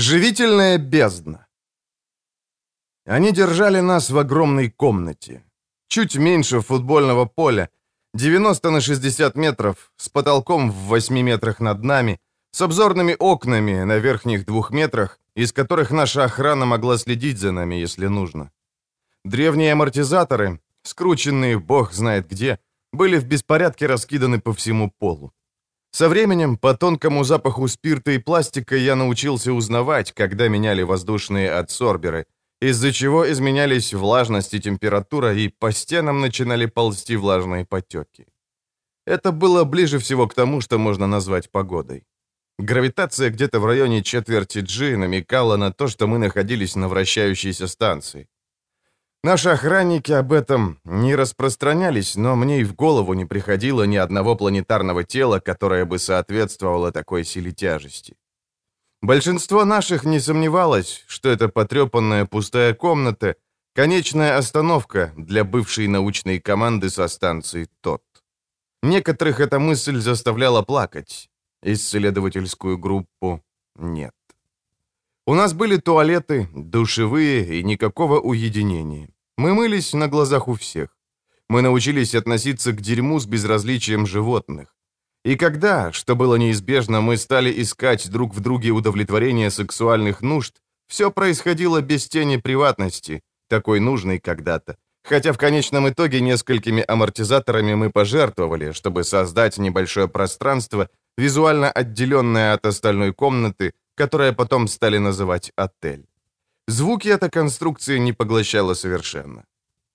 Живительная бездна. Они держали нас в огромной комнате. Чуть меньше футбольного поля, 90 на 60 метров, с потолком в 8 метрах над нами, с обзорными окнами на верхних двух метрах, из которых наша охрана могла следить за нами, если нужно. Древние амортизаторы, скрученные бог знает где, были в беспорядке раскиданы по всему полу. Со временем, по тонкому запаху спирта и пластика, я научился узнавать, когда меняли воздушные адсорберы, из-за чего изменялись влажность и температура, и по стенам начинали ползти влажные потеки. Это было ближе всего к тому, что можно назвать погодой. Гравитация где-то в районе четверти G намекала на то, что мы находились на вращающейся станции. Наши охранники об этом не распространялись, но мне и в голову не приходило ни одного планетарного тела, которое бы соответствовало такой силе тяжести. Большинство наших не сомневалось, что это потрепанная пустая комната — конечная остановка для бывшей научной команды со станции ТОТ. Некоторых эта мысль заставляла плакать. Исследовательскую группу нет. У нас были туалеты, душевые и никакого уединения. Мы мылись на глазах у всех. Мы научились относиться к дерьму с безразличием животных. И когда, что было неизбежно, мы стали искать друг в друге удовлетворение сексуальных нужд, все происходило без тени приватности, такой нужной когда-то. Хотя в конечном итоге несколькими амортизаторами мы пожертвовали, чтобы создать небольшое пространство, визуально отделенное от остальной комнаты, которое потом стали называть отель. Звуки эта конструкция не поглощала совершенно.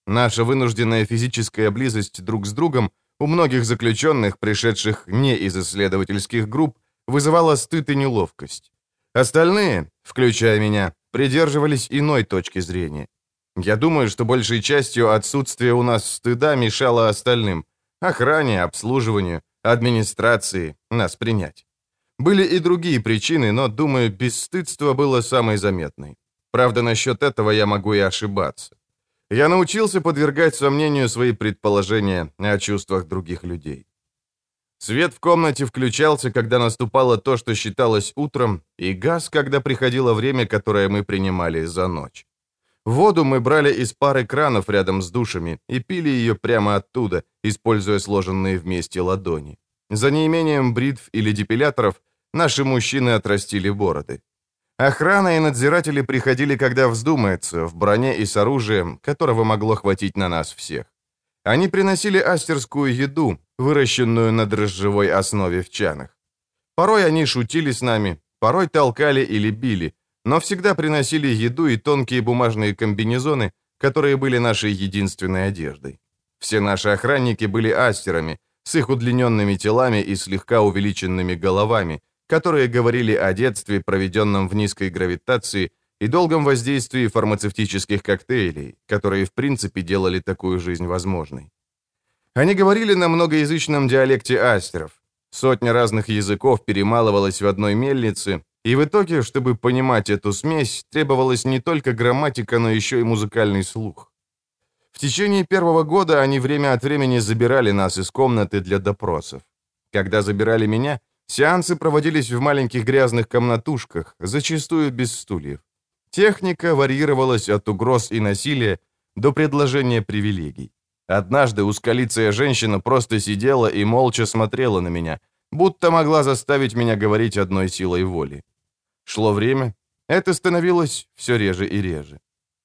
Наша вынужденная физическая близость друг с другом у многих заключенных, пришедших не из исследовательских групп, вызывала стыд и неловкость. Остальные, включая меня, придерживались иной точки зрения. Я думаю, что большей частью отсутствие у нас стыда мешало остальным – охране, обслуживанию, администрации – нас принять. Были и другие причины, но, думаю, бесстыдство было самой заметной. Правда, насчет этого я могу и ошибаться. Я научился подвергать сомнению свои предположения о чувствах других людей. Свет в комнате включался, когда наступало то, что считалось утром, и газ, когда приходило время, которое мы принимали за ночь. Воду мы брали из пары кранов рядом с душами и пили ее прямо оттуда, используя сложенные вместе ладони. За неимением бритв или депиляторов наши мужчины отрастили бороды. Охрана и надзиратели приходили, когда вздумается, в броне и с оружием, которого могло хватить на нас всех. Они приносили астерскую еду, выращенную на дрожжевой основе в чанах. Порой они шутили с нами, порой толкали или били, но всегда приносили еду и тонкие бумажные комбинезоны, которые были нашей единственной одеждой. Все наши охранники были астерами, с их удлиненными телами и слегка увеличенными головами, которые говорили о детстве, проведенном в низкой гравитации, и долгом воздействии фармацевтических коктейлей, которые в принципе делали такую жизнь возможной. Они говорили на многоязычном диалекте астеров. Сотня разных языков перемалывалась в одной мельнице, и в итоге, чтобы понимать эту смесь, требовалась не только грамматика, но еще и музыкальный слух. В течение первого года они время от времени забирали нас из комнаты для допросов. Когда забирали меня, Сеансы проводились в маленьких грязных комнатушках, зачастую без стульев. Техника варьировалась от угроз и насилия до предложения привилегий. Однажды узколицая женщина просто сидела и молча смотрела на меня, будто могла заставить меня говорить одной силой воли. Шло время, это становилось все реже и реже.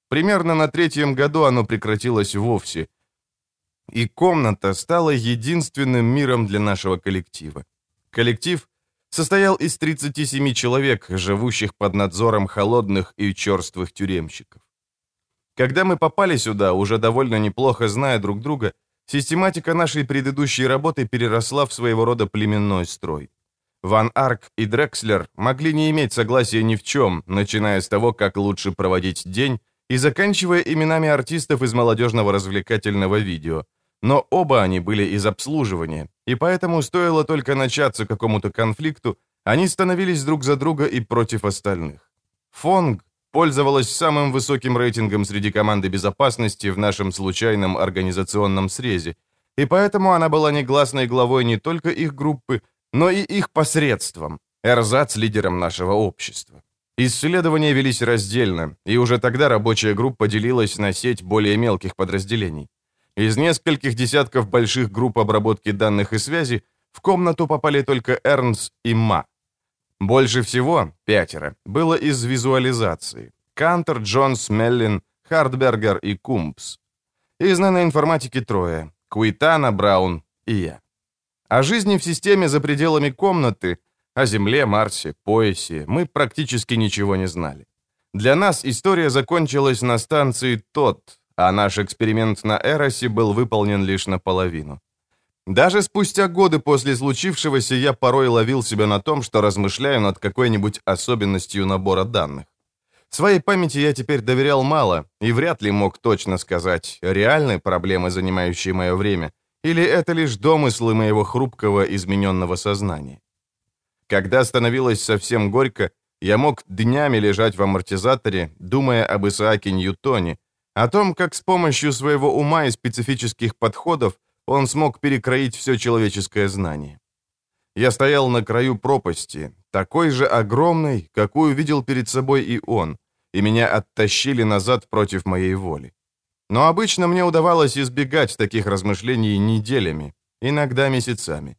Примерно на третьем году оно прекратилось вовсе, и комната стала единственным миром для нашего коллектива. Коллектив состоял из 37 человек, живущих под надзором холодных и черствых тюремщиков. Когда мы попали сюда, уже довольно неплохо зная друг друга, систематика нашей предыдущей работы переросла в своего рода племенной строй. Ван Арк и Дрекслер могли не иметь согласия ни в чем, начиная с того, как лучше проводить день, и заканчивая именами артистов из молодежного развлекательного видео – но оба они были из обслуживания, и поэтому стоило только начаться какому-то конфликту, они становились друг за друга и против остальных. Фонг пользовалась самым высоким рейтингом среди команды безопасности в нашем случайном организационном срезе, и поэтому она была негласной главой не только их группы, но и их посредством, эрзац лидером нашего общества. Исследования велись раздельно, и уже тогда рабочая группа делилась на сеть более мелких подразделений. Из нескольких десятков больших групп обработки данных и связи в комнату попали только Эрнс и Ма. Больше всего, пятеро, было из визуализации. Кантер, Джонс, Меллин, Хартбергер и Кумпс. Из наноинформатики трое. Куинтана, Браун и я. О жизни в системе за пределами комнаты, о Земле, Марсе, поясе мы практически ничего не знали. Для нас история закончилась на станции ТОТ, а наш эксперимент на Эросе был выполнен лишь наполовину. Даже спустя годы после случившегося я порой ловил себя на том, что размышляю над какой-нибудь особенностью набора данных. Своей памяти я теперь доверял мало и вряд ли мог точно сказать, реальны проблемы, занимающие мое время, или это лишь домыслы моего хрупкого измененного сознания. Когда становилось совсем горько, я мог днями лежать в амортизаторе, думая об Исааке Ньютоне, о том, как с помощью своего ума и специфических подходов он смог перекроить все человеческое знание. Я стоял на краю пропасти, такой же огромной, какую видел перед собой и он, и меня оттащили назад против моей воли. Но обычно мне удавалось избегать таких размышлений неделями, иногда месяцами.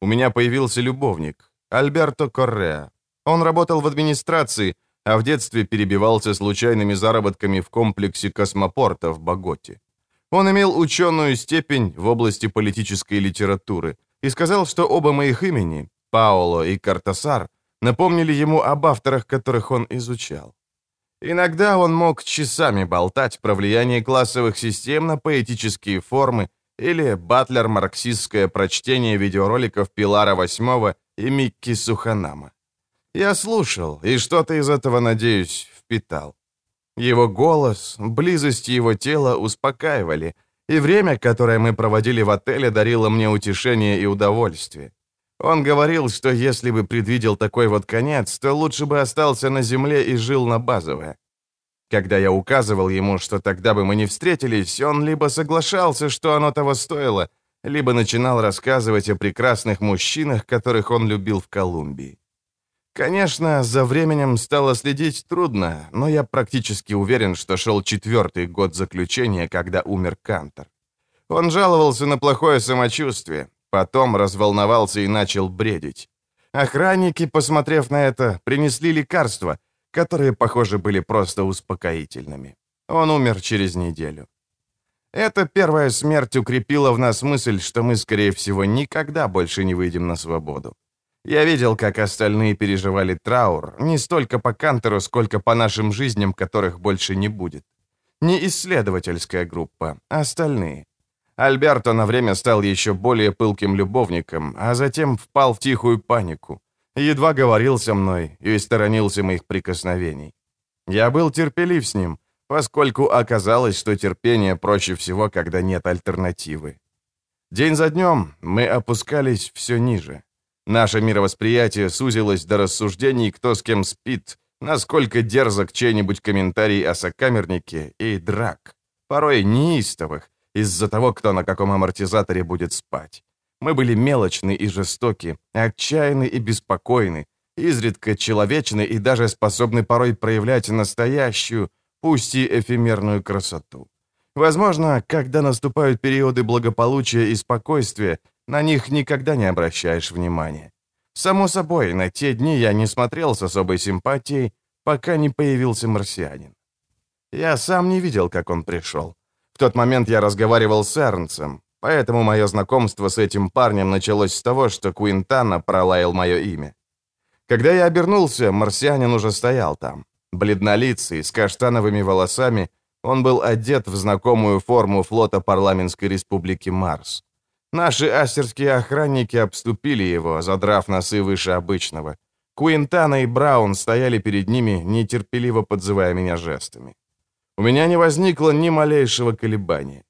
У меня появился любовник, Альберто Корреа. Он работал в администрации, а в детстве перебивался случайными заработками в комплексе космопорта в Боготе. Он имел ученую степень в области политической литературы и сказал, что оба моих имени, Паоло и Картасар, напомнили ему об авторах, которых он изучал. Иногда он мог часами болтать про влияние классовых систем на поэтические формы или батлер-марксистское прочтение видеороликов Пилара VIII и Микки Суханама. Я слушал, и что-то из этого, надеюсь, впитал. Его голос, близость его тела успокаивали, и время, которое мы проводили в отеле, дарило мне утешение и удовольствие. Он говорил, что если бы предвидел такой вот конец, то лучше бы остался на земле и жил на базовое. Когда я указывал ему, что тогда бы мы не встретились, он либо соглашался, что оно того стоило, либо начинал рассказывать о прекрасных мужчинах, которых он любил в Колумбии. Конечно, за временем стало следить трудно, но я практически уверен, что шел четвертый год заключения, когда умер Кантор. Он жаловался на плохое самочувствие, потом разволновался и начал бредить. Охранники, посмотрев на это, принесли лекарства, которые, похоже, были просто успокоительными. Он умер через неделю. Эта первая смерть укрепила в нас мысль, что мы, скорее всего, никогда больше не выйдем на свободу. Я видел, как остальные переживали траур, не столько по Кантеру, сколько по нашим жизням, которых больше не будет. Не исследовательская группа, а остальные. Альберто на время стал еще более пылким любовником, а затем впал в тихую панику. Едва говорил со мной и сторонился моих прикосновений. Я был терпелив с ним, поскольку оказалось, что терпение проще всего, когда нет альтернативы. День за днем мы опускались все ниже. Наше мировосприятие сузилось до рассуждений, кто с кем спит, насколько дерзок чей-нибудь комментарий о сокамернике и драк, порой неистовых, из-за того, кто на каком амортизаторе будет спать. Мы были мелочны и жестоки, отчаянны и беспокойны, изредка человечны и даже способны порой проявлять настоящую, пусть и эфемерную красоту. Возможно, когда наступают периоды благополучия и спокойствия, на них никогда не обращаешь внимания. Само собой, на те дни я не смотрел с особой симпатией, пока не появился марсианин. Я сам не видел, как он пришел. В тот момент я разговаривал с Эрнцем, поэтому мое знакомство с этим парнем началось с того, что Куинтана пролаял мое имя. Когда я обернулся, марсианин уже стоял там. Бледнолицый, с каштановыми волосами, он был одет в знакомую форму флота парламентской республики Марс. Наши астерские охранники обступили его, задрав носы выше обычного. Куинтана и Браун стояли перед ними, нетерпеливо подзывая меня жестами. У меня не возникло ни малейшего колебания.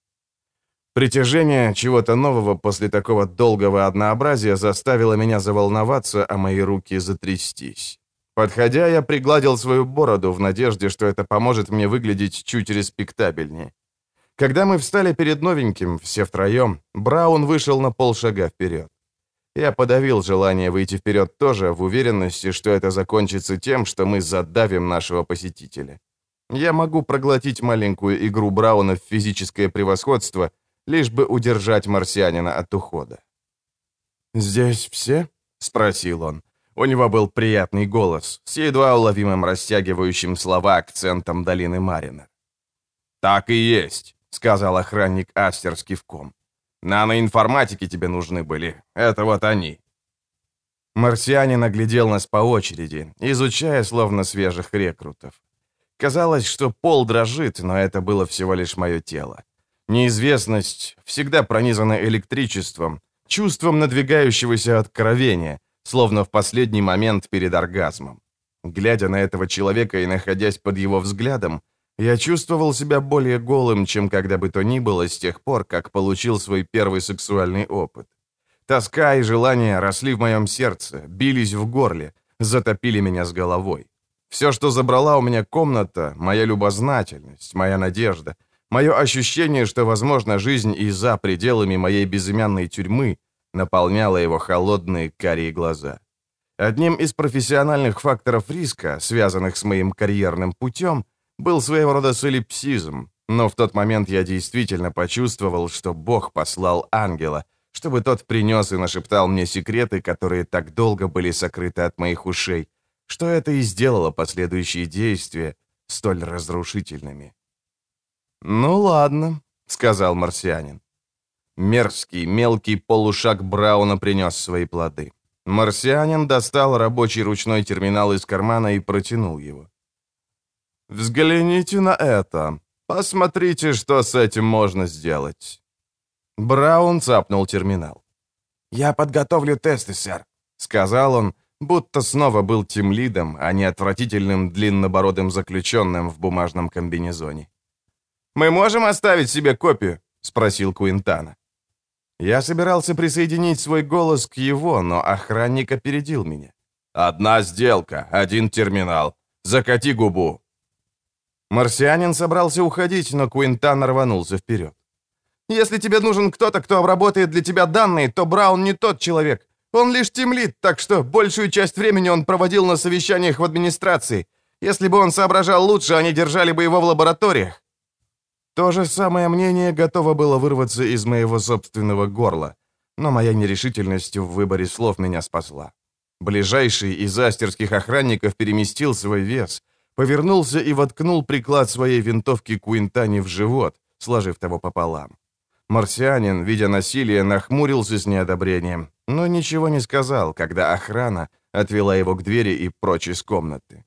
Притяжение чего-то нового после такого долгого однообразия заставило меня заволноваться, а мои руки затрястись. Подходя, я пригладил свою бороду в надежде, что это поможет мне выглядеть чуть респектабельнее. Когда мы встали перед новеньким, все втроем, Браун вышел на полшага вперед. Я подавил желание выйти вперед тоже в уверенности, что это закончится тем, что мы задавим нашего посетителя. Я могу проглотить маленькую игру Брауна в физическое превосходство, лишь бы удержать марсианина от ухода. «Здесь все?» — спросил он. У него был приятный голос, с едва уловимым растягивающим слова акцентом долины Марина. «Так и есть», — сказал охранник Астер с кивком. «Наноинформатики тебе нужны были. Это вот они». Марсианин оглядел нас по очереди, изучая словно свежих рекрутов. Казалось, что пол дрожит, но это было всего лишь мое тело. Неизвестность всегда пронизана электричеством, чувством надвигающегося откровения, словно в последний момент перед оргазмом. Глядя на этого человека и находясь под его взглядом, я чувствовал себя более голым, чем когда бы то ни было с тех пор, как получил свой первый сексуальный опыт. Тоска и желание росли в моем сердце, бились в горле, затопили меня с головой. Все, что забрала у меня комната, моя любознательность, моя надежда, мое ощущение, что, возможно, жизнь и за пределами моей безымянной тюрьмы наполняла его холодные карие глаза. Одним из профессиональных факторов риска, связанных с моим карьерным путем, был своего рода солипсизм, но в тот момент я действительно почувствовал, что Бог послал ангела, чтобы тот принес и нашептал мне секреты, которые так долго были сокрыты от моих ушей, что это и сделало последующие действия столь разрушительными. «Ну ладно», — сказал марсианин. Мерзкий, мелкий полушаг Брауна принес свои плоды. Марсианин достал рабочий ручной терминал из кармана и протянул его. «Взгляните на это. Посмотрите, что с этим можно сделать». Браун цапнул терминал. «Я подготовлю тесты, сэр», — сказал он, будто снова был тимлидом, а не отвратительным длиннобородым заключенным в бумажном комбинезоне. «Мы можем оставить себе копию?» — спросил Куинтана. Я собирался присоединить свой голос к его, но охранник опередил меня. «Одна сделка, один терминал. Закати губу». Марсианин собрался уходить, но Куинтан рванулся вперед. «Если тебе нужен кто-то, кто обработает для тебя данные, то Браун не тот человек. Он лишь темлит, так что большую часть времени он проводил на совещаниях в администрации. Если бы он соображал лучше, они держали бы его в лабораториях». То же самое мнение готово было вырваться из моего собственного горла, но моя нерешительность в выборе слов меня спасла. Ближайший из астерских охранников переместил свой вес, повернулся и воткнул приклад своей винтовки Куинтани в живот, сложив того пополам. Марсианин, видя насилие, нахмурился с неодобрением, но ничего не сказал, когда охрана отвела его к двери и прочь из комнаты.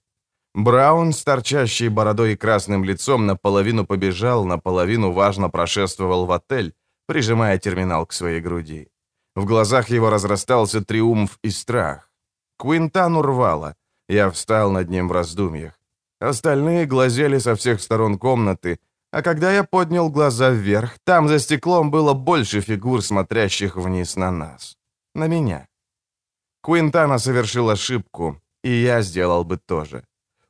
Браун с торчащей бородой и красным лицом наполовину побежал, наполовину важно прошествовал в отель, прижимая терминал к своей груди. В глазах его разрастался триумф и страх. Квинтан урвало. Я встал над ним в раздумьях. Остальные глазели со всех сторон комнаты, а когда я поднял глаза вверх, там за стеклом было больше фигур, смотрящих вниз на нас. На меня. Куинтана совершил ошибку, и я сделал бы то же.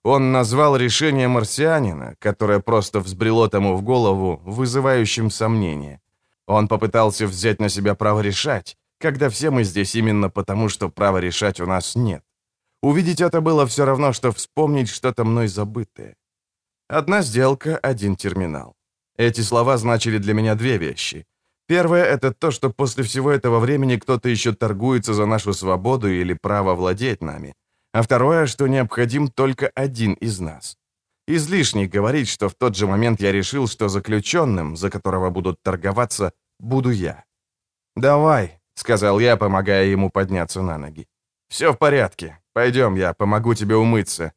Он назвал решение марсианина, которое просто взбрело тому в голову, вызывающим сомнение. Он попытался взять на себя право решать, когда все мы здесь именно потому, что права решать у нас нет. Увидеть это было все равно, что вспомнить что-то мной забытое. Одна сделка, один терминал. Эти слова значили для меня две вещи. Первое — это то, что после всего этого времени кто-то еще торгуется за нашу свободу или право владеть нами. А второе, что необходим только один из нас. Излишне говорить, что в тот же момент я решил, что заключенным, за которого будут торговаться, буду я. «Давай», — сказал я, помогая ему подняться на ноги. «Все в порядке. Пойдем, я помогу тебе умыться.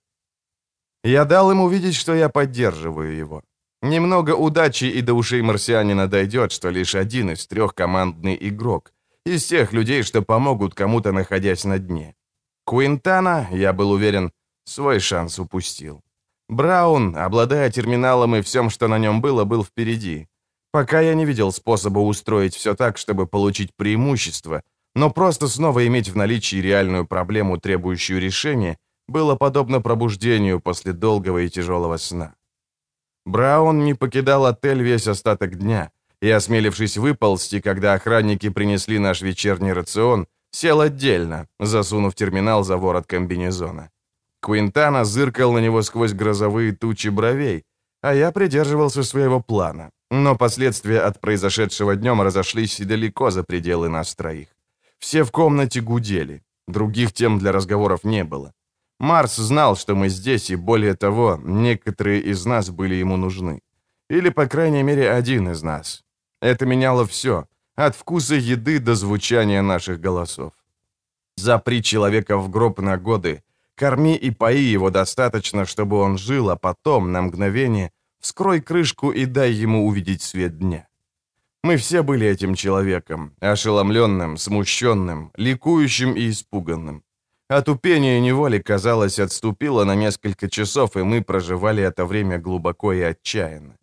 Я дал ему видеть, что я поддерживаю его. Немного удачи и до ушей марсианина дойдет, что лишь один из трех командный игрок. Из тех людей, что помогут кому-то, находясь на дне. Куинтана, я был уверен, свой шанс упустил. Браун, обладая терминалом и всем, что на нем было, был впереди. Пока я не видел способа устроить все так, чтобы получить преимущество, но просто снова иметь в наличии реальную проблему, требующую решения, было подобно пробуждению после долгого и тяжелого сна. Браун не покидал отель весь остаток дня, и, осмелившись выползти, когда охранники принесли наш вечерний рацион, Сел отдельно, засунув терминал за ворот комбинезона. Квинтана зыркал на него сквозь грозовые тучи бровей, а я придерживался своего плана. Но последствия от произошедшего днем разошлись и далеко за пределы нас троих. Все в комнате гудели. Других тем для разговоров не было. Марс знал, что мы здесь, и более того, некоторые из нас были ему нужны. Или, по крайней мере, один из нас. Это меняло все, от вкуса еды до звучания наших голосов. Запри человека в гроб на годы, корми и пои его достаточно, чтобы он жил, а потом, на мгновение, вскрой крышку и дай ему увидеть свет дня. Мы все были этим человеком, ошеломленным, смущенным, ликующим и испуганным. Отупение неволи, казалось, отступило на несколько часов, и мы проживали это время глубоко и отчаянно.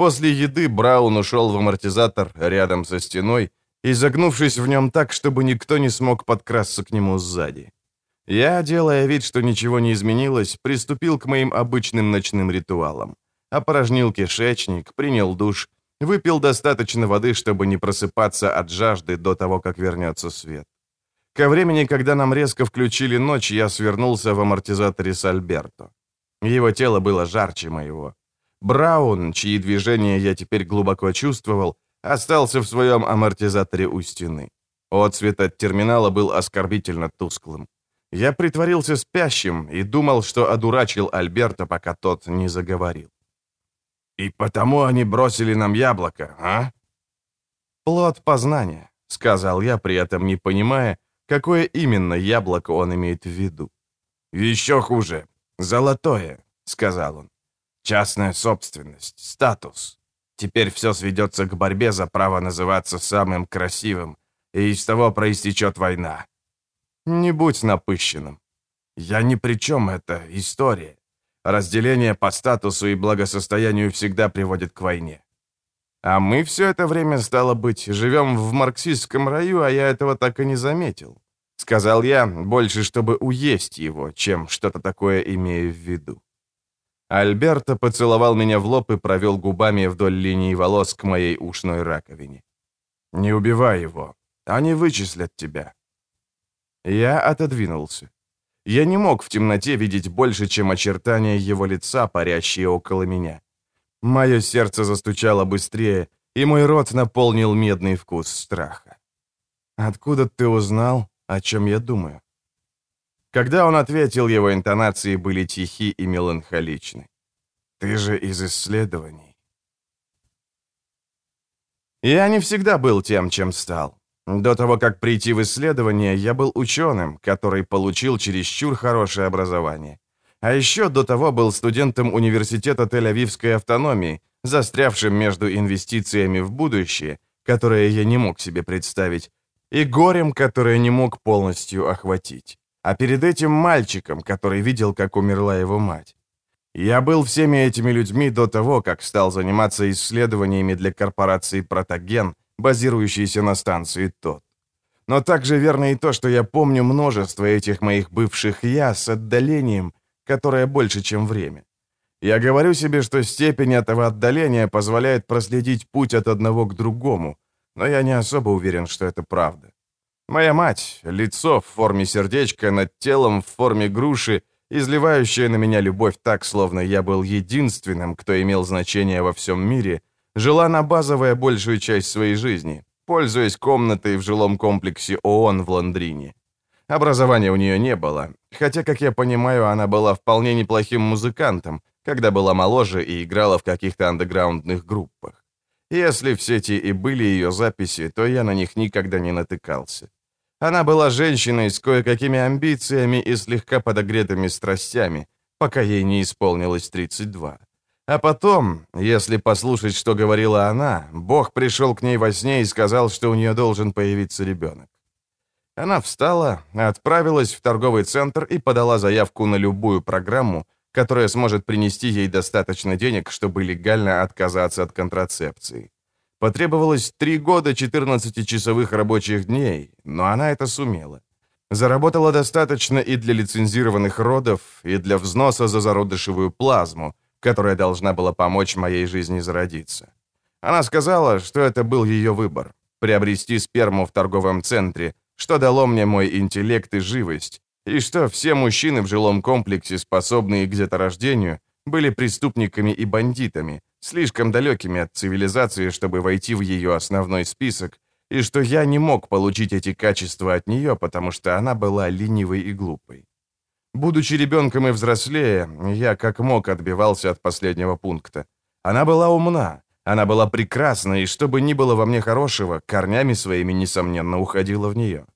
После еды Браун ушел в амортизатор рядом со стеной, изогнувшись в нем так, чтобы никто не смог подкрасться к нему сзади. Я, делая вид, что ничего не изменилось, приступил к моим обычным ночным ритуалам. Опорожнил кишечник, принял душ, выпил достаточно воды, чтобы не просыпаться от жажды до того, как вернется свет. Ко времени, когда нам резко включили ночь, я свернулся в амортизаторе с Альберто. Его тело было жарче моего. Браун, чьи движения я теперь глубоко чувствовал, остался в своем амортизаторе у стены. Отцвет от терминала был оскорбительно тусклым. Я притворился спящим и думал, что одурачил Альберта, пока тот не заговорил. «И потому они бросили нам яблоко, а?» «Плод познания», — сказал я, при этом не понимая, какое именно яблоко он имеет в виду. «Еще хуже. Золотое», — сказал он. «Частная собственность, статус. Теперь все сведется к борьбе за право называться самым красивым, и из того проистечет война». «Не будь напыщенным». «Я ни при чем, это история. Разделение по статусу и благосостоянию всегда приводит к войне. А мы все это время, стало быть, живем в марксистском раю, а я этого так и не заметил. Сказал я, больше чтобы уесть его, чем что-то такое имею в виду. Альберто поцеловал меня в лоб и провел губами вдоль линии волос к моей ушной раковине. «Не убивай его. Они вычислят тебя». Я отодвинулся. Я не мог в темноте видеть больше, чем очертания его лица, парящие около меня. Мое сердце застучало быстрее, и мой рот наполнил медный вкус страха. «Откуда ты узнал, о чем я думаю?» Когда он ответил, его интонации были тихи и меланхоличны. «Ты же из исследований». Я не всегда был тем, чем стал. До того, как прийти в исследование, я был ученым, который получил чересчур хорошее образование. А еще до того был студентом университета Тель-Авивской автономии, застрявшим между инвестициями в будущее, которое я не мог себе представить, и горем, которое не мог полностью охватить. А перед этим мальчиком, который видел, как умерла его мать. Я был всеми этими людьми до того, как стал заниматься исследованиями для корпорации «Протоген», базирующийся на станции тот. Но также верно и то, что я помню множество этих моих бывших «я» с отдалением, которое больше, чем время. Я говорю себе, что степень этого отдаления позволяет проследить путь от одного к другому, но я не особо уверен, что это правда. Моя мать — лицо в форме сердечка над телом в форме груши, изливающая на меня любовь так, словно я был единственным, кто имел значение во всем мире — жила на базовая большую часть своей жизни, пользуясь комнатой в жилом комплексе ООН в Лондрине. Образования у нее не было, хотя, как я понимаю, она была вполне неплохим музыкантом, когда была моложе и играла в каких-то андеграундных группах. Если в сети и были ее записи, то я на них никогда не натыкался. Она была женщиной с кое-какими амбициями и слегка подогретыми страстями, пока ей не исполнилось 32. А потом, если послушать, что говорила она, Бог пришел к ней во сне и сказал, что у нее должен появиться ребенок. Она встала, отправилась в торговый центр и подала заявку на любую программу, которая сможет принести ей достаточно денег, чтобы легально отказаться от контрацепции. Потребовалось три года 14-часовых рабочих дней, но она это сумела. Заработала достаточно и для лицензированных родов, и для взноса за зародышевую плазму, которая должна была помочь моей жизни зародиться. Она сказала, что это был ее выбор — приобрести сперму в торговом центре, что дало мне мой интеллект и живость, и что все мужчины в жилом комплексе, способные к деторождению, были преступниками и бандитами, слишком далекими от цивилизации, чтобы войти в ее основной список, и что я не мог получить эти качества от нее, потому что она была ленивой и глупой. Будучи ребенком и взрослее, я как мог отбивался от последнего пункта. Она была умна, она была прекрасна, и что бы ни было во мне хорошего, корнями своими, несомненно, уходила в нее.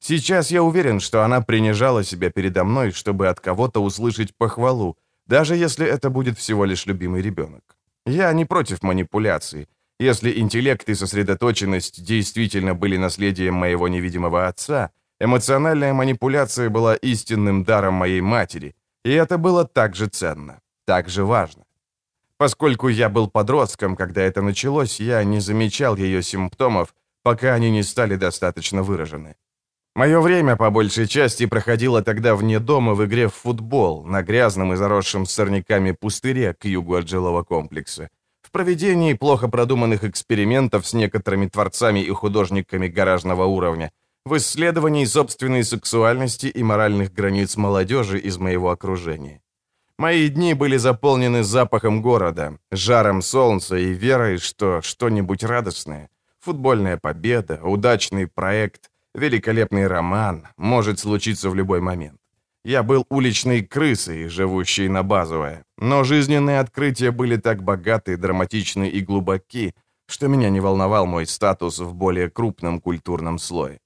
Сейчас я уверен, что она принижала себя передо мной, чтобы от кого-то услышать похвалу, даже если это будет всего лишь любимый ребенок. Я не против манипуляций. Если интеллект и сосредоточенность действительно были наследием моего невидимого отца, эмоциональная манипуляция была истинным даром моей матери, и это было так же ценно, так же важно. Поскольку я был подростком, когда это началось, я не замечал ее симптомов, пока они не стали достаточно выражены. Мое время, по большей части, проходило тогда вне дома в игре в футбол на грязном и заросшем сорняками пустыре к югу от жилого комплекса, в проведении плохо продуманных экспериментов с некоторыми творцами и художниками гаражного уровня, в исследовании собственной сексуальности и моральных границ молодежи из моего окружения. Мои дни были заполнены запахом города, жаром солнца и верой, что что-нибудь радостное, футбольная победа, удачный проект, великолепный роман может случиться в любой момент. Я был уличной крысой, живущей на базовое, но жизненные открытия были так богаты, драматичны и глубоки, что меня не волновал мой статус в более крупном культурном слое.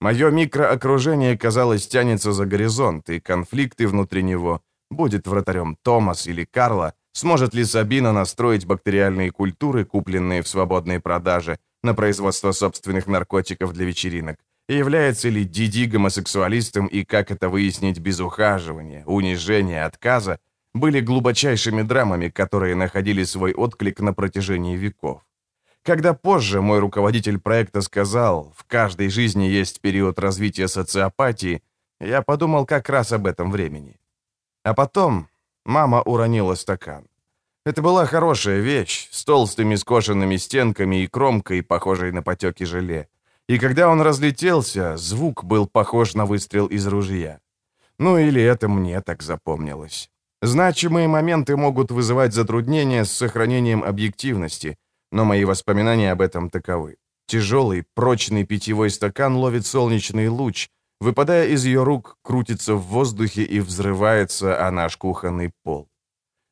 Мое микроокружение, казалось, тянется за горизонт, и конфликты внутри него Будет вратарем Томас или Карла, сможет ли Сабина настроить бактериальные культуры, купленные в свободной продаже, на производство собственных наркотиков для вечеринок, является ли Диди гомосексуалистом и как это выяснить без ухаживания, унижения, отказа, были глубочайшими драмами, которые находили свой отклик на протяжении веков. Когда позже мой руководитель проекта сказал, в каждой жизни есть период развития социопатии, я подумал как раз об этом времени. А потом мама уронила стакан. Это была хорошая вещь, с толстыми скошенными стенками и кромкой, похожей на потеки желе. И когда он разлетелся, звук был похож на выстрел из ружья. Ну или это мне так запомнилось. Значимые моменты могут вызывать затруднения с сохранением объективности, но мои воспоминания об этом таковы. Тяжелый, прочный питьевой стакан ловит солнечный луч, Выпадая из ее рук, крутится в воздухе и взрывается о наш кухонный пол.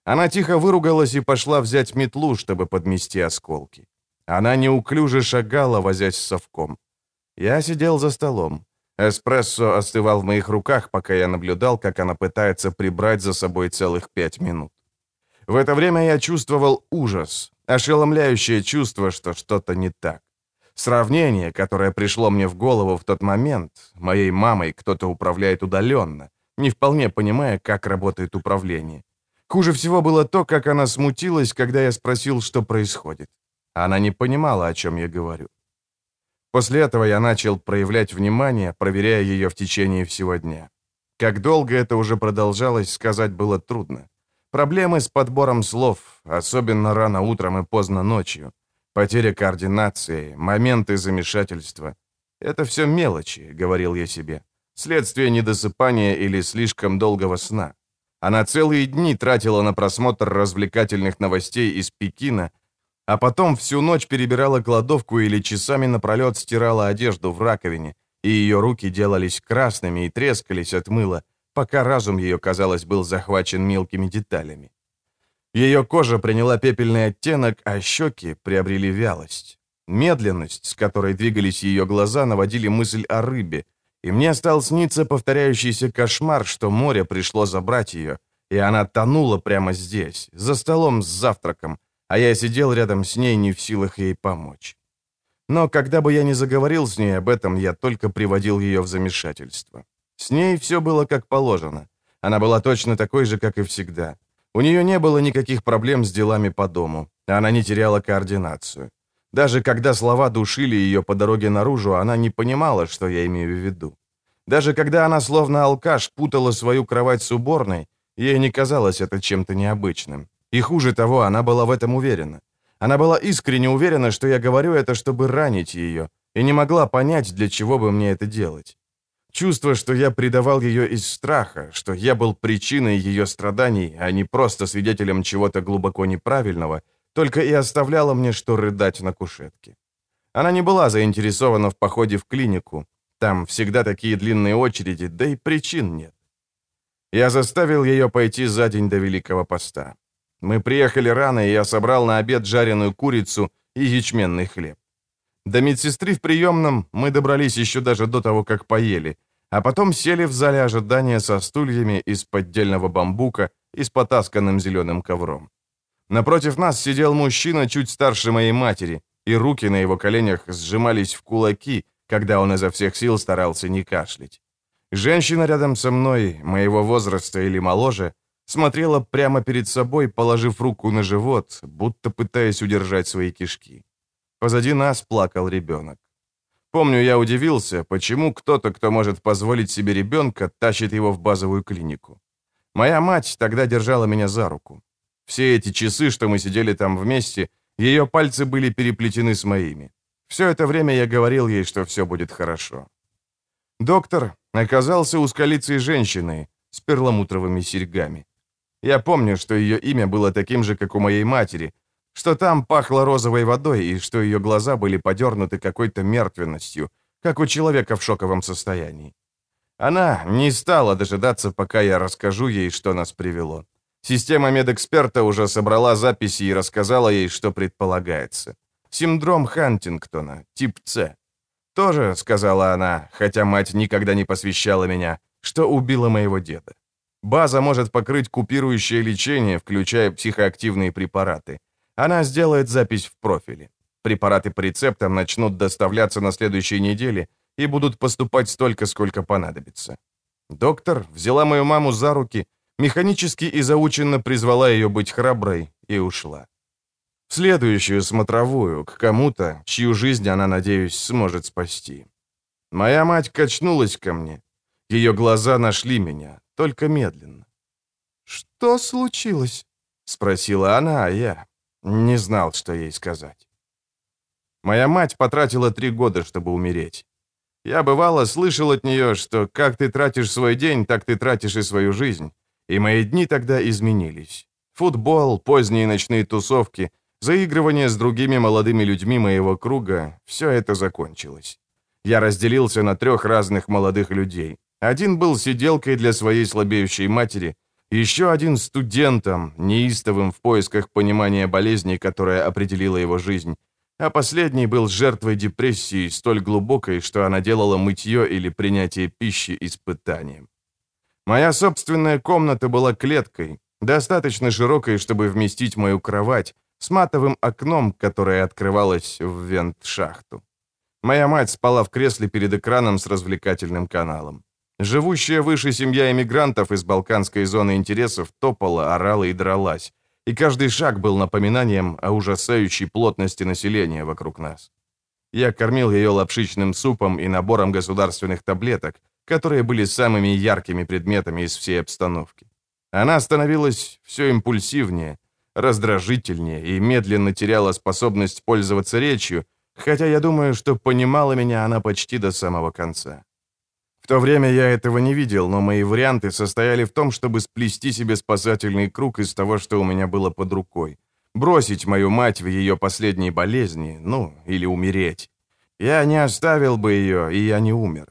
Она тихо выругалась и пошла взять метлу, чтобы подмести осколки. Она неуклюже шагала, возясь с совком. Я сидел за столом. Эспрессо остывал в моих руках, пока я наблюдал, как она пытается прибрать за собой целых пять минут. В это время я чувствовал ужас, ошеломляющее чувство, что что-то не так. Сравнение, которое пришло мне в голову в тот момент, моей мамой кто-то управляет удаленно, не вполне понимая, как работает управление. Хуже всего было то, как она смутилась, когда я спросил, что происходит. Она не понимала, о чем я говорю. После этого я начал проявлять внимание, проверяя ее в течение всего дня. Как долго это уже продолжалось, сказать было трудно. Проблемы с подбором слов, особенно рано утром и поздно ночью. Потеря координации, моменты замешательства. Это все мелочи, говорил я себе. Следствие недосыпания или слишком долгого сна. Она целые дни тратила на просмотр развлекательных новостей из Пекина, а потом всю ночь перебирала кладовку или часами напролет стирала одежду в раковине, и ее руки делались красными и трескались от мыла, пока разум ее, казалось, был захвачен мелкими деталями. Ее кожа приняла пепельный оттенок, а щеки приобрели вялость. Медленность, с которой двигались ее глаза, наводили мысль о рыбе, и мне стал сниться повторяющийся кошмар, что море пришло забрать ее, и она тонула прямо здесь, за столом с завтраком, а я сидел рядом с ней, не в силах ей помочь. Но когда бы я ни заговорил с ней об этом, я только приводил ее в замешательство. С ней все было как положено. Она была точно такой же, как и всегда. У нее не было никаких проблем с делами по дому. Она не теряла координацию. Даже когда слова душили ее по дороге наружу, она не понимала, что я имею в виду. Даже когда она, словно алкаш, путала свою кровать с уборной, ей не казалось это чем-то необычным. И хуже того, она была в этом уверена. Она была искренне уверена, что я говорю это, чтобы ранить ее, и не могла понять, для чего бы мне это делать. Чувство, что я предавал ее из страха, что я был причиной ее страданий, а не просто свидетелем чего-то глубоко неправильного, только и оставляло мне, что рыдать на кушетке. Она не была заинтересована в походе в клинику. Там всегда такие длинные очереди, да и причин нет. Я заставил ее пойти за день до Великого Поста. Мы приехали рано, и я собрал на обед жареную курицу и ячменный хлеб. До медсестры в приемном мы добрались еще даже до того, как поели, а потом сели в зале ожидания со стульями из поддельного бамбука и с потасканным зеленым ковром. Напротив нас сидел мужчина чуть старше моей матери, и руки на его коленях сжимались в кулаки, когда он изо всех сил старался не кашлять. Женщина рядом со мной, моего возраста или моложе, смотрела прямо перед собой, положив руку на живот, будто пытаясь удержать свои кишки. Позади нас плакал ребенок. Помню, я удивился, почему кто-то, кто может позволить себе ребенка, тащит его в базовую клинику. Моя мать тогда держала меня за руку. Все эти часы, что мы сидели там вместе, ее пальцы были переплетены с моими. Все это время я говорил ей, что все будет хорошо. Доктор оказался узколицей женщины с перламутровыми серьгами. Я помню, что ее имя было таким же, как у моей матери, что там пахло розовой водой и что ее глаза были подернуты какой-то мертвенностью, как у человека в шоковом состоянии. Она не стала дожидаться, пока я расскажу ей, что нас привело. Система медэксперта уже собрала записи и рассказала ей, что предполагается. Синдром Хантингтона, тип С. Тоже, сказала она, хотя мать никогда не посвящала меня, что убила моего деда. База может покрыть купирующее лечение, включая психоактивные препараты. Она сделает запись в профиле. Препараты по рецептам начнут доставляться на следующей неделе и будут поступать столько, сколько понадобится. Доктор взяла мою маму за руки, механически и заученно призвала ее быть храброй и ушла. В следующую смотровую, к кому-то, чью жизнь она, надеюсь, сможет спасти. Моя мать качнулась ко мне. Ее глаза нашли меня, только медленно. «Что случилось?» — спросила она, а я не знал, что ей сказать. Моя мать потратила три года, чтобы умереть. Я, бывало, слышал от нее, что как ты тратишь свой день, так ты тратишь и свою жизнь. И мои дни тогда изменились. Футбол, поздние ночные тусовки, заигрывание с другими молодыми людьми моего круга — все это закончилось. Я разделился на трех разных молодых людей. Один был сиделкой для своей слабеющей матери, еще один студентом, неистовым в поисках понимания болезни, которая определила его жизнь, а последний был жертвой депрессии столь глубокой, что она делала мытье или принятие пищи испытанием. Моя собственная комната была клеткой, достаточно широкой, чтобы вместить мою кровать, с матовым окном, которое открывалось в вент-шахту. Моя мать спала в кресле перед экраном с развлекательным каналом. Живущая выше семья эмигрантов из балканской зоны интересов топала, орала и дралась, и каждый шаг был напоминанием о ужасающей плотности населения вокруг нас. Я кормил ее лапшичным супом и набором государственных таблеток, которые были самыми яркими предметами из всей обстановки. Она становилась все импульсивнее, раздражительнее и медленно теряла способность пользоваться речью, хотя я думаю, что понимала меня она почти до самого конца то время я этого не видел, но мои варианты состояли в том, чтобы сплести себе спасательный круг из того, что у меня было под рукой. Бросить мою мать в ее последней болезни, ну, или умереть. Я не оставил бы ее, и я не умер.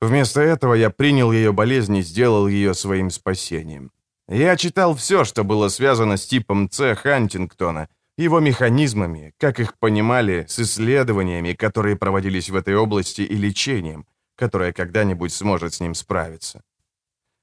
Вместо этого я принял ее болезнь и сделал ее своим спасением. Я читал все, что было связано с типом С. Хантингтона, его механизмами, как их понимали, с исследованиями, которые проводились в этой области и лечением – которая когда-нибудь сможет с ним справиться.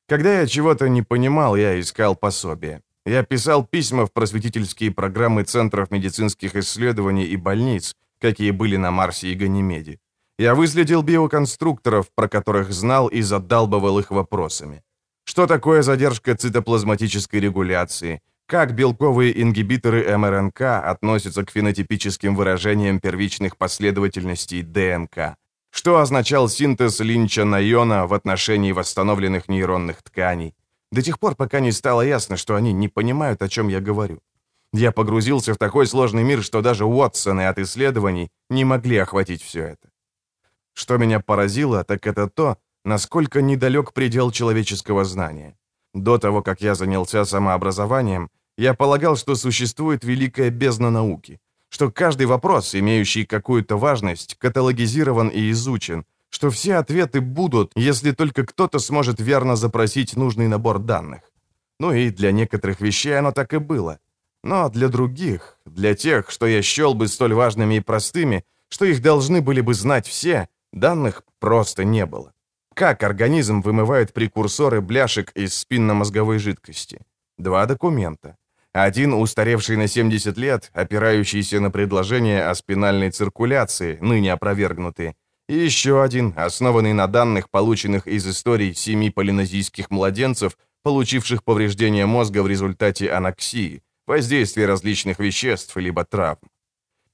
Когда я чего-то не понимал, я искал пособие. Я писал письма в просветительские программы центров медицинских исследований и больниц, какие были на Марсе и Ганимеде. Я выследил биоконструкторов, про которых знал и задалбывал их вопросами. Что такое задержка цитоплазматической регуляции? Как белковые ингибиторы МРНК относятся к фенотипическим выражениям первичных последовательностей ДНК? Что означал синтез Линча-Найона в отношении восстановленных нейронных тканей? До тех пор, пока не стало ясно, что они не понимают, о чем я говорю. Я погрузился в такой сложный мир, что даже Уотсоны от исследований не могли охватить все это. Что меня поразило, так это то, насколько недалек предел человеческого знания. До того, как я занялся самообразованием, я полагал, что существует великая бездна науки, что каждый вопрос, имеющий какую-то важность, каталогизирован и изучен, что все ответы будут, если только кто-то сможет верно запросить нужный набор данных. Ну и для некоторых вещей оно так и было. Но для других, для тех, что я счел бы столь важными и простыми, что их должны были бы знать все, данных просто не было. Как организм вымывает прекурсоры бляшек из спинномозговой жидкости? Два документа. Один, устаревший на 70 лет, опирающийся на предложение о спинальной циркуляции, ныне опровергнутые, и еще один, основанный на данных, полученных из историй семи полинезийских младенцев, получивших повреждение мозга в результате аноксии, воздействия различных веществ либо травм.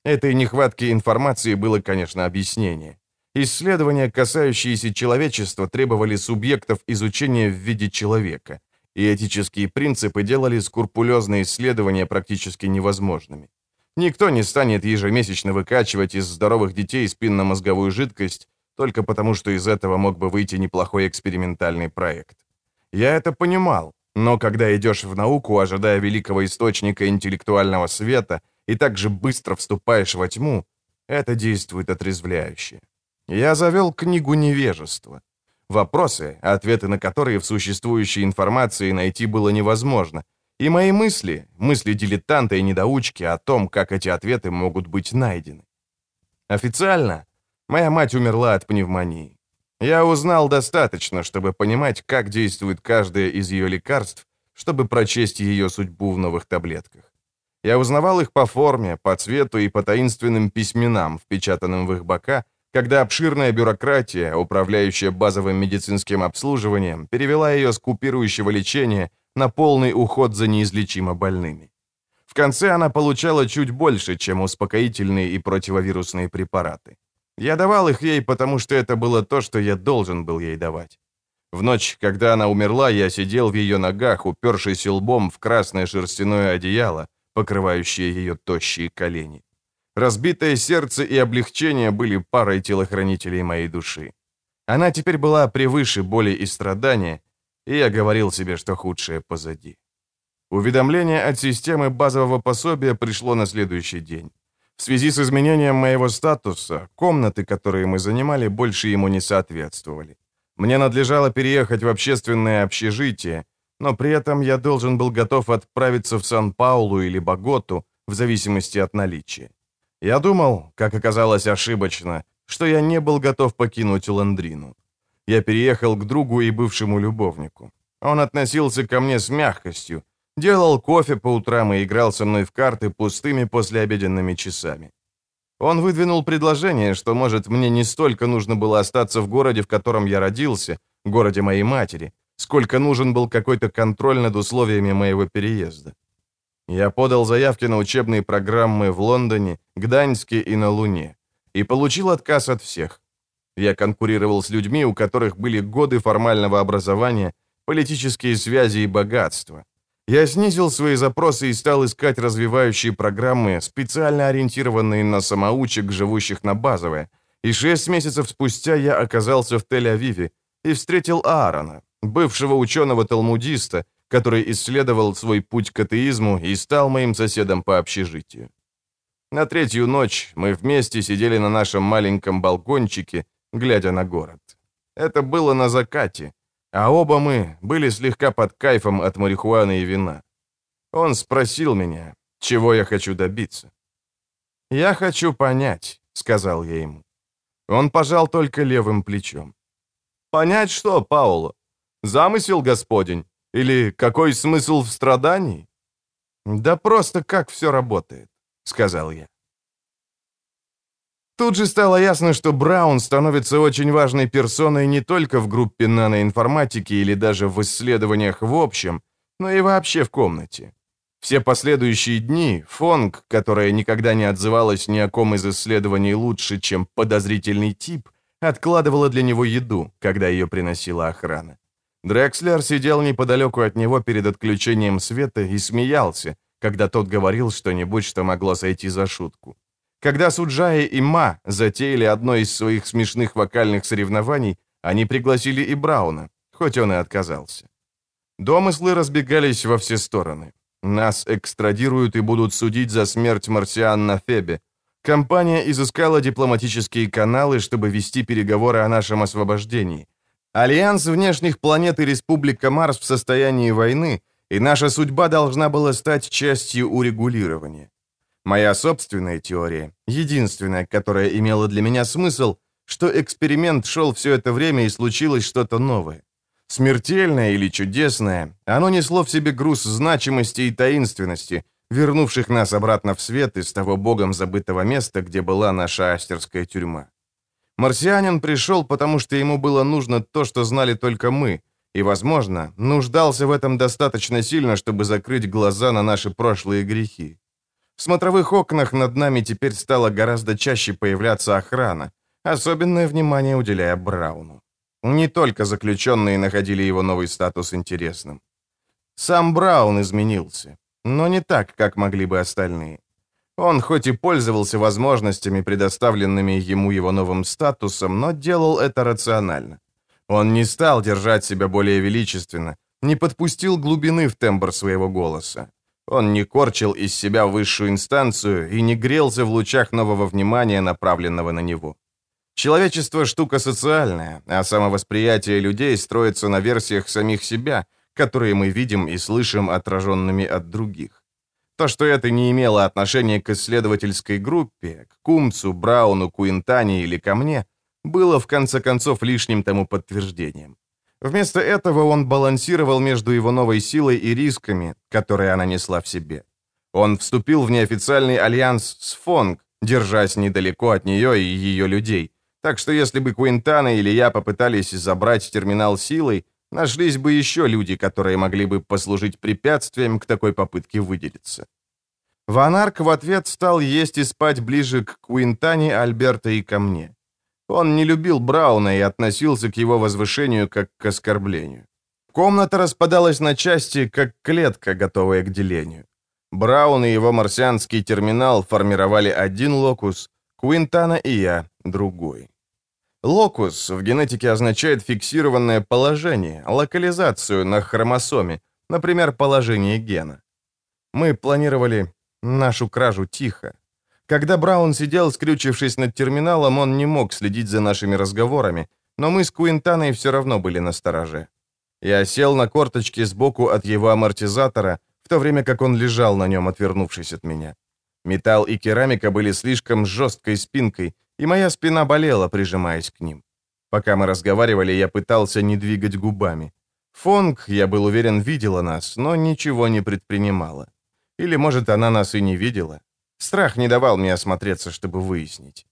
Этой нехватке информации было, конечно, объяснение. Исследования, касающиеся человечества, требовали субъектов изучения в виде человека, и этические принципы делали скрупулезные исследования практически невозможными. Никто не станет ежемесячно выкачивать из здоровых детей спинномозговую жидкость, только потому что из этого мог бы выйти неплохой экспериментальный проект. Я это понимал, но когда идешь в науку, ожидая великого источника интеллектуального света, и так же быстро вступаешь во тьму, это действует отрезвляюще. Я завел книгу невежества. Вопросы, ответы на которые в существующей информации найти было невозможно, и мои мысли, мысли дилетанта и недоучки о том, как эти ответы могут быть найдены. Официально моя мать умерла от пневмонии. Я узнал достаточно, чтобы понимать, как действует каждое из ее лекарств, чтобы прочесть ее судьбу в новых таблетках. Я узнавал их по форме, по цвету и по таинственным письменам, впечатанным в их бока, когда обширная бюрократия, управляющая базовым медицинским обслуживанием, перевела ее с купирующего лечения на полный уход за неизлечимо больными. В конце она получала чуть больше, чем успокоительные и противовирусные препараты. Я давал их ей, потому что это было то, что я должен был ей давать. В ночь, когда она умерла, я сидел в ее ногах, упершийся лбом в красное шерстяное одеяло, покрывающее ее тощие колени. Разбитое сердце и облегчение были парой телохранителей моей души. Она теперь была превыше боли и страдания, и я говорил себе, что худшее позади. Уведомление от системы базового пособия пришло на следующий день. В связи с изменением моего статуса, комнаты, которые мы занимали, больше ему не соответствовали. Мне надлежало переехать в общественное общежитие, но при этом я должен был готов отправиться в Сан-Паулу или Боготу, в зависимости от наличия. Я думал, как оказалось ошибочно, что я не был готов покинуть Ландрину. Я переехал к другу и бывшему любовнику. Он относился ко мне с мягкостью, Делал кофе по утрам и играл со мной в карты пустыми послеобеденными часами. Он выдвинул предложение, что, может, мне не столько нужно было остаться в городе, в котором я родился, городе моей матери, сколько нужен был какой-то контроль над условиями моего переезда. Я подал заявки на учебные программы в Лондоне, Гданьске и на Луне, и получил отказ от всех. Я конкурировал с людьми, у которых были годы формального образования, политические связи и богатство. Я снизил свои запросы и стал искать развивающие программы, специально ориентированные на самоучек, живущих на базовое. И шесть месяцев спустя я оказался в Тель-Авиве и встретил Аарона, бывшего ученого-талмудиста, который исследовал свой путь к атеизму и стал моим соседом по общежитию. На третью ночь мы вместе сидели на нашем маленьком балкончике, глядя на город. Это было на закате, а оба мы были слегка под кайфом от марихуаны и вина. Он спросил меня, чего я хочу добиться. «Я хочу понять», — сказал я ему. Он пожал только левым плечом. «Понять что, Пауло? Замысел Господень? Или какой смысл в страдании?» «Да просто как все работает», — сказал я. Тут же стало ясно, что Браун становится очень важной персоной не только в группе наноинформатики или даже в исследованиях в общем, но и вообще в комнате. Все последующие дни Фонг, которая никогда не отзывалась ни о ком из исследований лучше, чем подозрительный тип, откладывала для него еду, когда ее приносила охрана. Дрекслер сидел неподалеку от него перед отключением света и смеялся, когда тот говорил что-нибудь, что могло сойти за шутку. Когда Суджаи и Ма затеяли одно из своих смешных вокальных соревнований, они пригласили и Брауна, хоть он и отказался. Домыслы разбегались во все стороны. Нас экстрадируют и будут судить за смерть марсиан на Фебе. Компания изыскала дипломатические каналы, чтобы вести переговоры о нашем освобождении. Альянс внешних планет и Республика Марс в состоянии войны, и наша судьба должна была стать частью урегулирования. Моя собственная теория, единственная, которая имела для меня смысл, что эксперимент шел все это время и случилось что-то новое. Смертельное или чудесное, оно несло в себе груз значимости и таинственности, вернувших нас обратно в свет из того богом забытого места, где была наша астерская тюрьма. Марсианин пришел, потому что ему было нужно то, что знали только мы, и, возможно, нуждался в этом достаточно сильно, чтобы закрыть глаза на наши прошлые грехи. В смотровых окнах над нами теперь стало гораздо чаще появляться охрана, особенное внимание уделяя Брауну. Не только заключенные находили его новый статус интересным. Сам Браун изменился, но не так, как могли бы остальные. Он хоть и пользовался возможностями, предоставленными ему его новым статусом, но делал это рационально. Он не стал держать себя более величественно, не подпустил глубины в тембр своего голоса. Он не корчил из себя высшую инстанцию и не грелся в лучах нового внимания, направленного на него. Человечество – штука социальная, а самовосприятие людей строится на версиях самих себя, которые мы видим и слышим отраженными от других. То, что это не имело отношения к исследовательской группе, к Кумцу, Брауну, Куинтане или ко мне, было в конце концов лишним тому подтверждением. Вместо этого он балансировал между его новой силой и рисками, которые она несла в себе. Он вступил в неофициальный альянс с Фонг, держась недалеко от нее и ее людей, так что если бы Куинтана или я попытались забрать терминал силой, нашлись бы еще люди, которые могли бы послужить препятствием к такой попытке выделиться. Ванарк в ответ стал есть и спать ближе к Куинтане, Альберта и ко мне. Он не любил Брауна и относился к его возвышению как к оскорблению. Комната распадалась на части, как клетка, готовая к делению. Браун и его марсианский терминал формировали один локус, Куинтана и я — другой. Локус в генетике означает фиксированное положение, локализацию на хромосоме, например, положение гена. Мы планировали нашу кражу тихо. Когда Браун сидел, скрючившись над терминалом, он не мог следить за нашими разговорами, но мы с Куинтаной все равно были на стороже. Я сел на корточки сбоку от его амортизатора, в то время как он лежал на нем, отвернувшись от меня. Металл и керамика были слишком жесткой спинкой, и моя спина болела, прижимаясь к ним. Пока мы разговаривали, я пытался не двигать губами. Фонг, я был уверен, видела нас, но ничего не предпринимала. Или, может, она нас и не видела. Страх не давал мне осмотреться, чтобы выяснить.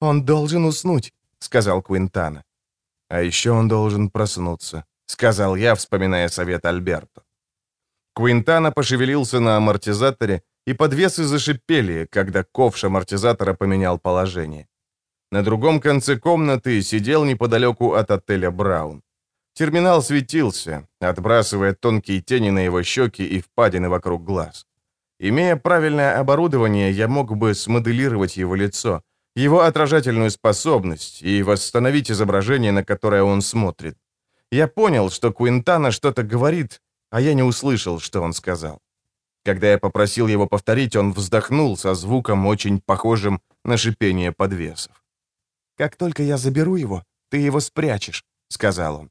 «Он должен уснуть», — сказал Квинтана. «А еще он должен проснуться», — сказал я, вспоминая совет Альберто. Квинтана пошевелился на амортизаторе, и подвесы зашипели, когда ковш амортизатора поменял положение. На другом конце комнаты сидел неподалеку от отеля «Браун». Терминал светился, отбрасывая тонкие тени на его щеки и впадины вокруг глаз. Имея правильное оборудование, я мог бы смоделировать его лицо, его отражательную способность и восстановить изображение, на которое он смотрит. Я понял, что Куинтана что-то говорит, а я не услышал, что он сказал. Когда я попросил его повторить, он вздохнул со звуком, очень похожим на шипение подвесов. «Как только я заберу его, ты его спрячешь», — сказал он.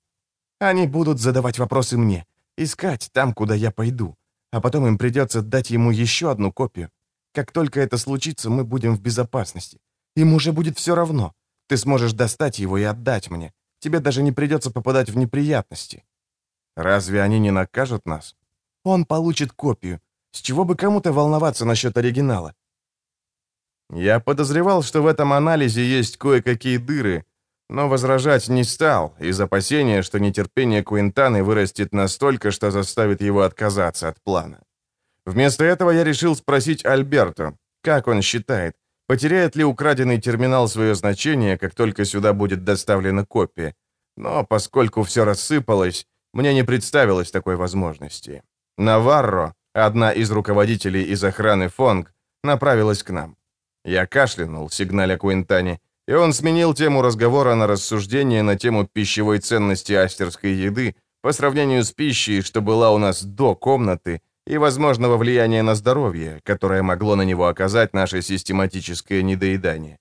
«Они будут задавать вопросы мне, искать там, куда я пойду, а потом им придется дать ему еще одну копию. Как только это случится, мы будем в безопасности. Им уже будет все равно. Ты сможешь достать его и отдать мне. Тебе даже не придется попадать в неприятности». «Разве они не накажут нас?» «Он получит копию. С чего бы кому-то волноваться насчет оригинала? Я подозревал, что в этом анализе есть кое-какие дыры, но возражать не стал, из опасения, что нетерпение Куинтаны вырастет настолько, что заставит его отказаться от плана. Вместо этого я решил спросить Альберто, как он считает, потеряет ли украденный терминал свое значение, как только сюда будет доставлена копия. Но поскольку все рассыпалось, мне не представилось такой возможности. Наварро, одна из руководителей из охраны Фонг, направилась к нам. Я кашлянул, сигналя Куинтане, и он сменил тему разговора на рассуждение на тему пищевой ценности астерской еды по сравнению с пищей, что была у нас до комнаты, и возможного влияния на здоровье, которое могло на него оказать наше систематическое недоедание.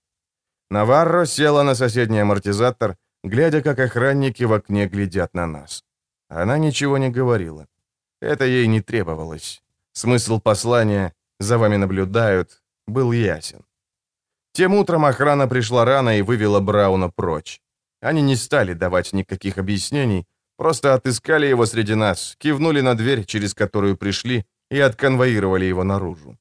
Наварро села на соседний амортизатор, глядя, как охранники в окне глядят на нас. Она ничего не говорила. Это ей не требовалось. Смысл послания «За вами наблюдают» был ясен. Тем утром охрана пришла рано и вывела Брауна прочь. Они не стали давать никаких объяснений, просто отыскали его среди нас, кивнули на дверь, через которую пришли, и отконвоировали его наружу.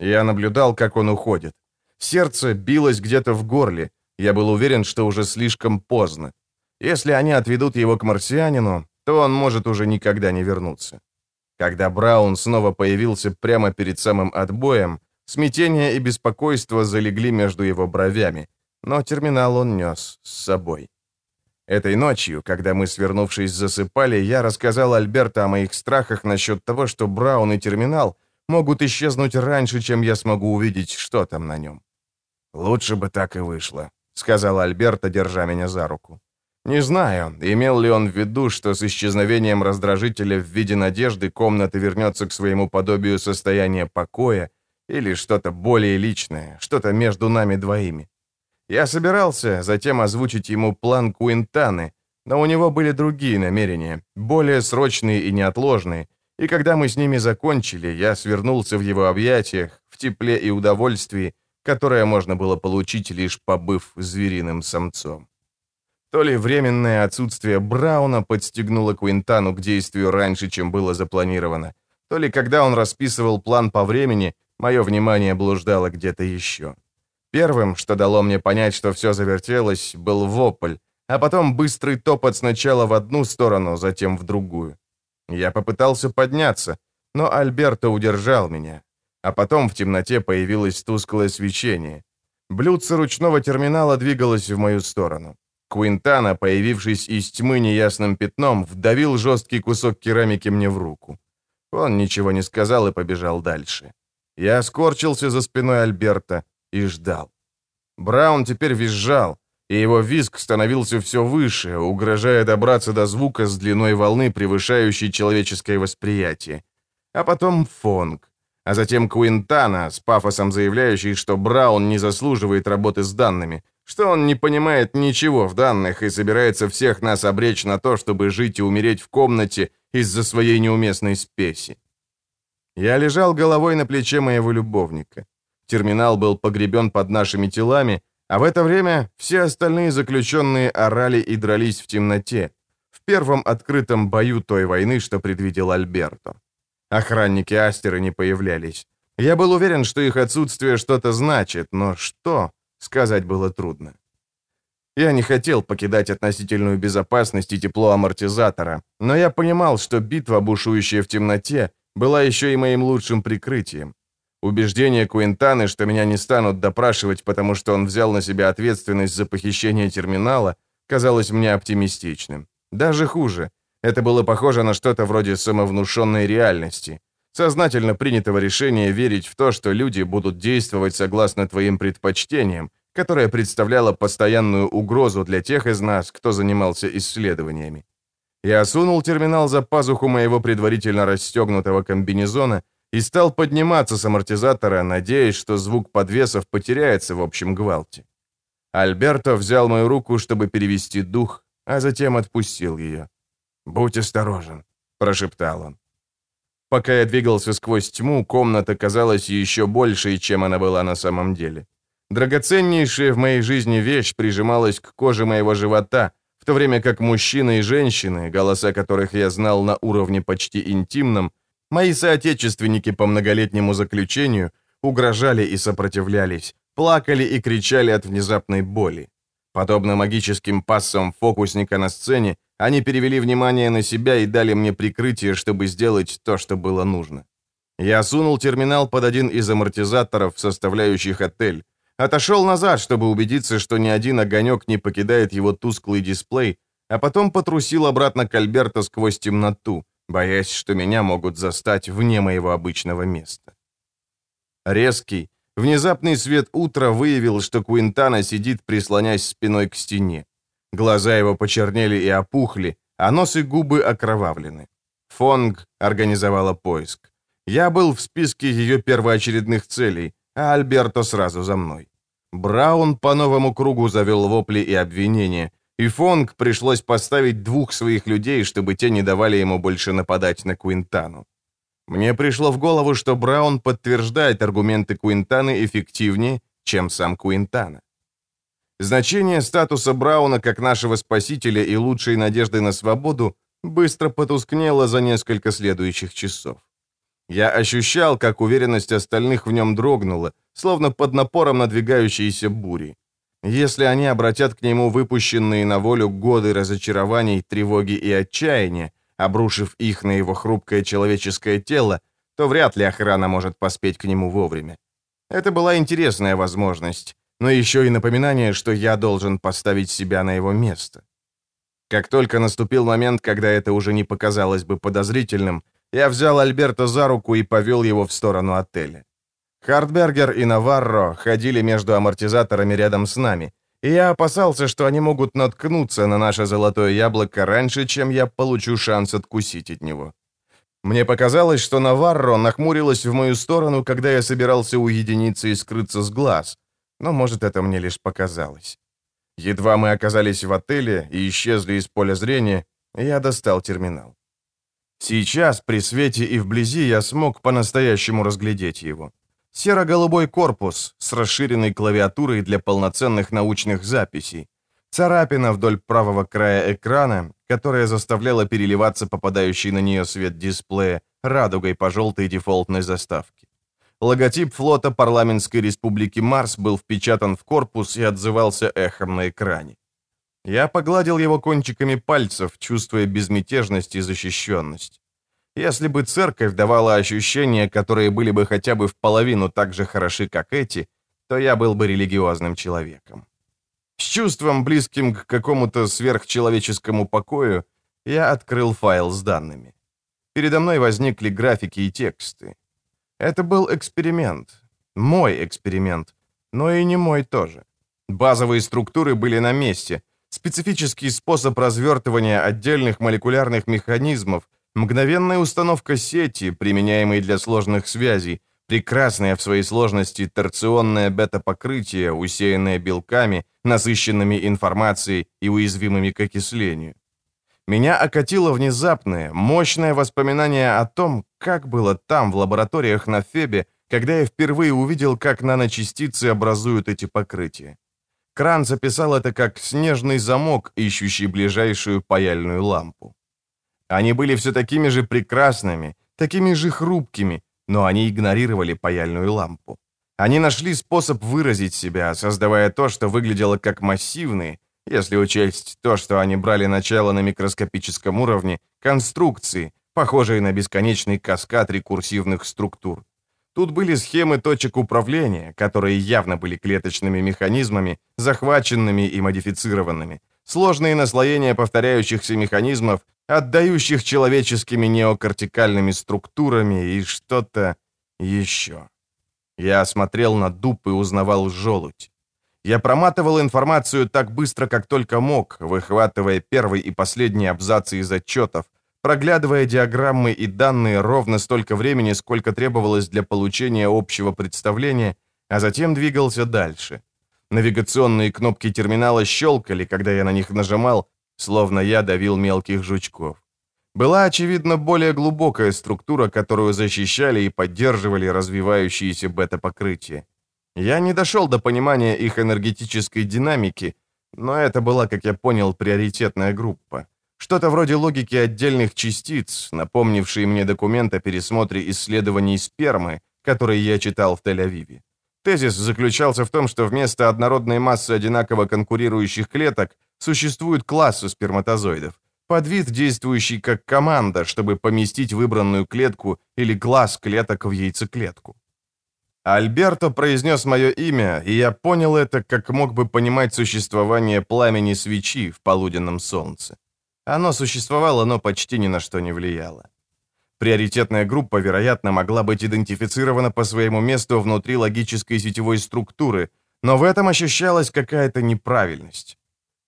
Я наблюдал, как он уходит. Сердце билось где-то в горле. Я был уверен, что уже слишком поздно. Если они отведут его к марсианину, то он может уже никогда не вернуться. Когда Браун снова появился прямо перед самым отбоем, смятение и беспокойство залегли между его бровями, но терминал он нес с собой. Этой ночью, когда мы, свернувшись, засыпали, я рассказал Альберто о моих страхах насчет того, что Браун и терминал могут исчезнуть раньше, чем я смогу увидеть, что там на нем. «Лучше бы так и вышло», — сказал Альберто, держа меня за руку. Не знаю, имел ли он в виду, что с исчезновением раздражителя в виде надежды комната вернется к своему подобию состояния покоя, или что-то более личное, что-то между нами двоими. Я собирался затем озвучить ему план Куинтаны, но у него были другие намерения, более срочные и неотложные, и когда мы с ними закончили, я свернулся в его объятиях, в тепле и удовольствии, которое можно было получить, лишь побыв звериным самцом. То ли временное отсутствие Брауна подстегнуло Куинтану к действию раньше, чем было запланировано, то ли когда он расписывал план по времени, мое внимание блуждало где-то еще. Первым, что дало мне понять, что все завертелось, был вопль, а потом быстрый топот сначала в одну сторону, затем в другую. Я попытался подняться, но Альберто удержал меня. А потом в темноте появилось тусклое свечение. Блюдце ручного терминала двигалось в мою сторону. Куинтана, появившись из тьмы неясным пятном, вдавил жесткий кусок керамики мне в руку. Он ничего не сказал и побежал дальше. Я скорчился за спиной Альберта и ждал. Браун теперь визжал, и его визг становился все выше, угрожая добраться до звука с длиной волны, превышающей человеческое восприятие. А потом фонг а затем Куинтана с пафосом заявляющий, что Браун не заслуживает работы с данными, что он не понимает ничего в данных и собирается всех нас обречь на то, чтобы жить и умереть в комнате из-за своей неуместной спеси. Я лежал головой на плече моего любовника. Терминал был погребен под нашими телами, а в это время все остальные заключенные орали и дрались в темноте, в первом открытом бою той войны, что предвидел Альберто. Охранники Астеры не появлялись. Я был уверен, что их отсутствие что-то значит, но что, сказать было трудно. Я не хотел покидать относительную безопасность и тепло амортизатора, но я понимал, что битва, бушующая в темноте, была еще и моим лучшим прикрытием. Убеждение Куинтаны, что меня не станут допрашивать, потому что он взял на себя ответственность за похищение терминала, казалось мне оптимистичным. Даже хуже. Это было похоже на что-то вроде самовнушенной реальности, сознательно принятого решения верить в то, что люди будут действовать согласно твоим предпочтениям, которое представляло постоянную угрозу для тех из нас, кто занимался исследованиями. Я сунул терминал за пазуху моего предварительно расстегнутого комбинезона и стал подниматься с амортизатора, надеясь, что звук подвесов потеряется в общем гвалте. Альберто взял мою руку, чтобы перевести дух, а затем отпустил ее. «Будь осторожен», — прошептал он. Пока я двигался сквозь тьму, комната казалась еще большей, чем она была на самом деле. Драгоценнейшая в моей жизни вещь прижималась к коже моего живота, в то время как мужчины и женщины, голоса которых я знал на уровне почти интимном, мои соотечественники по многолетнему заключению, угрожали и сопротивлялись, плакали и кричали от внезапной боли. Подобно магическим пассам фокусника на сцене, они перевели внимание на себя и дали мне прикрытие, чтобы сделать то, что было нужно. Я сунул терминал под один из амортизаторов, составляющих отель. Отошел назад, чтобы убедиться, что ни один огонек не покидает его тусклый дисплей, а потом потрусил обратно к Альберто сквозь темноту, боясь, что меня могут застать вне моего обычного места. Резкий, Внезапный свет утра выявил, что Куинтана сидит, прислонясь спиной к стене. Глаза его почернели и опухли, а нос и губы окровавлены. Фонг организовала поиск. Я был в списке ее первоочередных целей, а Альберто сразу за мной. Браун по новому кругу завел вопли и обвинения, и Фонг пришлось поставить двух своих людей, чтобы те не давали ему больше нападать на Куинтану. Мне пришло в голову, что Браун подтверждает аргументы Куинтаны эффективнее, чем сам Куинтана. Значение статуса Брауна как нашего спасителя и лучшей надежды на свободу быстро потускнело за несколько следующих часов. Я ощущал, как уверенность остальных в нем дрогнула, словно под напором надвигающейся бури. Если они обратят к нему выпущенные на волю годы разочарований, тревоги и отчаяния, обрушив их на его хрупкое человеческое тело, то вряд ли охрана может поспеть к нему вовремя. Это была интересная возможность, но еще и напоминание, что я должен поставить себя на его место. Как только наступил момент, когда это уже не показалось бы подозрительным, я взял Альберта за руку и повел его в сторону отеля. Хартбергер и Наварро ходили между амортизаторами рядом с нами, и я опасался, что они могут наткнуться на наше золотое яблоко раньше, чем я получу шанс откусить от него. Мне показалось, что Наварро нахмурилась в мою сторону, когда я собирался уединиться и скрыться с глаз, но, может, это мне лишь показалось. Едва мы оказались в отеле и исчезли из поля зрения, я достал терминал. Сейчас, при свете и вблизи, я смог по-настоящему разглядеть его. Серо-голубой корпус с расширенной клавиатурой для полноценных научных записей. Царапина вдоль правого края экрана, которая заставляла переливаться попадающий на нее свет дисплея радугой по желтой дефолтной заставке. Логотип флота парламентской республики Марс был впечатан в корпус и отзывался эхом на экране. Я погладил его кончиками пальцев, чувствуя безмятежность и защищенность. Если бы церковь давала ощущения, которые были бы хотя бы в половину так же хороши, как эти, то я был бы религиозным человеком. С чувством, близким к какому-то сверхчеловеческому покою, я открыл файл с данными. Передо мной возникли графики и тексты. Это был эксперимент. Мой эксперимент. Но и не мой тоже. Базовые структуры были на месте. Специфический способ развертывания отдельных молекулярных механизмов, мгновенная установка сети, применяемой для сложных связей, прекрасное в своей сложности торционное бета-покрытие, усеянное белками, насыщенными информацией и уязвимыми к окислению. Меня окатило внезапное, мощное воспоминание о том, как было там, в лабораториях на Фебе, когда я впервые увидел, как наночастицы образуют эти покрытия. Кран записал это как снежный замок, ищущий ближайшую паяльную лампу. Они были все такими же прекрасными, такими же хрупкими, но они игнорировали паяльную лампу. Они нашли способ выразить себя, создавая то, что выглядело как массивные, если учесть то, что они брали начало на микроскопическом уровне, конструкции, похожие на бесконечный каскад рекурсивных структур. Тут были схемы точек управления, которые явно были клеточными механизмами, захваченными и модифицированными, сложные наслоения повторяющихся механизмов, отдающих человеческими неокортикальными структурами и что-то еще. Я смотрел на дуб и узнавал желудь. Я проматывал информацию так быстро, как только мог, выхватывая первый и последний абзацы из отчетов, проглядывая диаграммы и данные ровно столько времени, сколько требовалось для получения общего представления, а затем двигался дальше. Навигационные кнопки терминала щелкали, когда я на них нажимал, словно я давил мелких жучков. Была, очевидно, более глубокая структура, которую защищали и поддерживали развивающиеся бета-покрытия. Я не дошел до понимания их энергетической динамики, но это была, как я понял, приоритетная группа. Что-то вроде логики отдельных частиц, напомнившие мне документ о пересмотре исследований спермы, который я читал в Тель-Авиве. Тезис заключался в том, что вместо однородной массы одинаково конкурирующих клеток существует класс у сперматозоидов, подвид, действующий как команда, чтобы поместить выбранную клетку или класс клеток в яйцеклетку. Альберто произнес мое имя, и я понял это, как мог бы понимать существование пламени свечи в полуденном солнце. Оно существовало, но почти ни на что не влияло. Приоритетная группа, вероятно, могла быть идентифицирована по своему месту внутри логической сетевой структуры, но в этом ощущалась какая-то неправильность.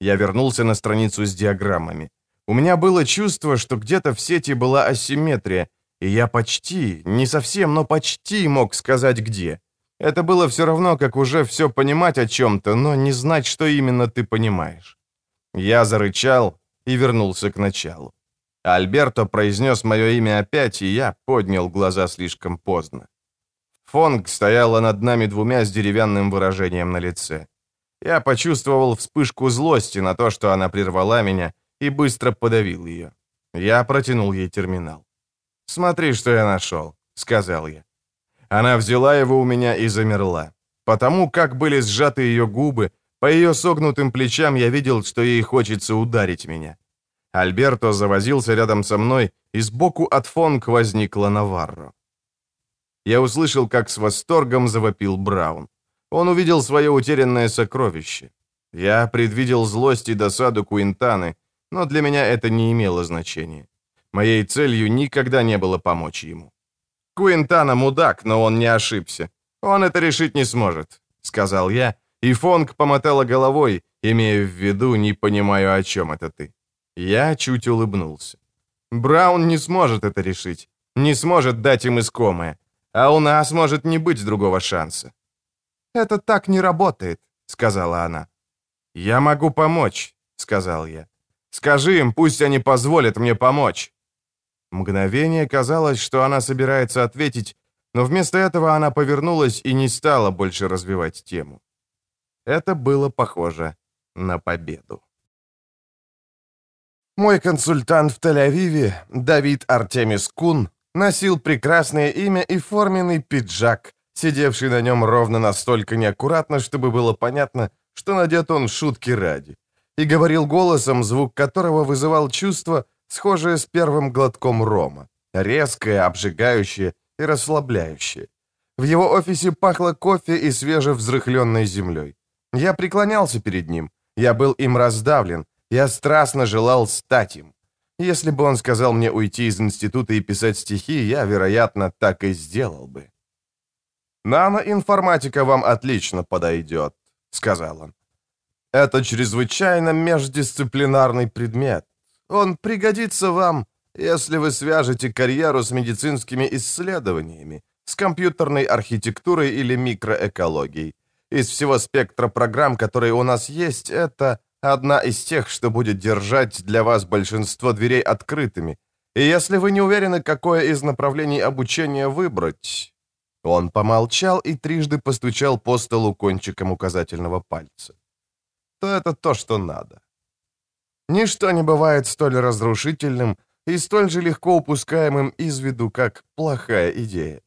Я вернулся на страницу с диаграммами. У меня было чувство, что где-то в сети была асимметрия, и я почти, не совсем, но почти мог сказать где. Это было все равно, как уже все понимать о чем-то, но не знать, что именно ты понимаешь. Я зарычал и вернулся к началу. Альберто произнес мое имя опять, и я поднял глаза слишком поздно. Фонг стояла над нами двумя с деревянным выражением на лице. Я почувствовал вспышку злости на то, что она прервала меня, и быстро подавил ее. Я протянул ей терминал. «Смотри, что я нашел», — сказал я. Она взяла его у меня и замерла. Потому как были сжаты ее губы, по ее согнутым плечам я видел, что ей хочется ударить меня. Альберто завозился рядом со мной, и сбоку от Фонг возникла Наварро. Я услышал, как с восторгом завопил Браун. Он увидел свое утерянное сокровище. Я предвидел злость и досаду Куинтаны, но для меня это не имело значения. Моей целью никогда не было помочь ему. Куинтана мудак, но он не ошибся. Он это решить не сможет, сказал я, и Фонг помотала головой, имея в виду, не понимаю, о чем это ты. Я чуть улыбнулся. Браун не сможет это решить, не сможет дать им искомое, а у нас может не быть другого шанса. «Это так не работает», — сказала она. «Я могу помочь», — сказал я. «Скажи им, пусть они позволят мне помочь». Мгновение казалось, что она собирается ответить, но вместо этого она повернулась и не стала больше развивать тему. Это было похоже на победу. Мой консультант в Тель-Авиве, Давид Артемис Кун, носил прекрасное имя и форменный пиджак, сидевший на нем ровно настолько неаккуратно, чтобы было понятно, что надет он шутки ради, и говорил голосом, звук которого вызывал чувство, схожее с первым глотком рома, резкое, обжигающее и расслабляющее. В его офисе пахло кофе и свежевзрыхленной землей. Я преклонялся перед ним, я был им раздавлен, я страстно желал стать им. Если бы он сказал мне уйти из института и писать стихи, я, вероятно, так и сделал бы. «Наноинформатика вам отлично подойдет», — сказал он. «Это чрезвычайно междисциплинарный предмет. Он пригодится вам, если вы свяжете карьеру с медицинскими исследованиями, с компьютерной архитектурой или микроэкологией. Из всего спектра программ, которые у нас есть, это одна из тех, что будет держать для вас большинство дверей открытыми. И если вы не уверены, какое из направлений обучения выбрать...» Он помолчал и трижды постучал по столу кончиком указательного пальца. «То это то, что надо. Ничто не бывает столь разрушительным и столь же легко упускаемым из виду, как плохая идея.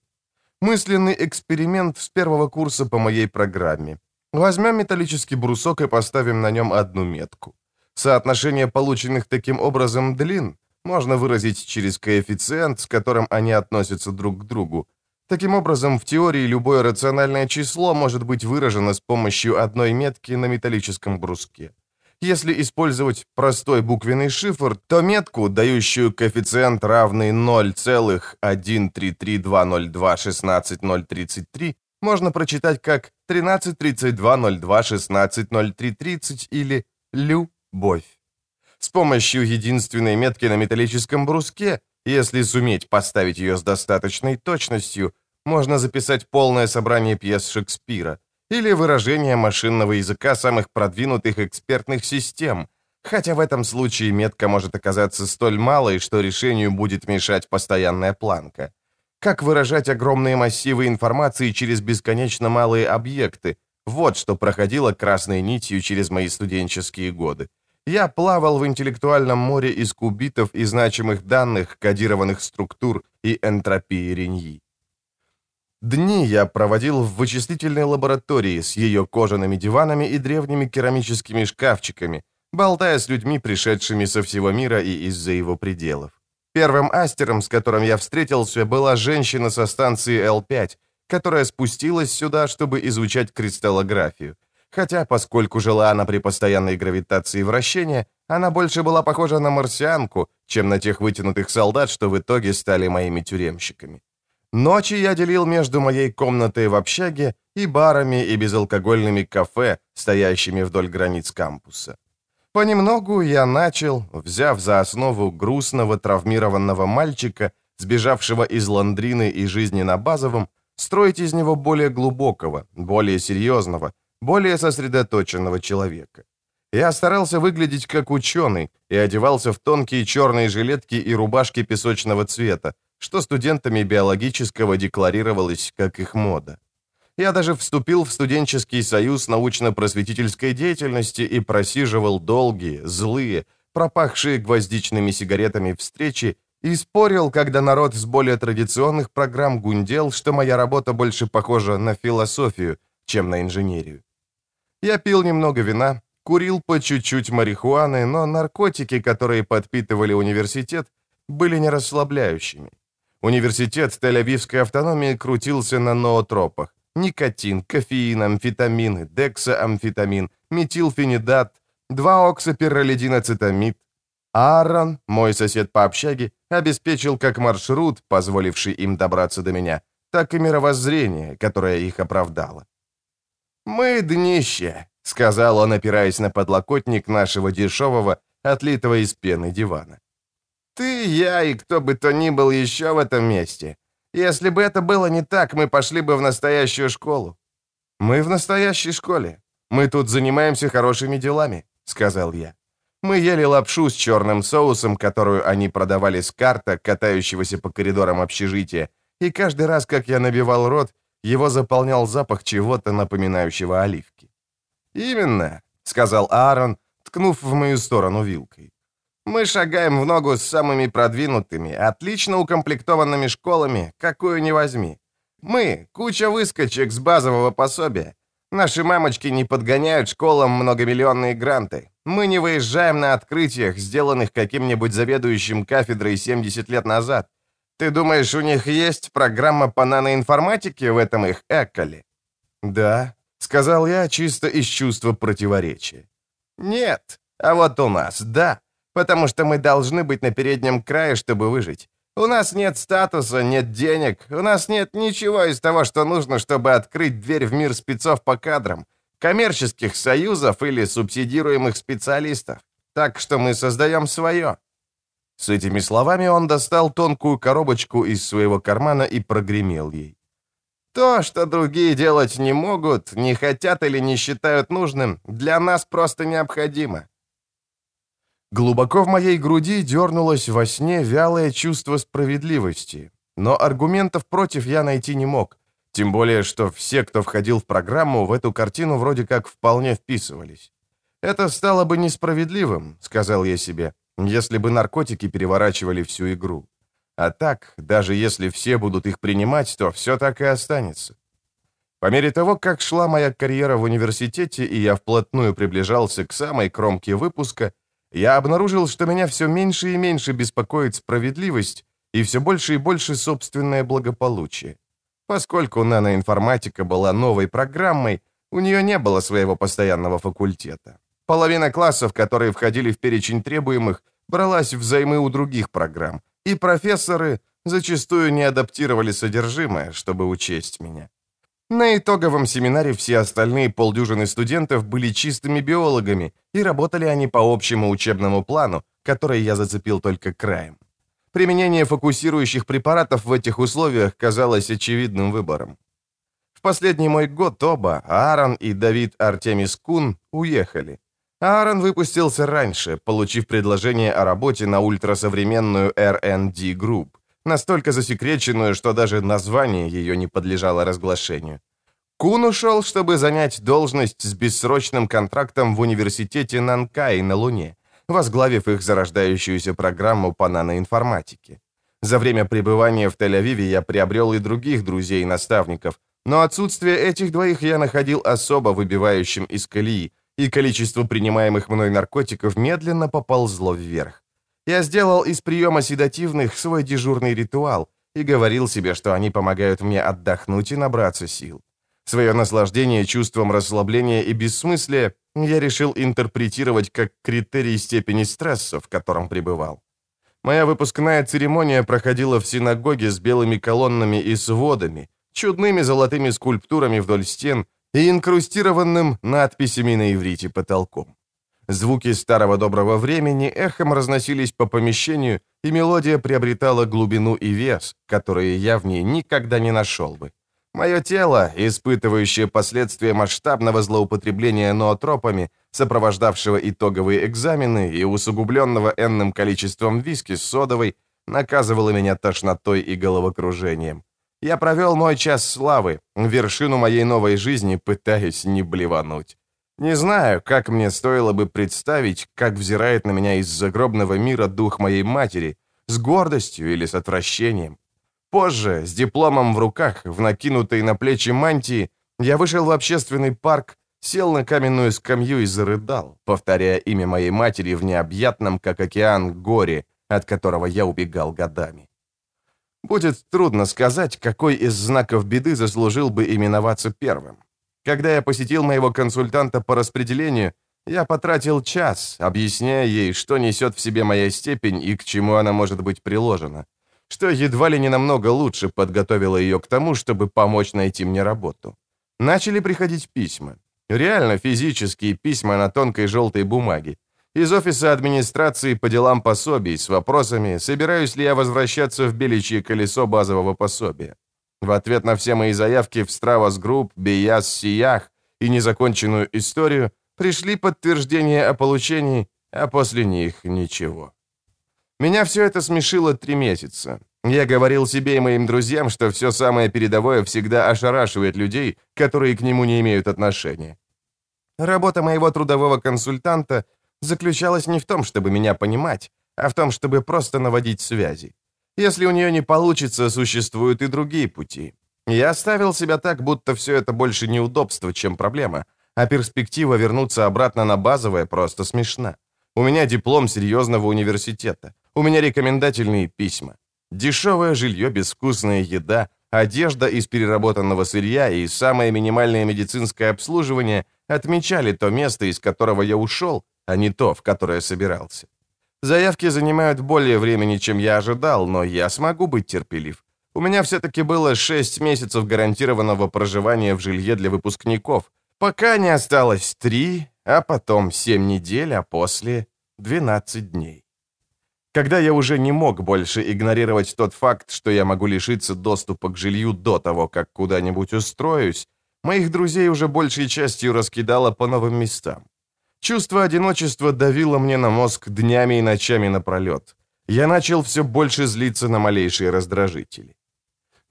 Мысленный эксперимент с первого курса по моей программе. Возьмем металлический брусок и поставим на нем одну метку. Соотношение полученных таким образом длин можно выразить через коэффициент, с которым они относятся друг к другу. Таким образом, в теории любое рациональное число может быть выражено с помощью одной метки на металлическом бруске. Если использовать простой буквенный шифр, то метку, дающую коэффициент равный 0,13320216033, можно прочитать как 133202160330 или «любовь». С помощью единственной метки на металлическом бруске, если суметь поставить ее с достаточной точностью, можно записать полное собрание пьес Шекспира или выражение машинного языка самых продвинутых экспертных систем, хотя в этом случае метка может оказаться столь малой, что решению будет мешать постоянная планка. Как выражать огромные массивы информации через бесконечно малые объекты? Вот что проходило красной нитью через мои студенческие годы. Я плавал в интеллектуальном море из кубитов и значимых данных, кодированных структур и энтропии Реньи. Дни я проводил в вычислительной лаборатории с ее кожаными диванами и древними керамическими шкафчиками, болтая с людьми, пришедшими со всего мира и из-за его пределов. Первым астером, с которым я встретился, была женщина со станции Л-5, которая спустилась сюда, чтобы изучать кристаллографию. Хотя, поскольку жила она при постоянной гравитации вращения, она больше была похожа на марсианку, чем на тех вытянутых солдат, что в итоге стали моими тюремщиками. Ночи я делил между моей комнатой в общаге и барами и безалкогольными кафе, стоящими вдоль границ кампуса. Понемногу я начал, взяв за основу грустного травмированного мальчика, сбежавшего из ландрины и жизни на базовом, строить из него более глубокого, более серьезного, более сосредоточенного человека. Я старался выглядеть как ученый и одевался в тонкие черные жилетки и рубашки песочного цвета, что студентами биологического декларировалось как их мода. Я даже вступил в студенческий союз научно-просветительской деятельности и просиживал долгие, злые, пропахшие гвоздичными сигаретами встречи и спорил, когда народ с более традиционных программ гундел, что моя работа больше похожа на философию, чем на инженерию. Я пил немного вина, курил по чуть-чуть марихуаны, но наркотики, которые подпитывали университет, были не расслабляющими. Университет Тель-Авивской автономии крутился на ноотропах. Никотин, кофеин, амфетамин, дексоамфетамин, метилфенидат, 2-оксапирролидинацетамид. Аарон, мой сосед по общаге, обеспечил как маршрут, позволивший им добраться до меня, так и мировоззрение, которое их оправдало. «Мы днище», — сказал он, опираясь на подлокотник нашего дешевого, отлитого из пены дивана. Ты, я и кто бы то ни был еще в этом месте. Если бы это было не так, мы пошли бы в настоящую школу». «Мы в настоящей школе. Мы тут занимаемся хорошими делами», — сказал я. Мы ели лапшу с черным соусом, которую они продавали с карта, катающегося по коридорам общежития, и каждый раз, как я набивал рот, его заполнял запах чего-то напоминающего оливки. «Именно», — сказал Аарон, ткнув в мою сторону вилкой. Мы шагаем в ногу с самыми продвинутыми, отлично укомплектованными школами, какую ни возьми. Мы — куча выскочек с базового пособия. Наши мамочки не подгоняют школам многомиллионные гранты. Мы не выезжаем на открытиях, сделанных каким-нибудь заведующим кафедрой 70 лет назад. Ты думаешь, у них есть программа по наноинформатике в этом их Экколе? Да, сказал я чисто из чувства противоречия. Нет, а вот у нас, да потому что мы должны быть на переднем крае, чтобы выжить. У нас нет статуса, нет денег, у нас нет ничего из того, что нужно, чтобы открыть дверь в мир спецов по кадрам, коммерческих союзов или субсидируемых специалистов. Так что мы создаем свое». С этими словами он достал тонкую коробочку из своего кармана и прогремел ей. То, что другие делать не могут, не хотят или не считают нужным, для нас просто необходимо. Глубоко в моей груди дернулось во сне вялое чувство справедливости, но аргументов против я найти не мог, тем более, что все, кто входил в программу, в эту картину вроде как вполне вписывались. «Это стало бы несправедливым», — сказал я себе, «если бы наркотики переворачивали всю игру. А так, даже если все будут их принимать, то все так и останется». По мере того, как шла моя карьера в университете, и я вплотную приближался к самой кромке выпуска, я обнаружил, что меня все меньше и меньше беспокоит справедливость и все больше и больше собственное благополучие. Поскольку наноинформатика была новой программой, у нее не было своего постоянного факультета. Половина классов, которые входили в перечень требуемых, бралась взаймы у других программ, и профессоры зачастую не адаптировали содержимое, чтобы учесть меня. На итоговом семинаре все остальные полдюжины студентов были чистыми биологами, и работали они по общему учебному плану, который я зацепил только краем. Применение фокусирующих препаратов в этих условиях казалось очевидным выбором. В последний мой год оба, Аарон и Давид Артемис Кун, уехали. Аарон выпустился раньше, получив предложение о работе на ультрасовременную R&D Group настолько засекреченную, что даже название ее не подлежало разглашению. Кун ушел, чтобы занять должность с бессрочным контрактом в университете Нанкай на Луне, возглавив их зарождающуюся программу по наноинформатике. За время пребывания в Тель-Авиве я приобрел и других друзей и наставников, но отсутствие этих двоих я находил особо выбивающим из колеи, и количество принимаемых мной наркотиков медленно поползло вверх. Я сделал из приема седативных свой дежурный ритуал и говорил себе, что они помогают мне отдохнуть и набраться сил. Свое наслаждение чувством расслабления и бессмыслия я решил интерпретировать как критерий степени стресса, в котором пребывал. Моя выпускная церемония проходила в синагоге с белыми колоннами и сводами, чудными золотыми скульптурами вдоль стен и инкрустированным надписями на иврите потолком. Звуки старого доброго времени эхом разносились по помещению, и мелодия приобретала глубину и вес, которые я в ней никогда не нашел бы. Мое тело, испытывающее последствия масштабного злоупотребления ноотропами, сопровождавшего итоговые экзамены и усугубленного энным количеством виски с содовой, наказывало меня тошнотой и головокружением. Я провел мой час славы, вершину моей новой жизни, пытаясь не блевануть. Не знаю, как мне стоило бы представить, как взирает на меня из загробного мира дух моей матери, с гордостью или с отвращением. Позже, с дипломом в руках, в накинутой на плечи мантии, я вышел в общественный парк, сел на каменную скамью и зарыдал, повторяя имя моей матери в необъятном, как океан, горе, от которого я убегал годами. Будет трудно сказать, какой из знаков беды заслужил бы именоваться первым. Когда я посетил моего консультанта по распределению, я потратил час, объясняя ей, что несет в себе моя степень и к чему она может быть приложена что едва ли не намного лучше подготовило ее к тому, чтобы помочь найти мне работу. Начали приходить письма. Реально физические письма на тонкой желтой бумаге. Из офиса администрации по делам пособий с вопросами, собираюсь ли я возвращаться в беличье колесо базового пособия. В ответ на все мои заявки в Стравас Групп, Бияс Сиях и незаконченную историю пришли подтверждения о получении, а после них ничего. Меня все это смешило три месяца. Я говорил себе и моим друзьям, что все самое передовое всегда ошарашивает людей, которые к нему не имеют отношения. Работа моего трудового консультанта заключалась не в том, чтобы меня понимать, а в том, чтобы просто наводить связи. Если у нее не получится, существуют и другие пути. Я оставил себя так, будто все это больше неудобство, чем проблема, а перспектива вернуться обратно на базовое просто смешна. У меня диплом серьезного университета. У меня рекомендательные письма. Дешевое жилье, безвкусная еда, одежда из переработанного сырья и самое минимальное медицинское обслуживание отмечали то место, из которого я ушел, а не то, в которое собирался. Заявки занимают более времени, чем я ожидал, но я смогу быть терпелив. У меня все-таки было 6 месяцев гарантированного проживания в жилье для выпускников, пока не осталось 3, а потом 7 недель, а после 12 дней. Когда я уже не мог больше игнорировать тот факт, что я могу лишиться доступа к жилью до того, как куда-нибудь устроюсь, моих друзей уже большей частью раскидало по новым местам. Чувство одиночества давило мне на мозг днями и ночами напролет. Я начал все больше злиться на малейшие раздражители.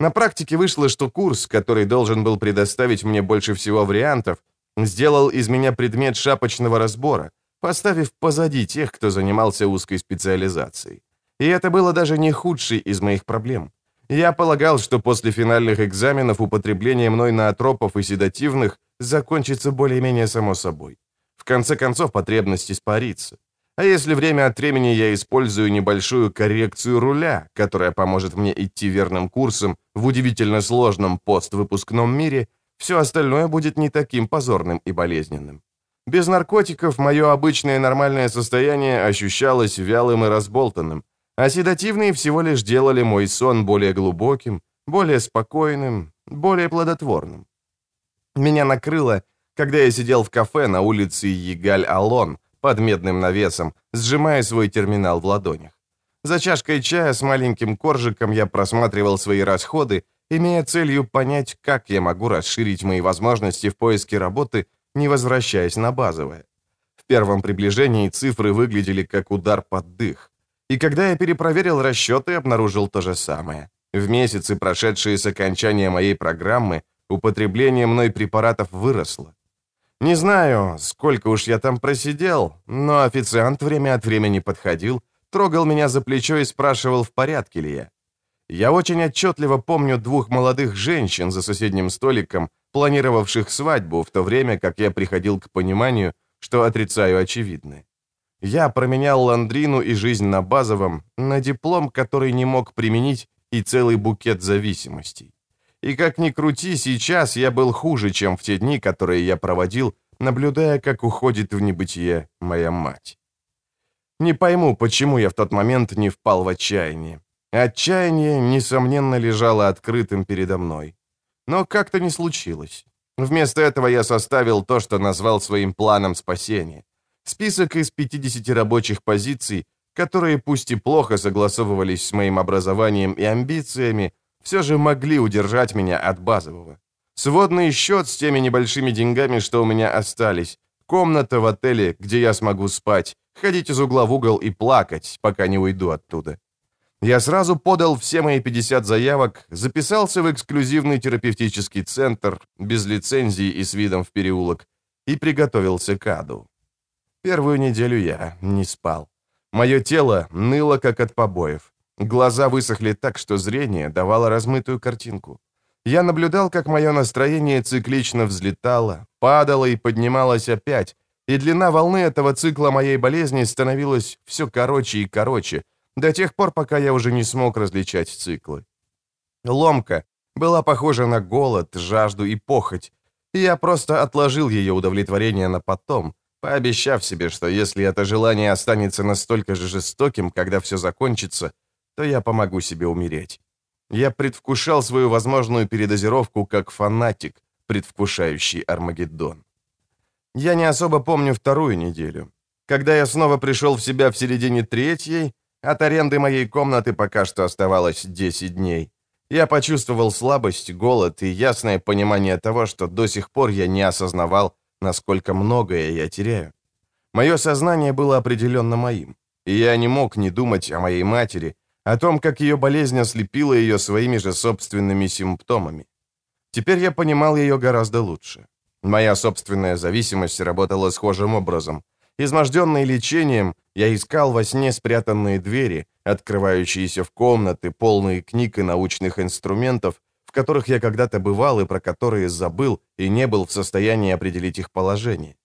На практике вышло, что курс, который должен был предоставить мне больше всего вариантов, сделал из меня предмет шапочного разбора, поставив позади тех, кто занимался узкой специализацией. И это было даже не худшей из моих проблем. Я полагал, что после финальных экзаменов употребление мной наотропов и седативных закончится более-менее само собой. Конце концов, потребность испарится. А если время от времени я использую небольшую коррекцию руля, которая поможет мне идти верным курсом в удивительно сложном поствыпускном мире, все остальное будет не таким позорным и болезненным. Без наркотиков мое обычное нормальное состояние ощущалось вялым и разболтанным, а седативные всего лишь делали мой сон более глубоким, более спокойным, более плодотворным. Меня накрыло, когда я сидел в кафе на улице Егаль-Алон под медным навесом, сжимая свой терминал в ладонях. За чашкой чая с маленьким коржиком я просматривал свои расходы, имея целью понять, как я могу расширить мои возможности в поиске работы не возвращаясь на базовое. В первом приближении цифры выглядели как удар под дых. И когда я перепроверил расчеты, обнаружил то же самое. В месяцы, прошедшие с окончания моей программы, употребление мной препаратов выросло. Не знаю, сколько уж я там просидел, но официант время от времени подходил, трогал меня за плечо и спрашивал, в порядке ли я. Я очень отчетливо помню двух молодых женщин за соседним столиком, планировавших свадьбу, в то время как я приходил к пониманию, что отрицаю очевидное. Я променял ландрину и жизнь на базовом, на диплом, который не мог применить, и целый букет зависимостей. И как ни крути, сейчас я был хуже, чем в те дни, которые я проводил, наблюдая, как уходит в небытие моя мать. Не пойму, почему я в тот момент не впал в отчаяние. Отчаяние, несомненно, лежало открытым передо мной. Но как-то не случилось. Вместо этого я составил то, что назвал своим планом спасения. Список из 50 рабочих позиций, которые пусть и плохо согласовывались с моим образованием и амбициями, все же могли удержать меня от базового. Сводный счет с теми небольшими деньгами, что у меня остались, комната в отеле, где я смогу спать, ходить из угла в угол и плакать, пока не уйду оттуда. Я сразу подал все мои 50 заявок, записался в эксклюзивный терапевтический центр, без лицензии и с видом в переулок, и приготовился к аду. Первую неделю я не спал. Мое тело ныло, как от побоев. Глаза высохли так, что зрение давало размытую картинку. Я наблюдал, как мое настроение циклично взлетало, падало и поднималось опять, и длина волны этого цикла моей болезни становилась все короче и короче, до тех пор, пока я уже не смог различать циклы. Ломка была похожа на голод, жажду и похоть, и я просто отложил ее удовлетворение на потом, пообещав себе, что если это желание останется настолько же жестоким, когда все закончится, то я помогу себе умереть. Я предвкушал свою возможную передозировку как фанатик, предвкушающий Армагеддон. Я не особо помню вторую неделю. Когда я снова пришел в себя в середине третьей, от аренды моей комнаты пока что оставалось 10 дней. Я почувствовал слабость, голод и ясное понимание того, что до сих пор я не осознавал, насколько многое я теряю. Мое сознание было определенно моим, и я не мог не думать о моей матери, о том, как ее болезнь ослепила ее своими же собственными симптомами. Теперь я понимал ее гораздо лучше. Моя собственная зависимость работала схожим образом. Изможденный лечением, я искал во сне спрятанные двери, открывающиеся в комнаты, полные книг и научных инструментов, в которых я когда-то бывал и про которые забыл и не был в состоянии определить их положение.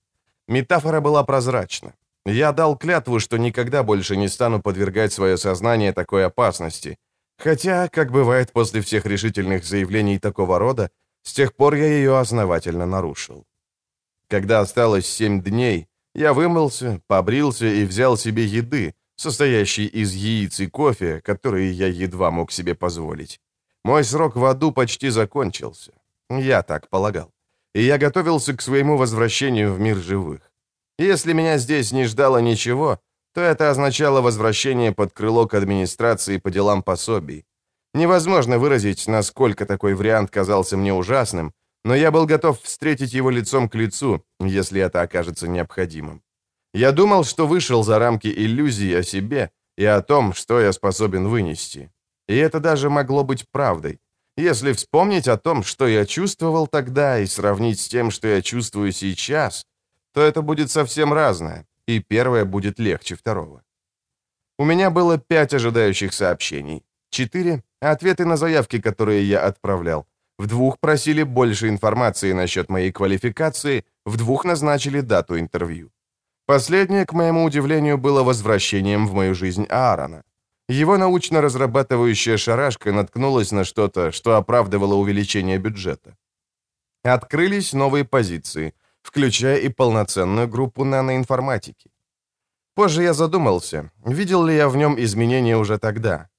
Метафора была прозрачна. Я дал клятву, что никогда больше не стану подвергать свое сознание такой опасности. Хотя, как бывает после всех решительных заявлений такого рода, с тех пор я ее основательно нарушил. Когда осталось семь дней, я вымылся, побрился и взял себе еды, состоящей из яиц и кофе, которые я едва мог себе позволить. Мой срок в аду почти закончился. Я так полагал. И я готовился к своему возвращению в мир живых. Если меня здесь не ждало ничего, то это означало возвращение под крыло к администрации по делам пособий. Невозможно выразить, насколько такой вариант казался мне ужасным, но я был готов встретить его лицом к лицу, если это окажется необходимым. Я думал, что вышел за рамки иллюзий о себе и о том, что я способен вынести. И это даже могло быть правдой. Если вспомнить о том, что я чувствовал тогда, и сравнить с тем, что я чувствую сейчас, то это будет совсем разное, и первое будет легче второго. У меня было пять ожидающих сообщений. Четыре — ответы на заявки, которые я отправлял. В двух просили больше информации насчет моей квалификации, в двух назначили дату интервью. Последнее, к моему удивлению, было возвращением в мою жизнь Аарона. Его научно разрабатывающая шарашка наткнулась на что-то, что оправдывало увеличение бюджета. Открылись новые позиции, включая и полноценную группу наноинформатики. Позже я задумался, видел ли я в нем изменения уже тогда.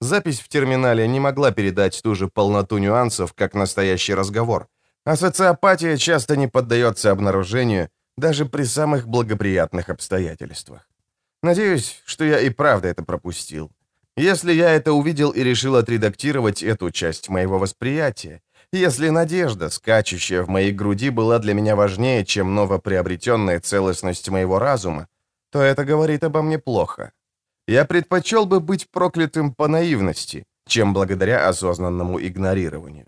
Запись в терминале не могла передать ту же полноту нюансов, как настоящий разговор. А социопатия часто не поддается обнаружению даже при самых благоприятных обстоятельствах. Надеюсь, что я и правда это пропустил. Если я это увидел и решил отредактировать эту часть моего восприятия, если надежда, скачущая в моей груди, была для меня важнее, чем новоприобретенная целостность моего разума, то это говорит обо мне плохо. Я предпочел бы быть проклятым по наивности, чем благодаря осознанному игнорированию.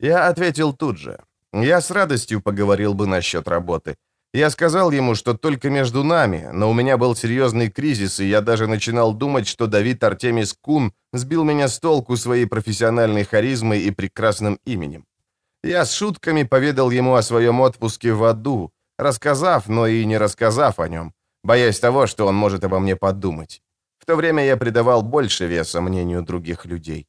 Я ответил тут же. Я с радостью поговорил бы насчет работы, я сказал ему, что только между нами, но у меня был серьезный кризис, и я даже начинал думать, что Давид Артемис Кун сбил меня с толку своей профессиональной харизмой и прекрасным именем. Я с шутками поведал ему о своем отпуске в аду, рассказав, но и не рассказав о нем, боясь того, что он может обо мне подумать. В то время я придавал больше веса мнению других людей.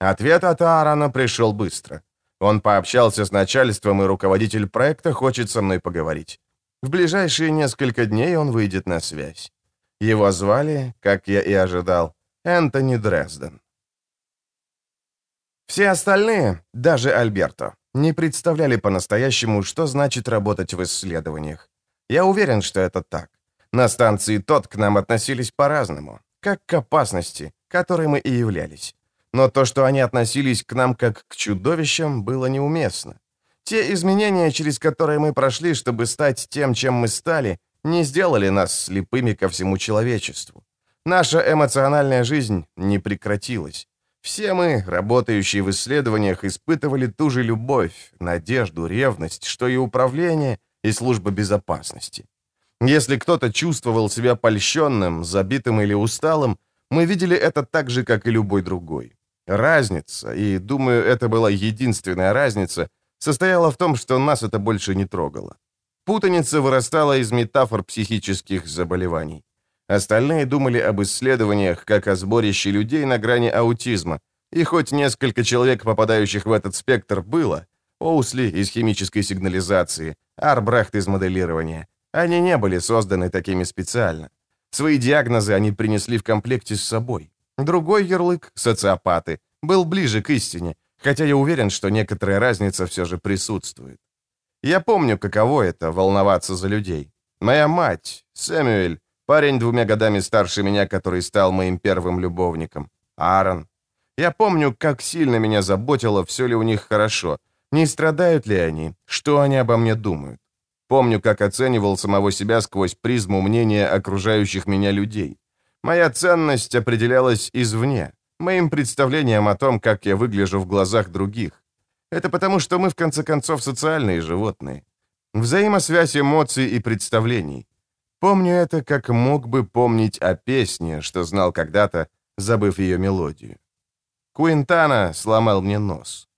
Ответ от Аарона пришел быстро. Он пообщался с начальством, и руководитель проекта хочет со мной поговорить. В ближайшие несколько дней он выйдет на связь. Его звали, как я и ожидал, Энтони Дрезден. Все остальные, даже Альберто, не представляли по-настоящему, что значит работать в исследованиях. Я уверен, что это так. На станции тот к нам относились по-разному, как к опасности, которой мы и являлись. Но то, что они относились к нам как к чудовищам, было неуместно. Те изменения, через которые мы прошли, чтобы стать тем, чем мы стали, не сделали нас слепыми ко всему человечеству. Наша эмоциональная жизнь не прекратилась. Все мы, работающие в исследованиях, испытывали ту же любовь, надежду, ревность, что и управление, и служба безопасности. Если кто-то чувствовал себя польщенным, забитым или усталым, мы видели это так же, как и любой другой. Разница, и, думаю, это была единственная разница, состояла в том, что нас это больше не трогало. Путаница вырастала из метафор психических заболеваний. Остальные думали об исследованиях как о сборище людей на грани аутизма, и хоть несколько человек, попадающих в этот спектр, было, Оусли из химической сигнализации, Арбрахт из моделирования, они не были созданы такими специально. Свои диагнозы они принесли в комплекте с собой. Другой ярлык, социопаты, был ближе к истине, хотя я уверен, что некоторая разница все же присутствует. Я помню, каково это — волноваться за людей. Моя мать, Сэмюэль, Парень двумя годами старше меня, который стал моим первым любовником. Аарон. Я помню, как сильно меня заботило, все ли у них хорошо, не страдают ли они, что они обо мне думают. Помню, как оценивал самого себя сквозь призму мнения окружающих меня людей. Моя ценность определялась извне, моим представлением о том, как я выгляжу в глазах других. Это потому, что мы, в конце концов, социальные животные. Взаимосвязь эмоций и представлений. Помню это, как мог бы помнить о песне, что знал когда-то, забыв ее мелодию. Куинтана сломал мне нос.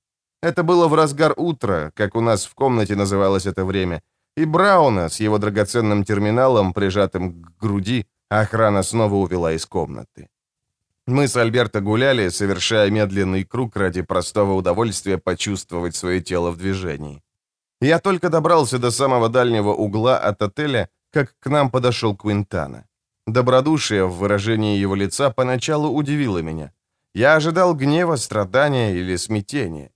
Это было в разгар утра, как у нас в комнате называлось это время, и Брауна с его драгоценным терминалом, прижатым к груди, охрана снова увела из комнаты. Мы с Альберто гуляли, совершая медленный круг ради простого удовольствия почувствовать свое тело в движении. Я только добрался до самого дальнего угла от отеля, как к нам подошел Квинтана. Добродушие в выражении его лица поначалу удивило меня. Я ожидал гнева, страдания или смятения.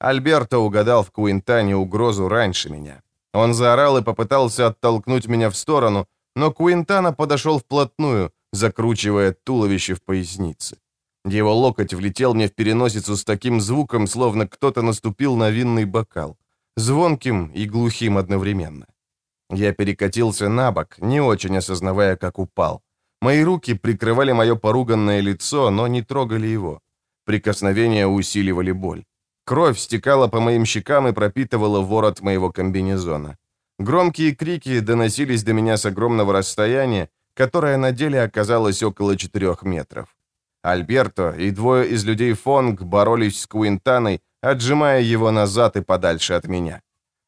Альберто угадал в Куинтане угрозу раньше меня. Он заорал и попытался оттолкнуть меня в сторону, но Куинтана подошел вплотную, закручивая туловище в пояснице. Его локоть влетел мне в переносицу с таким звуком, словно кто-то наступил на винный бокал. Звонким и глухим одновременно. Я перекатился на бок, не очень осознавая, как упал. Мои руки прикрывали мое поруганное лицо, но не трогали его. Прикосновения усиливали боль. Кровь стекала по моим щекам и пропитывала ворот моего комбинезона. Громкие крики доносились до меня с огромного расстояния, которое на деле оказалось около четырех метров. Альберто и двое из людей Фонг боролись с Куинтаной, отжимая его назад и подальше от меня.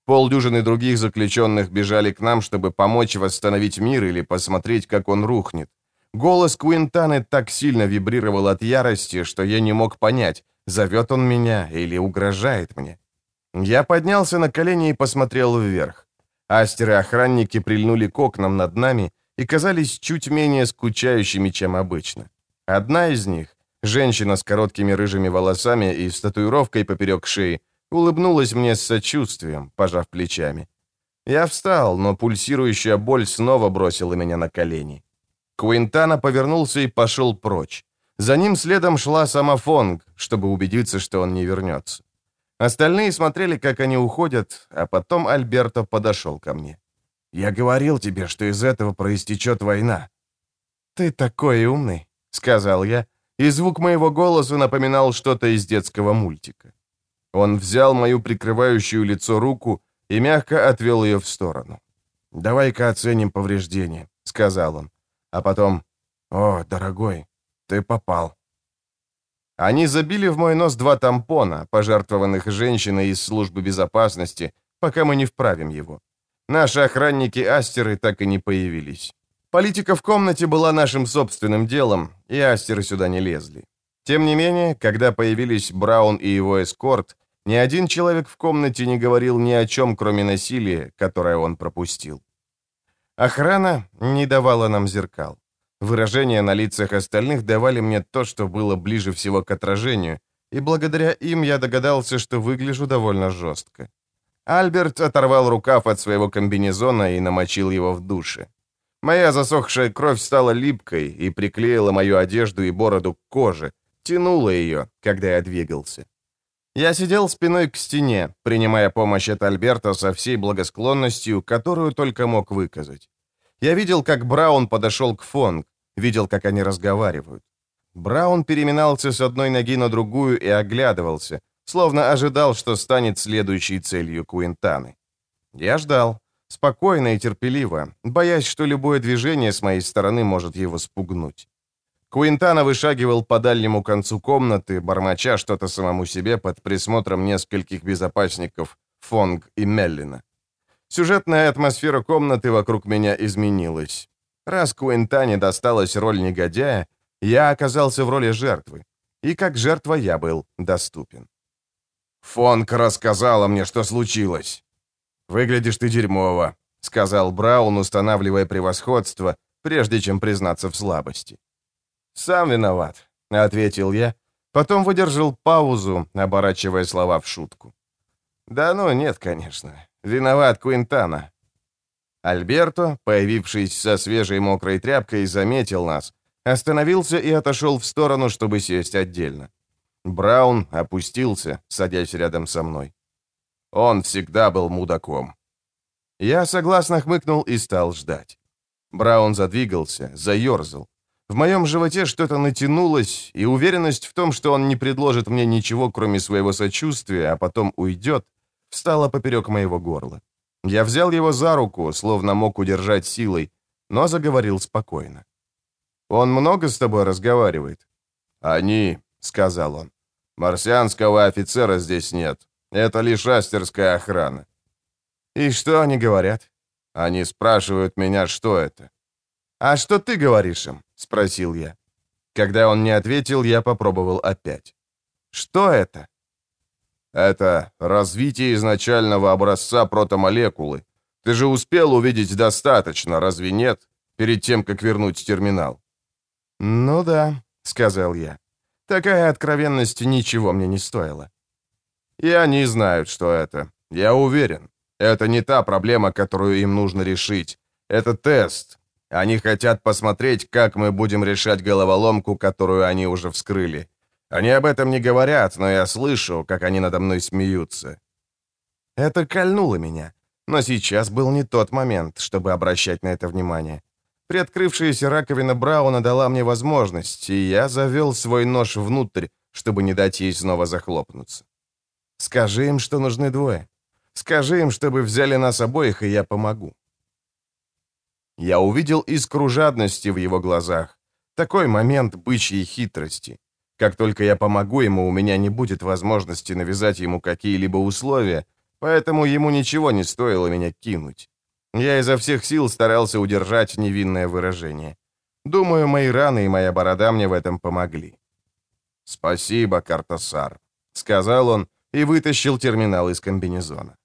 Полдюжины других заключенных бежали к нам, чтобы помочь восстановить мир или посмотреть, как он рухнет. Голос Куинтаны так сильно вибрировал от ярости, что я не мог понять, зовет он меня или угрожает мне. Я поднялся на колени и посмотрел вверх. Астеры-охранники прильнули к окнам над нами и казались чуть менее скучающими, чем обычно. Одна из них, женщина с короткими рыжими волосами и с татуировкой поперек шеи, улыбнулась мне с сочувствием, пожав плечами. Я встал, но пульсирующая боль снова бросила меня на колени. Куинтана повернулся и пошел прочь. За ним следом шла сама Фонг, чтобы убедиться, что он не вернется. Остальные смотрели, как они уходят, а потом Альберто подошел ко мне. «Я говорил тебе, что из этого проистечет война». «Ты такой умный», — сказал я, и звук моего голоса напоминал что-то из детского мультика. Он взял мою прикрывающую лицо руку и мягко отвел ее в сторону. «Давай-ка оценим повреждения», — сказал он. А потом, «О, дорогой, ты попал». Они забили в мой нос два тампона, пожертвованных женщиной из службы безопасности, пока мы не вправим его. Наши охранники-астеры так и не появились. Политика в комнате была нашим собственным делом, и астеры сюда не лезли. Тем не менее, когда появились Браун и его эскорт, ни один человек в комнате не говорил ни о чем, кроме насилия, которое он пропустил. Охрана не давала нам зеркал. Выражения на лицах остальных давали мне то, что было ближе всего к отражению, и благодаря им я догадался, что выгляжу довольно жестко. Альберт оторвал рукав от своего комбинезона и намочил его в душе. Моя засохшая кровь стала липкой и приклеила мою одежду и бороду к коже, тянула ее, когда я двигался. Я сидел спиной к стене, принимая помощь от Альберта со всей благосклонностью, которую только мог выказать. Я видел, как Браун подошел к Фонг, видел, как они разговаривают. Браун переминался с одной ноги на другую и оглядывался, словно ожидал, что станет следующей целью Куинтаны. Я ждал, спокойно и терпеливо, боясь, что любое движение с моей стороны может его спугнуть. Куинтана вышагивал по дальнему концу комнаты, бормоча что-то самому себе под присмотром нескольких безопасников Фонг и Меллина. Сюжетная атмосфера комнаты вокруг меня изменилась. Раз Куинтане досталась роль негодяя, я оказался в роли жертвы. И как жертва я был доступен. «Фонг рассказала мне, что случилось». «Выглядишь ты дерьмово», — сказал Браун, устанавливая превосходство, прежде чем признаться в слабости. «Сам виноват», — ответил я, потом выдержал паузу, оборачивая слова в шутку. «Да ну, нет, конечно. Виноват Куинтана». Альберто, появившись со свежей мокрой тряпкой, заметил нас, остановился и отошел в сторону, чтобы сесть отдельно. Браун опустился, садясь рядом со мной. Он всегда был мудаком. Я согласно хмыкнул и стал ждать. Браун задвигался, заерзал. В моем животе что-то натянулось, и уверенность в том, что он не предложит мне ничего, кроме своего сочувствия, а потом уйдет, встала поперек моего горла. Я взял его за руку, словно мог удержать силой, но заговорил спокойно. «Он много с тобой разговаривает?» «Они», — сказал он. «Марсианского офицера здесь нет. Это лишь астерская охрана». «И что они говорят?» «Они спрашивают меня, что это». «А что ты говоришь им?» — спросил я. Когда он не ответил, я попробовал опять. «Что это?» «Это развитие изначального образца протомолекулы. Ты же успел увидеть достаточно, разве нет, перед тем, как вернуть терминал?» «Ну да», — сказал я. «Такая откровенность ничего мне не стоила». «И они знают, что это. Я уверен. Это не та проблема, которую им нужно решить. Это тест, они хотят посмотреть, как мы будем решать головоломку, которую они уже вскрыли. Они об этом не говорят, но я слышу, как они надо мной смеются. Это кольнуло меня. Но сейчас был не тот момент, чтобы обращать на это внимание. Приоткрывшаяся раковина Брауна дала мне возможность, и я завел свой нож внутрь, чтобы не дать ей снова захлопнуться. Скажи им, что нужны двое. Скажи им, чтобы взяли нас обоих, и я помогу. Я увидел искру жадности в его глазах. Такой момент бычьей хитрости. Как только я помогу ему, у меня не будет возможности навязать ему какие-либо условия, поэтому ему ничего не стоило меня кинуть. Я изо всех сил старался удержать невинное выражение. Думаю, мои раны и моя борода мне в этом помогли. «Спасибо, Картасар», — сказал он и вытащил терминал из комбинезона.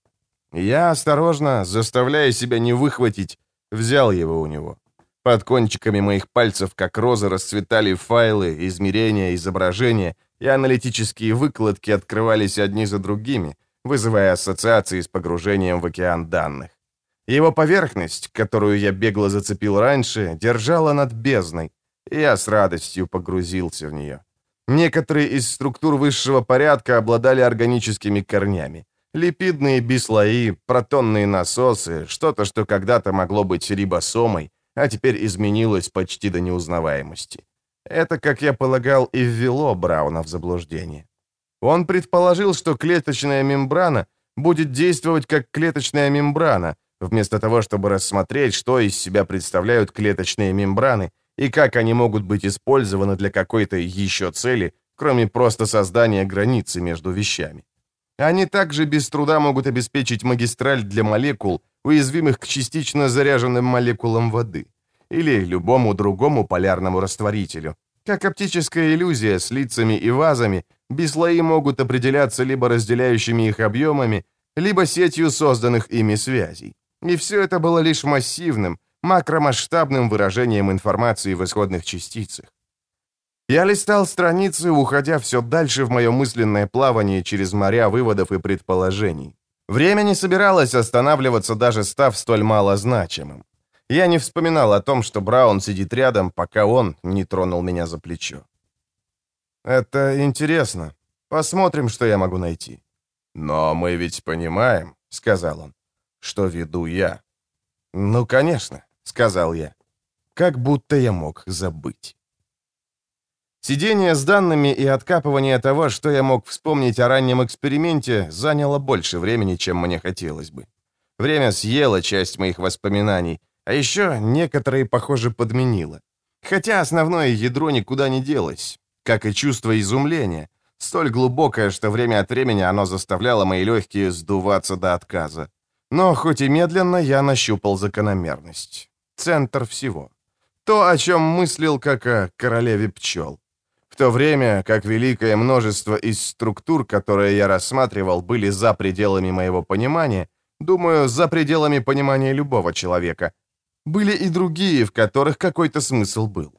Я осторожно, заставляя себя не выхватить, Взял его у него. Под кончиками моих пальцев, как розы, расцветали файлы, измерения, изображения, и аналитические выкладки открывались одни за другими, вызывая ассоциации с погружением в океан данных. Его поверхность, которую я бегло зацепил раньше, держала над бездной, и я с радостью погрузился в нее. Некоторые из структур высшего порядка обладали органическими корнями. Липидные бислои, протонные насосы, что-то, что когда-то могло быть рибосомой, а теперь изменилось почти до неузнаваемости. Это, как я полагал, и ввело Брауна в заблуждение. Он предположил, что клеточная мембрана будет действовать как клеточная мембрана, вместо того, чтобы рассмотреть, что из себя представляют клеточные мембраны и как они могут быть использованы для какой-то еще цели, кроме просто создания границы между вещами. Они также без труда могут обеспечить магистраль для молекул, уязвимых к частично заряженным молекулам воды, или любому другому полярному растворителю. Как оптическая иллюзия с лицами и вазами, бислои могут определяться либо разделяющими их объемами, либо сетью созданных ими связей. И все это было лишь массивным, макромасштабным выражением информации в исходных частицах. Я листал страницы, уходя все дальше в мое мысленное плавание через моря выводов и предположений. Время не собиралось останавливаться, даже став столь малозначимым. Я не вспоминал о том, что Браун сидит рядом, пока он не тронул меня за плечо. «Это интересно. Посмотрим, что я могу найти». «Но мы ведь понимаем», — сказал он, — «что веду я». «Ну, конечно», — сказал я. «Как будто я мог забыть». Сидение с данными и откапывание того, что я мог вспомнить о раннем эксперименте, заняло больше времени, чем мне хотелось бы. Время съело часть моих воспоминаний, а еще некоторые, похоже, подменило. Хотя основное ядро никуда не делось, как и чувство изумления, столь глубокое, что время от времени оно заставляло мои легкие сдуваться до отказа. Но хоть и медленно, я нащупал закономерность. Центр всего. То, о чем мыслил как о королеве пчел. В то время как великое множество из структур, которые я рассматривал, были за пределами моего понимания, думаю, за пределами понимания любого человека, были и другие, в которых какой-то смысл был.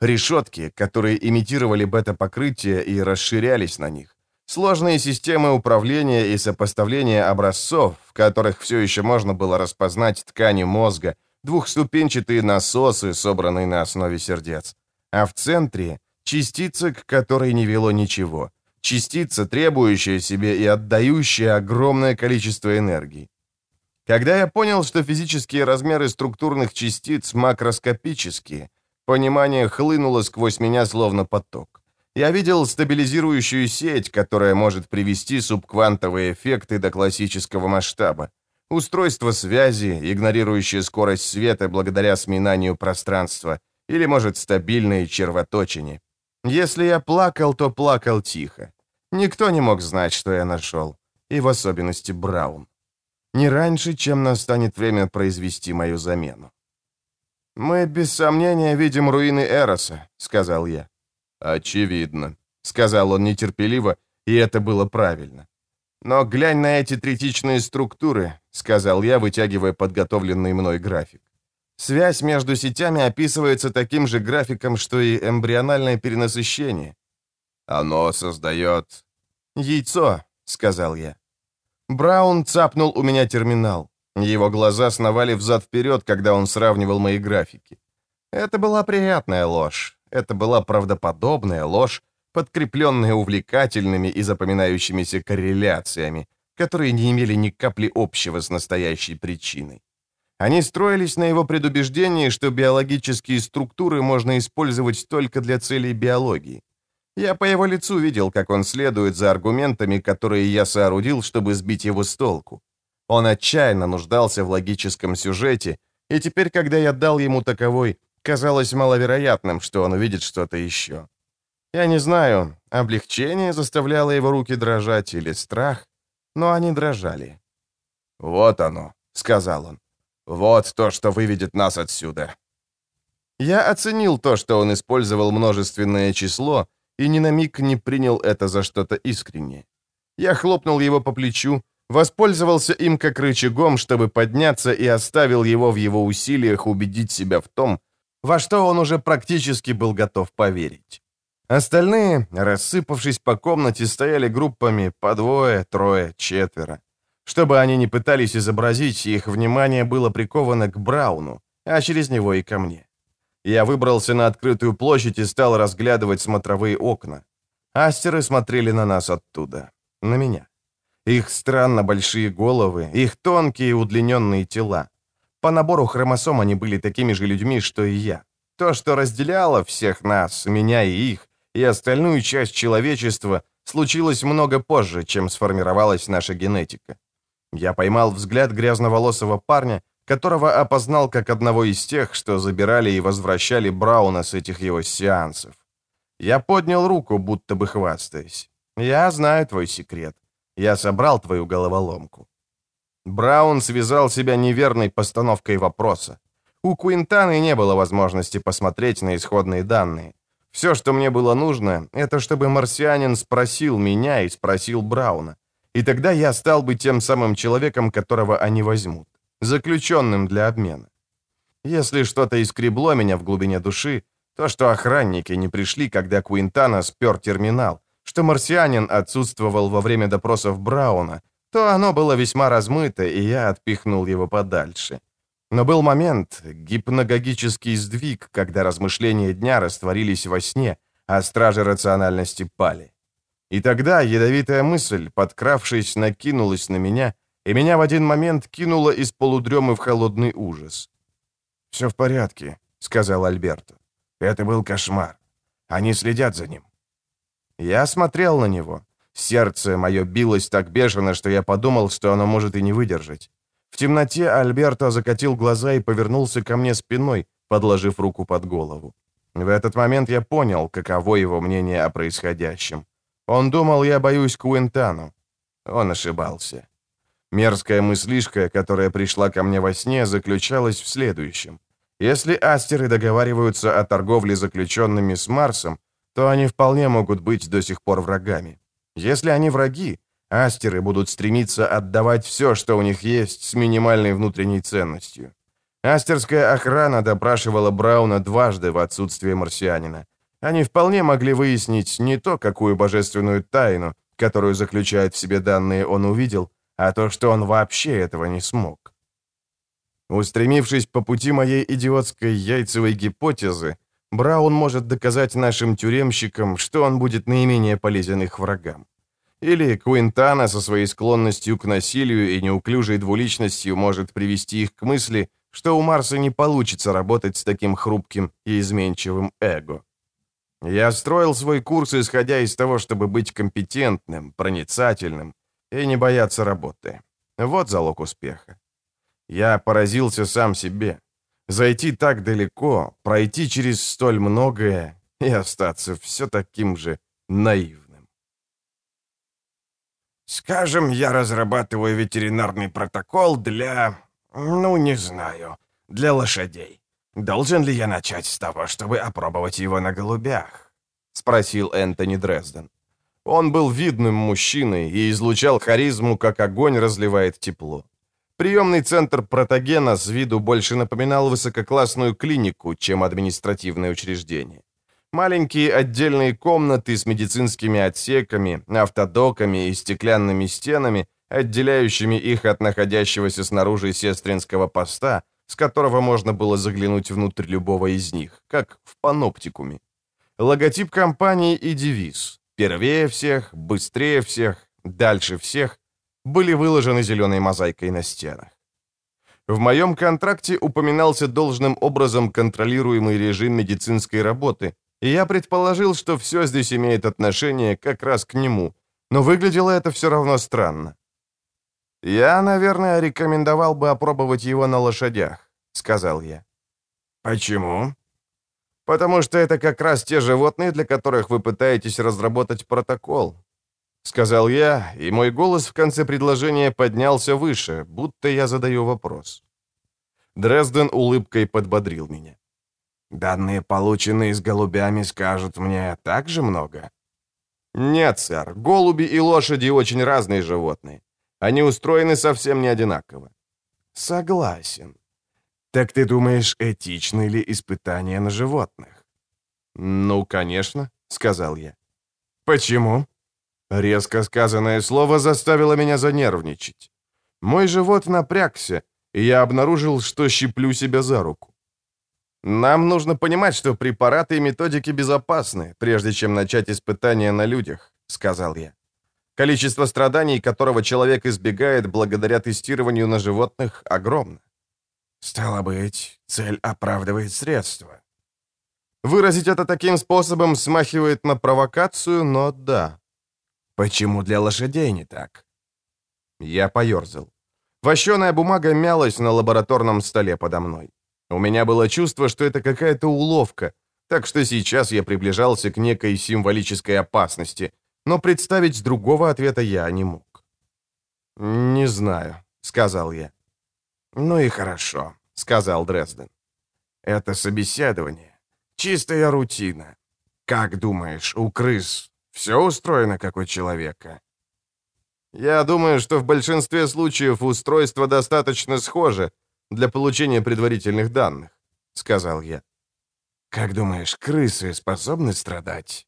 Решетки, которые имитировали бета-покрытие и расширялись на них. Сложные системы управления и сопоставления образцов, в которых все еще можно было распознать ткани мозга, двухступенчатые насосы, собранные на основе сердец. А в центре частица, к которой не вело ничего. Частица, требующая себе и отдающая огромное количество энергии. Когда я понял, что физические размеры структурных частиц макроскопические, понимание хлынуло сквозь меня словно поток. Я видел стабилизирующую сеть, которая может привести субквантовые эффекты до классического масштаба. Устройство связи, игнорирующее скорость света благодаря сминанию пространства, или, может, стабильное червоточине. Если я плакал, то плакал тихо. Никто не мог знать, что я нашел. И в особенности Браун. Не раньше, чем настанет время произвести мою замену. «Мы, без сомнения, видим руины Эроса», — сказал я. «Очевидно», — сказал он нетерпеливо, и это было правильно. «Но глянь на эти третичные структуры», — сказал я, вытягивая подготовленный мной график. Связь между сетями описывается таким же графиком, что и эмбриональное перенасыщение. Оно создает... «Яйцо», — сказал я. Браун цапнул у меня терминал. Его глаза сновали взад-вперед, когда он сравнивал мои графики. Это была приятная ложь. Это была правдоподобная ложь, подкрепленная увлекательными и запоминающимися корреляциями, которые не имели ни капли общего с настоящей причиной. Они строились на его предубеждении, что биологические структуры можно использовать только для целей биологии. Я по его лицу видел, как он следует за аргументами, которые я соорудил, чтобы сбить его с толку. Он отчаянно нуждался в логическом сюжете, и теперь, когда я дал ему таковой, казалось маловероятным, что он увидит что-то еще. Я не знаю, облегчение заставляло его руки дрожать или страх, но они дрожали. «Вот оно», — сказал он. Вот то, что выведет нас отсюда. Я оценил то, что он использовал множественное число, и ни на миг не принял это за что-то искреннее. Я хлопнул его по плечу, воспользовался им как рычагом, чтобы подняться, и оставил его в его усилиях убедить себя в том, во что он уже практически был готов поверить. Остальные, рассыпавшись по комнате, стояли группами по двое, трое, четверо. Чтобы они не пытались изобразить, их внимание было приковано к Брауну, а через него и ко мне. Я выбрался на открытую площадь и стал разглядывать смотровые окна. Астеры смотрели на нас оттуда, на меня. Их странно большие головы, их тонкие удлиненные тела. По набору хромосом они были такими же людьми, что и я. То, что разделяло всех нас, меня и их, и остальную часть человечества, случилось много позже, чем сформировалась наша генетика. Я поймал взгляд грязноволосого парня, которого опознал как одного из тех, что забирали и возвращали Брауна с этих его сеансов. Я поднял руку, будто бы хвастаясь. «Я знаю твой секрет. Я собрал твою головоломку». Браун связал себя неверной постановкой вопроса. У Куинтаны не было возможности посмотреть на исходные данные. Все, что мне было нужно, это чтобы марсианин спросил меня и спросил Брауна. И тогда я стал бы тем самым человеком, которого они возьмут, заключенным для обмена. Если что-то искребло меня в глубине души, то, что охранники не пришли, когда Куинтана спер терминал, что марсианин отсутствовал во время допросов Брауна, то оно было весьма размыто, и я отпихнул его подальше. Но был момент, гипногогический сдвиг, когда размышления дня растворились во сне, а стражи рациональности пали. И тогда ядовитая мысль, подкравшись, накинулась на меня, и меня в один момент кинуло из полудремы в холодный ужас. «Все в порядке», — сказал Альберто. «Это был кошмар. Они следят за ним». Я смотрел на него. Сердце мое билось так бешено, что я подумал, что оно может и не выдержать. В темноте Альберто закатил глаза и повернулся ко мне спиной, подложив руку под голову. В этот момент я понял, каково его мнение о происходящем. Он думал, я боюсь Куинтану. Он ошибался. Мерзкая мыслишка, которая пришла ко мне во сне, заключалась в следующем. Если астеры договариваются о торговле заключенными с Марсом, то они вполне могут быть до сих пор врагами. Если они враги, астеры будут стремиться отдавать все, что у них есть, с минимальной внутренней ценностью. Астерская охрана допрашивала Брауна дважды в отсутствие марсианина. Они вполне могли выяснить не то, какую божественную тайну, которую заключают в себе данные, он увидел, а то, что он вообще этого не смог. Устремившись по пути моей идиотской яйцевой гипотезы, Браун может доказать нашим тюремщикам, что он будет наименее полезен их врагам. Или Куинтана со своей склонностью к насилию и неуклюжей двуличностью может привести их к мысли, что у Марса не получится работать с таким хрупким и изменчивым эго. Я строил свой курс, исходя из того, чтобы быть компетентным, проницательным и не бояться работы. Вот залог успеха. Я поразился сам себе. Зайти так далеко, пройти через столь многое и остаться все таким же наивным. Скажем, я разрабатываю ветеринарный протокол для... ну, не знаю, для лошадей. Должен ли я начать с того, чтобы опробовать его на голубях? Спросил Энтони Дрезден. Он был видным мужчиной и излучал харизму, как огонь разливает тепло. Приемный центр протогена с виду больше напоминал высококлассную клинику, чем административное учреждение. Маленькие отдельные комнаты с медицинскими отсеками, автодоками и стеклянными стенами, отделяющими их от находящегося снаружи сестринского поста, с которого можно было заглянуть внутрь любого из них, как в паноптикуме. Логотип компании и девиз первее всех, быстрее всех, дальше всех, были выложены зеленой мозаикой на стенах. В моем контракте упоминался должным образом контролируемый режим медицинской работы, и я предположил, что все здесь имеет отношение как раз к нему, но выглядело это все равно странно. «Я, наверное, рекомендовал бы опробовать его на лошадях», — сказал я. «Почему?» потому что это как раз те животные, для которых вы пытаетесь разработать протокол», — сказал я, и мой голос в конце предложения поднялся выше, будто я задаю вопрос. Дрезден улыбкой подбодрил меня. «Данные, полученные с голубями, скажут мне так же много?» «Нет, сэр, голуби и лошади очень разные животные. Они устроены совсем не одинаково». «Согласен. «Так ты думаешь, этичны ли испытания на животных?» «Ну, конечно», — сказал я. «Почему?» Резко сказанное слово заставило меня занервничать. Мой живот напрягся, и я обнаружил, что щиплю себя за руку. «Нам нужно понимать, что препараты и методики безопасны, прежде чем начать испытания на людях», — сказал я. «Количество страданий, которого человек избегает благодаря тестированию на животных, огромно. Стало быть, цель оправдывает средства. Выразить это таким способом смахивает на провокацию, но да. Почему для лошадей не так? Я поерзал. Вощеная бумага мялась на лабораторном столе подо мной. У меня было чувство, что это какая-то уловка, так что сейчас я приближался к некой символической опасности, но представить другого ответа я не мог. «Не знаю», — сказал я. «Ну и хорошо», — сказал Дрезден. «Это собеседование. Чистая рутина. Как думаешь, у крыс все устроено, как у человека?» «Я думаю, что в большинстве случаев устройство достаточно схоже, для получения предварительных данных», — сказал я. «Как думаешь, крысы способны страдать?»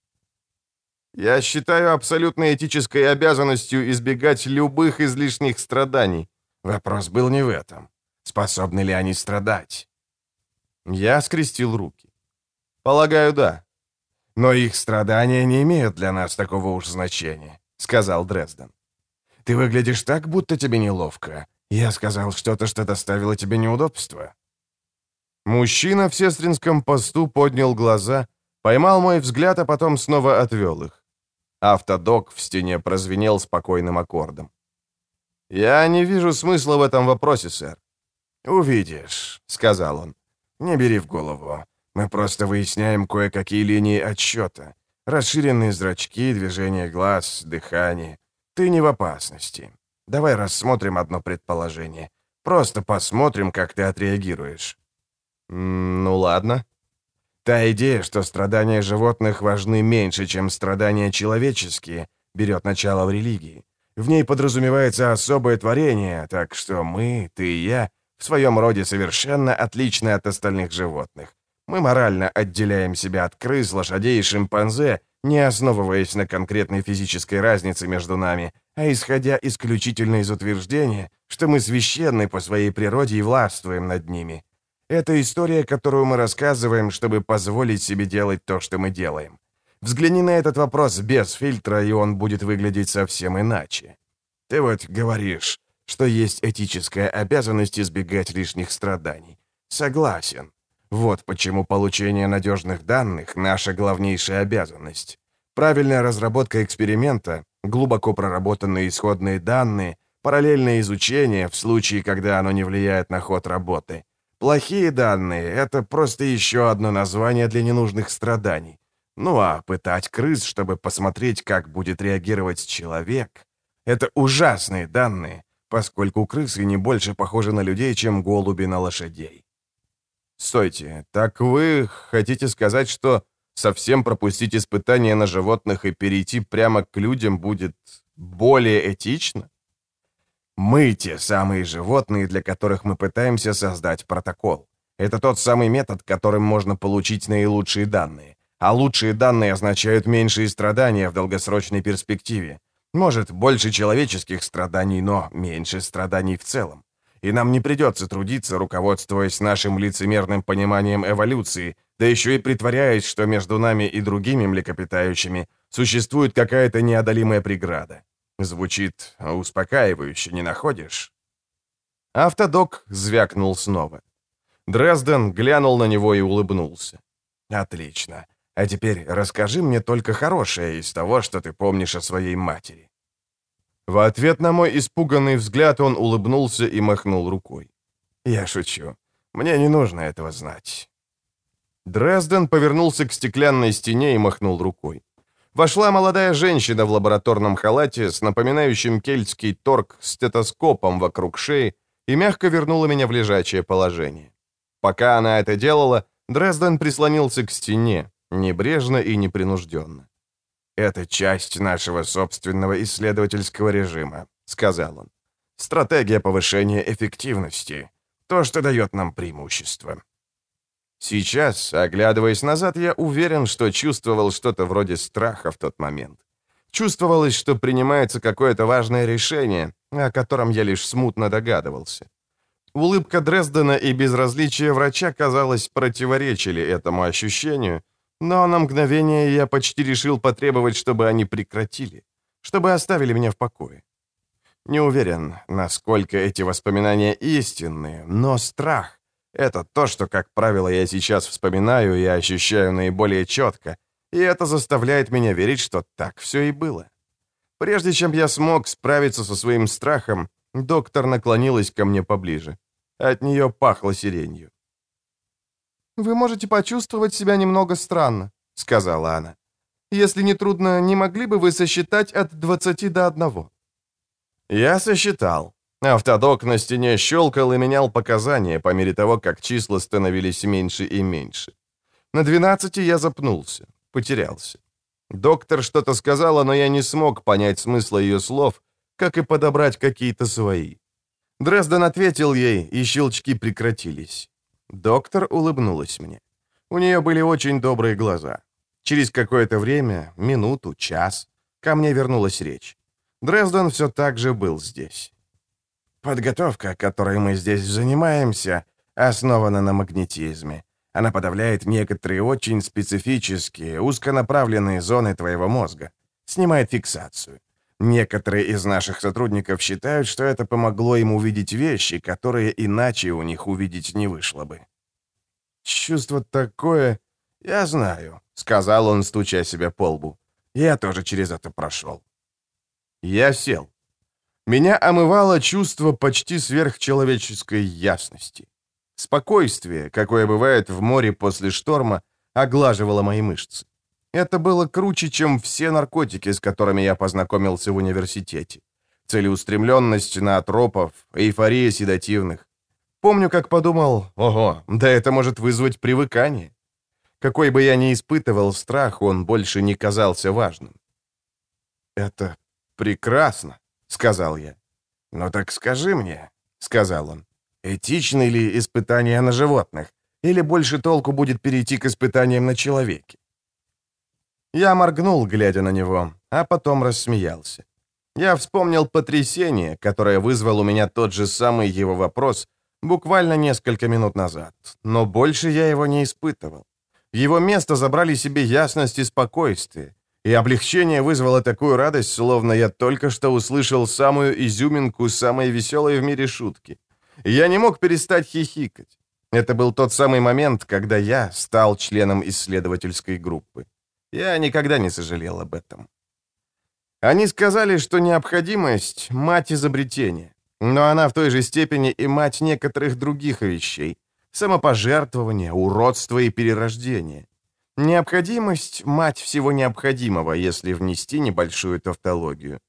«Я считаю абсолютно этической обязанностью избегать любых излишних страданий». Вопрос был не в этом. Способны ли они страдать? Я скрестил руки. «Полагаю, да». «Но их страдания не имеют для нас такого уж значения», — сказал Дрезден. «Ты выглядишь так, будто тебе неловко. Я сказал что-то, что доставило тебе неудобства». Мужчина в сестринском посту поднял глаза, поймал мой взгляд, а потом снова отвел их. Автодок в стене прозвенел спокойным аккордом. «Я не вижу смысла в этом вопросе, сэр». «Увидишь», — сказал он. «Не бери в голову. Мы просто выясняем кое-какие линии отсчета. Расширенные зрачки, движение глаз, дыхание. Ты не в опасности. Давай рассмотрим одно предположение. Просто посмотрим, как ты отреагируешь». «Ну ладно». Та идея, что страдания животных важны меньше, чем страдания человеческие, берет начало в религии. В ней подразумевается особое творение, так что мы, ты и я, в своем роде совершенно отличны от остальных животных. Мы морально отделяем себя от крыс, лошадей и шимпанзе, не основываясь на конкретной физической разнице между нами, а исходя исключительно из утверждения, что мы священны по своей природе и властвуем над ними. Это история, которую мы рассказываем, чтобы позволить себе делать то, что мы делаем. Взгляни на этот вопрос без фильтра, и он будет выглядеть совсем иначе. Ты вот говоришь, что есть этическая обязанность избегать лишних страданий. Согласен. Вот почему получение надежных данных – наша главнейшая обязанность. Правильная разработка эксперимента, глубоко проработанные исходные данные, параллельное изучение в случае, когда оно не влияет на ход работы – Плохие данные — это просто еще одно название для ненужных страданий. Ну а пытать крыс, чтобы посмотреть, как будет реагировать человек — это ужасные данные, поскольку крысы не больше похожи на людей, чем голуби на лошадей. Стойте, так вы хотите сказать, что совсем пропустить испытания на животных и перейти прямо к людям будет более этично? Мы те самые животные, для которых мы пытаемся создать протокол. Это тот самый метод, которым можно получить наилучшие данные. А лучшие данные означают меньшие страдания в долгосрочной перспективе. Может, больше человеческих страданий, но меньше страданий в целом. И нам не придется трудиться, руководствуясь нашим лицемерным пониманием эволюции, да еще и притворяясь, что между нами и другими млекопитающими существует какая-то неодолимая преграда. Звучит успокаивающе, не находишь? Автодок звякнул снова. Дрезден глянул на него и улыбнулся. «Отлично. А теперь расскажи мне только хорошее из того, что ты помнишь о своей матери». В ответ на мой испуганный взгляд он улыбнулся и махнул рукой. «Я шучу. Мне не нужно этого знать». Дрезден повернулся к стеклянной стене и махнул рукой. Вошла молодая женщина в лабораторном халате с напоминающим кельтский торг стетоскопом вокруг шеи и мягко вернула меня в лежачее положение. Пока она это делала, Дрезден прислонился к стене, небрежно и непринужденно. «Это часть нашего собственного исследовательского режима», — сказал он. «Стратегия повышения эффективности. То, что дает нам преимущество. Сейчас, оглядываясь назад, я уверен, что чувствовал что-то вроде страха в тот момент. Чувствовалось, что принимается какое-то важное решение, о котором я лишь смутно догадывался. Улыбка Дрездена и безразличие врача, казалось, противоречили этому ощущению, но на мгновение я почти решил потребовать, чтобы они прекратили, чтобы оставили меня в покое. Не уверен, насколько эти воспоминания истинные, но страх это то, что, как правило, я сейчас вспоминаю и ощущаю наиболее четко, и это заставляет меня верить, что так все и было. Прежде чем я смог справиться со своим страхом, доктор наклонилась ко мне поближе. От нее пахло сиренью. «Вы можете почувствовать себя немного странно», — сказала она. «Если не трудно, не могли бы вы сосчитать от 20 до 1?» Я сосчитал. Автодок на стене щелкал и менял показания по мере того, как числа становились меньше и меньше. На 12 я запнулся, потерялся. Доктор что-то сказала, но я не смог понять смысла ее слов, как и подобрать какие-то свои. Дрезден ответил ей, и щелчки прекратились. Доктор улыбнулась мне. У нее были очень добрые глаза. Через какое-то время, минуту, час, ко мне вернулась речь. Дрезден все так же был здесь. Подготовка, которой мы здесь занимаемся, основана на магнетизме. Она подавляет некоторые очень специфические, узконаправленные зоны твоего мозга. Снимает фиксацию. Некоторые из наших сотрудников считают, что это помогло им увидеть вещи, которые иначе у них увидеть не вышло бы. «Чувство такое...» «Я знаю», — сказал он, стуча себя по лбу. «Я тоже через это прошел». Я сел. Меня омывало чувство почти сверхчеловеческой ясности. Спокойствие, какое бывает в море после шторма, оглаживало мои мышцы. Это было круче, чем все наркотики, с которыми я познакомился в университете. Целеустремленность наотропов, эйфория седативных. Помню, как подумал, ого, да это может вызвать привыкание. Какой бы я ни испытывал страх, он больше не казался важным. «Это прекрасно», — сказал я. «Ну так скажи мне», — сказал он. Этичны ли испытания на животных? Или больше толку будет перейти к испытаниям на человеке? Я моргнул, глядя на него, а потом рассмеялся. Я вспомнил потрясение, которое вызвал у меня тот же самый его вопрос буквально несколько минут назад, но больше я его не испытывал. Его место забрали себе ясность и спокойствие, и облегчение вызвало такую радость, словно я только что услышал самую изюминку самой веселой в мире шутки. Я не мог перестать хихикать. Это был тот самый момент, когда я стал членом исследовательской группы. Я никогда не сожалел об этом. Они сказали, что необходимость — мать изобретения, но она в той же степени и мать некоторых других вещей — самопожертвования, уродства и перерождения. Необходимость — мать всего необходимого, если внести небольшую тавтологию.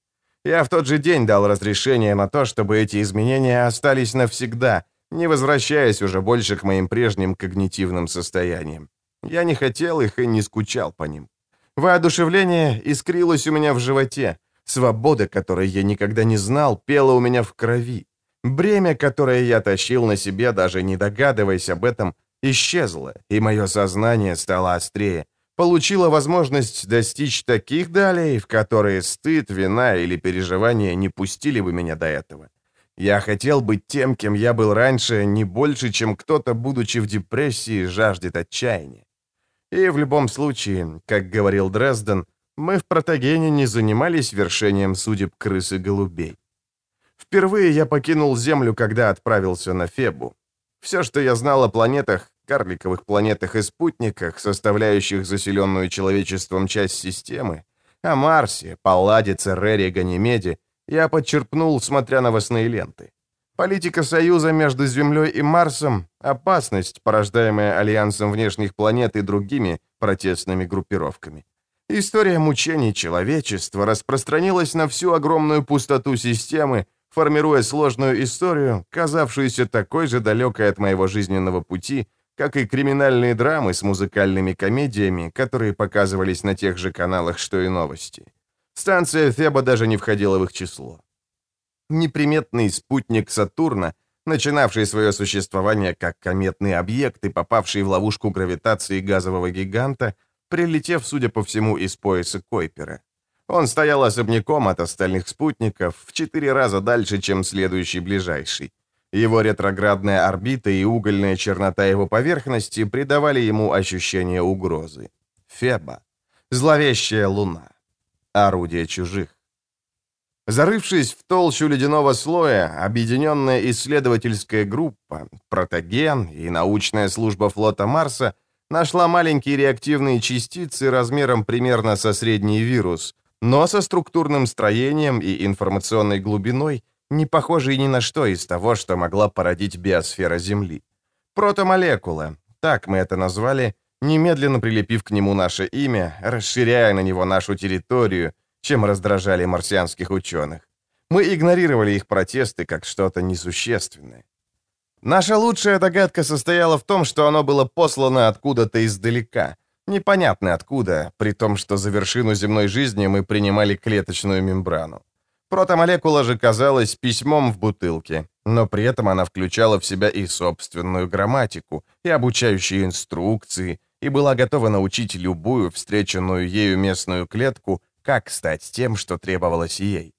Я в тот же день дал разрешение на то, чтобы эти изменения остались навсегда, не возвращаясь уже больше к моим прежним когнитивным состояниям. Я не хотел их и не скучал по ним. Воодушевление искрилось у меня в животе. Свобода, которой я никогда не знал, пела у меня в крови. Бремя, которое я тащил на себе, даже не догадываясь об этом, исчезло, и мое сознание стало острее получила возможность достичь таких далей, в которые стыд, вина или переживания не пустили бы меня до этого. Я хотел быть тем, кем я был раньше, не больше, чем кто-то, будучи в депрессии, жаждет отчаяния. И в любом случае, как говорил Дрезден, мы в Протагене не занимались вершением судеб крыс и голубей. Впервые я покинул Землю, когда отправился на Фебу. Все, что я знал о планетах, карликовых планетах и спутниках, составляющих заселенную человечеством часть системы, о Марсе, Палладе, Церере, Ганимеде, я подчерпнул, смотря новостные ленты. Политика Союза между Землей и Марсом – опасность, порождаемая Альянсом внешних планет и другими протестными группировками. История мучений человечества распространилась на всю огромную пустоту системы, формируя сложную историю, казавшуюся такой же далекой от моего жизненного пути, как и криминальные драмы с музыкальными комедиями, которые показывались на тех же каналах, что и новости. Станция Феба даже не входила в их число. Неприметный спутник Сатурна, начинавший свое существование как кометный объект и попавший в ловушку гравитации газового гиганта, прилетев, судя по всему, из пояса Койпера. Он стоял особняком от остальных спутников в четыре раза дальше, чем следующий ближайший. Его ретроградная орбита и угольная чернота его поверхности придавали ему ощущение угрозы. Феба. Зловещая луна. Орудие чужих. Зарывшись в толщу ледяного слоя, объединенная исследовательская группа, протоген и научная служба флота Марса нашла маленькие реактивные частицы размером примерно со средний вирус, но со структурным строением и информационной глубиной, не похожий ни на что из того, что могла породить биосфера Земли. Протомолекула, так мы это назвали, немедленно прилепив к нему наше имя, расширяя на него нашу территорию, чем раздражали марсианских ученых. Мы игнорировали их протесты как что-то несущественное. Наша лучшая догадка состояла в том, что оно было послано откуда-то издалека, непонятно откуда, при том, что за вершину земной жизни мы принимали клеточную мембрану. Протомолекула же казалась письмом в бутылке, но при этом она включала в себя и собственную грамматику, и обучающие инструкции, и была готова научить любую встреченную ею местную клетку, как стать тем, что требовалось ей.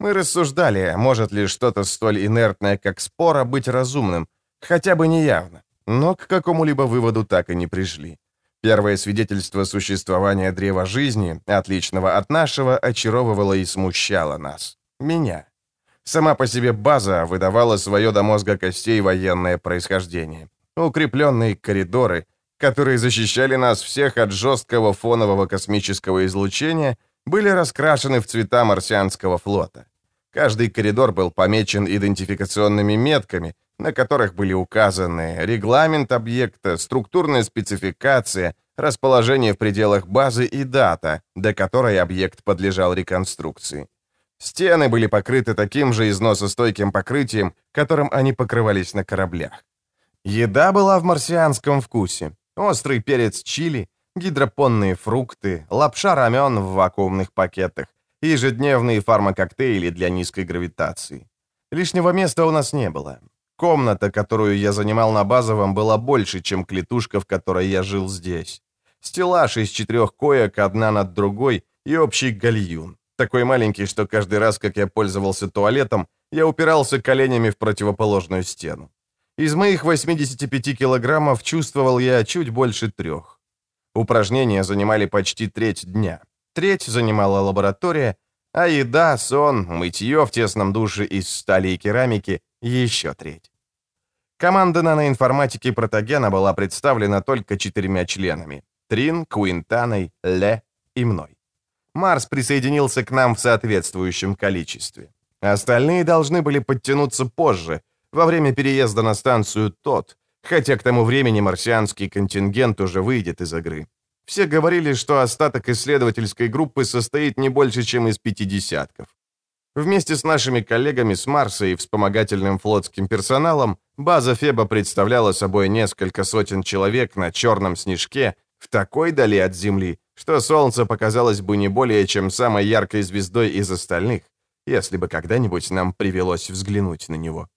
Мы рассуждали, может ли что-то столь инертное, как спора, быть разумным, хотя бы неявно, но к какому-либо выводу так и не пришли. Первое свидетельство существования древа жизни, отличного от нашего, очаровывало и смущало нас. Меня. Сама по себе база выдавала свое до мозга костей военное происхождение. Укрепленные коридоры, которые защищали нас всех от жесткого фонового космического излучения, были раскрашены в цвета марсианского флота. Каждый коридор был помечен идентификационными метками, на которых были указаны регламент объекта, структурная спецификация, расположение в пределах базы и дата, до которой объект подлежал реконструкции. Стены были покрыты таким же износостойким покрытием, которым они покрывались на кораблях. Еда была в марсианском вкусе. Острый перец чили, гидропонные фрукты, лапша рамен в вакуумных пакетах, ежедневные фармакоктейли для низкой гравитации. Лишнего места у нас не было. Комната, которую я занимал на базовом, была больше, чем клетушка, в которой я жил здесь. Стеллаж из четырех коек, одна над другой, и общий гальюн. Такой маленький, что каждый раз, как я пользовался туалетом, я упирался коленями в противоположную стену. Из моих 85 килограммов чувствовал я чуть больше трех. Упражнения занимали почти треть дня. Треть занимала лаборатория, а еда, сон, мытье в тесном душе из стали и керамики — еще треть. Команда наноинформатики Протогена была представлена только четырьмя членами — Трин, Куинтаной, Ле и мной. Марс присоединился к нам в соответствующем количестве. Остальные должны были подтянуться позже, во время переезда на станцию ТОТ, хотя к тому времени марсианский контингент уже выйдет из игры. Все говорили, что остаток исследовательской группы состоит не больше, чем из пятидесятков. Вместе с нашими коллегами с Марса и вспомогательным флотским персоналом база Феба представляла собой несколько сотен человек на черном снежке в такой дали от Земли, что Солнце показалось бы не более чем самой яркой звездой из остальных, если бы когда-нибудь нам привелось взглянуть на него.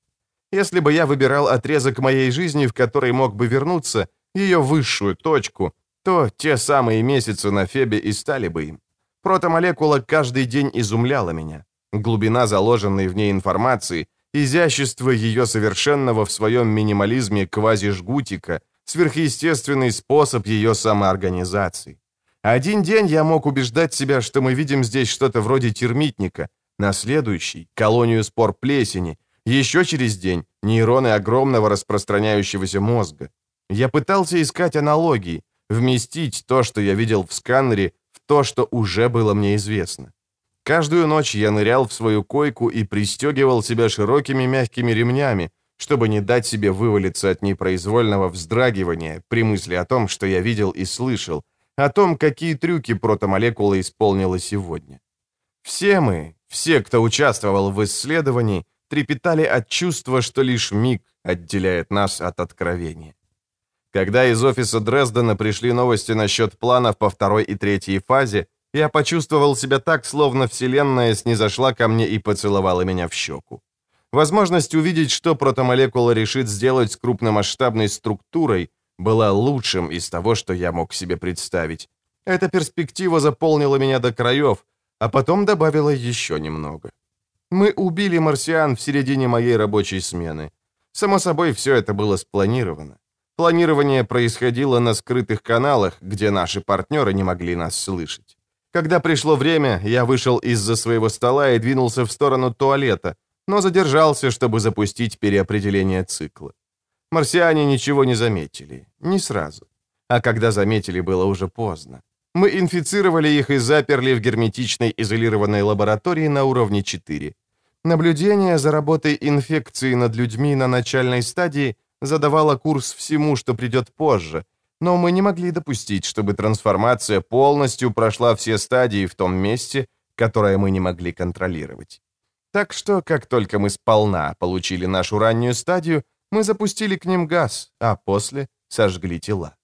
Если бы я выбирал отрезок моей жизни, в который мог бы вернуться, ее высшую точку, то те самые месяцы на Фебе и стали бы им. Протомолекула каждый день изумляла меня. Глубина заложенной в ней информации, изящество ее совершенного в своем минимализме квази-жгутика, сверхъестественный способ ее самоорганизации. Один день я мог убеждать себя, что мы видим здесь что-то вроде термитника, на следующий — колонию спор плесени, еще через день — нейроны огромного распространяющегося мозга. Я пытался искать аналогии, вместить то, что я видел в сканере, в то, что уже было мне известно. Каждую ночь я нырял в свою койку и пристегивал себя широкими мягкими ремнями, чтобы не дать себе вывалиться от непроизвольного вздрагивания при мысли о том, что я видел и слышал, о том, какие трюки протомолекула исполнила сегодня. Все мы, все, кто участвовал в исследовании, трепетали от чувства, что лишь миг отделяет нас от откровения. Когда из офиса Дрездена пришли новости насчет планов по второй и третьей фазе, я почувствовал себя так, словно Вселенная снизошла ко мне и поцеловала меня в щеку. Возможность увидеть, что протомолекула решит сделать с крупномасштабной структурой, была лучшим из того, что я мог себе представить. Эта перспектива заполнила меня до краев, а потом добавила еще немного. Мы убили марсиан в середине моей рабочей смены. Само собой, все это было спланировано. Планирование происходило на скрытых каналах, где наши партнеры не могли нас слышать. Когда пришло время, я вышел из-за своего стола и двинулся в сторону туалета, но задержался, чтобы запустить переопределение цикла. Марсиане ничего не заметили. Не сразу. А когда заметили, было уже поздно. Мы инфицировали их и заперли в герметичной изолированной лаборатории на уровне 4. Наблюдение за работой инфекции над людьми на начальной стадии задавало курс всему, что придет позже, но мы не могли допустить, чтобы трансформация полностью прошла все стадии в том месте, которое мы не могли контролировать. Так что, как только мы сполна получили нашу раннюю стадию, мы запустили к ним газ, а после сожгли тела.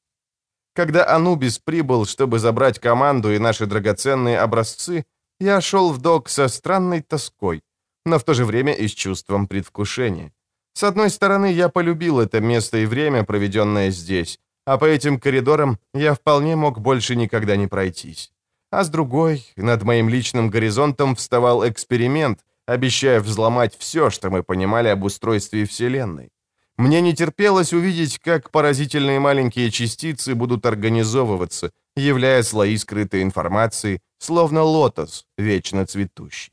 Когда Анубис прибыл, чтобы забрать команду и наши драгоценные образцы, я шел в док со странной тоской, но в то же время и с чувством предвкушения. С одной стороны, я полюбил это место и время, проведенное здесь, а по этим коридорам я вполне мог больше никогда не пройтись. А с другой, над моим личным горизонтом вставал эксперимент, обещая взломать все, что мы понимали об устройстве Вселенной. Мне не терпелось увидеть, как поразительные маленькие частицы будут организовываться, являя слои скрытой информации, словно лотос, вечно цветущий.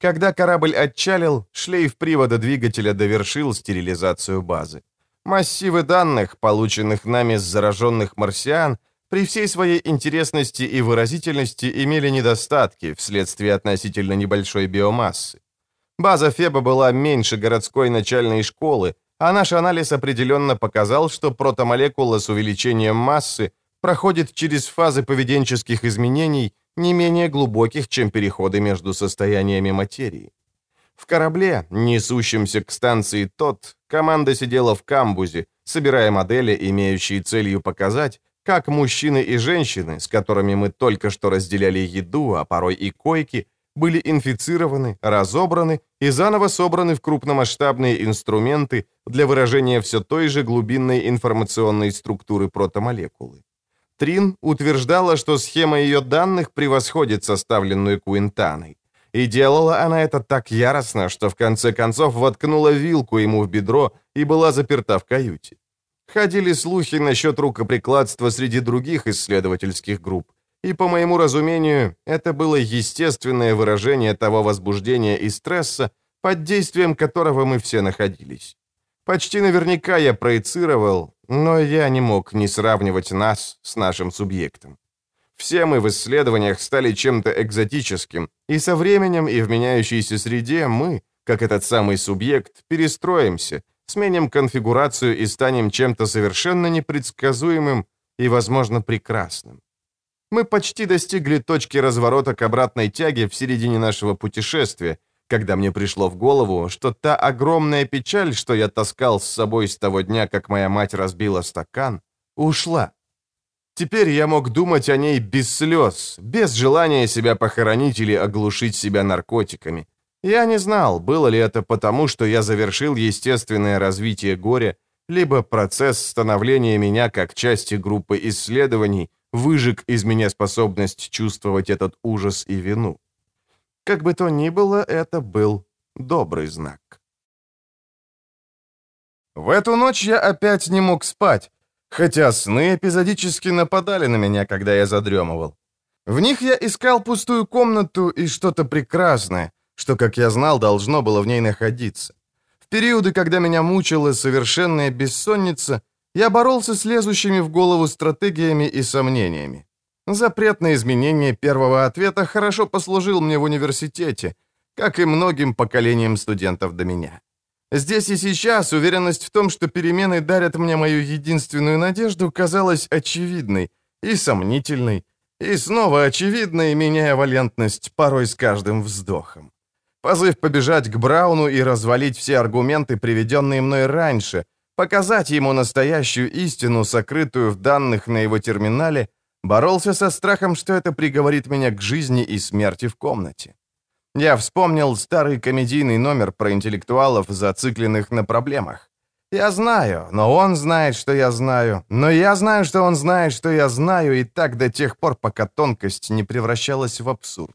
Когда корабль отчалил, шлейф привода двигателя довершил стерилизацию базы. Массивы данных, полученных нами с зараженных марсиан, при всей своей интересности и выразительности имели недостатки вследствие относительно небольшой биомассы. База Феба была меньше городской начальной школы, а наш анализ определенно показал, что протомолекула с увеличением массы проходит через фазы поведенческих изменений, не менее глубоких, чем переходы между состояниями материи. В корабле, несущемся к станции ТОТ, команда сидела в камбузе, собирая модели, имеющие целью показать, как мужчины и женщины, с которыми мы только что разделяли еду, а порой и койки, были инфицированы, разобраны и заново собраны в крупномасштабные инструменты для выражения все той же глубинной информационной структуры протомолекулы. Трин утверждала, что схема ее данных превосходит составленную Куинтаной. И делала она это так яростно, что в конце концов воткнула вилку ему в бедро и была заперта в каюте. Ходили слухи насчет рукоприкладства среди других исследовательских групп, и, по моему разумению, это было естественное выражение того возбуждения и стресса, под действием которого мы все находились. Почти наверняка я проецировал, но я не мог не сравнивать нас с нашим субъектом. Все мы в исследованиях стали чем-то экзотическим, и со временем и в меняющейся среде мы, как этот самый субъект, перестроимся, сменим конфигурацию и станем чем-то совершенно непредсказуемым и, возможно, прекрасным. Мы почти достигли точки разворота к обратной тяге в середине нашего путешествия, когда мне пришло в голову, что та огромная печаль, что я таскал с собой с того дня, как моя мать разбила стакан, ушла. Теперь я мог думать о ней без слез, без желания себя похоронить или оглушить себя наркотиками. Я не знал, было ли это потому, что я завершил естественное развитие горя, либо процесс становления меня как части группы исследований, выжег из меня способность чувствовать этот ужас и вину. Как бы то ни было, это был добрый знак. В эту ночь я опять не мог спать, хотя сны эпизодически нападали на меня, когда я задремывал. В них я искал пустую комнату и что-то прекрасное, что, как я знал, должно было в ней находиться. В периоды, когда меня мучила совершенная бессонница, я боролся с лезущими в голову стратегиями и сомнениями. Запрет на изменение первого ответа хорошо послужил мне в университете, как и многим поколениям студентов до меня. Здесь и сейчас уверенность в том, что перемены дарят мне мою единственную надежду, казалась очевидной и сомнительной, и снова очевидной, меняя валентность порой с каждым вздохом. Позыв побежать к Брауну и развалить все аргументы, приведенные мной раньше, показать ему настоящую истину, сокрытую в данных на его терминале, боролся со страхом, что это приговорит меня к жизни и смерти в комнате. Я вспомнил старый комедийный номер про интеллектуалов, зацикленных на проблемах. Я знаю, но он знает, что я знаю, но я знаю, что он знает, что я знаю, и так до тех пор, пока тонкость не превращалась в абсурд.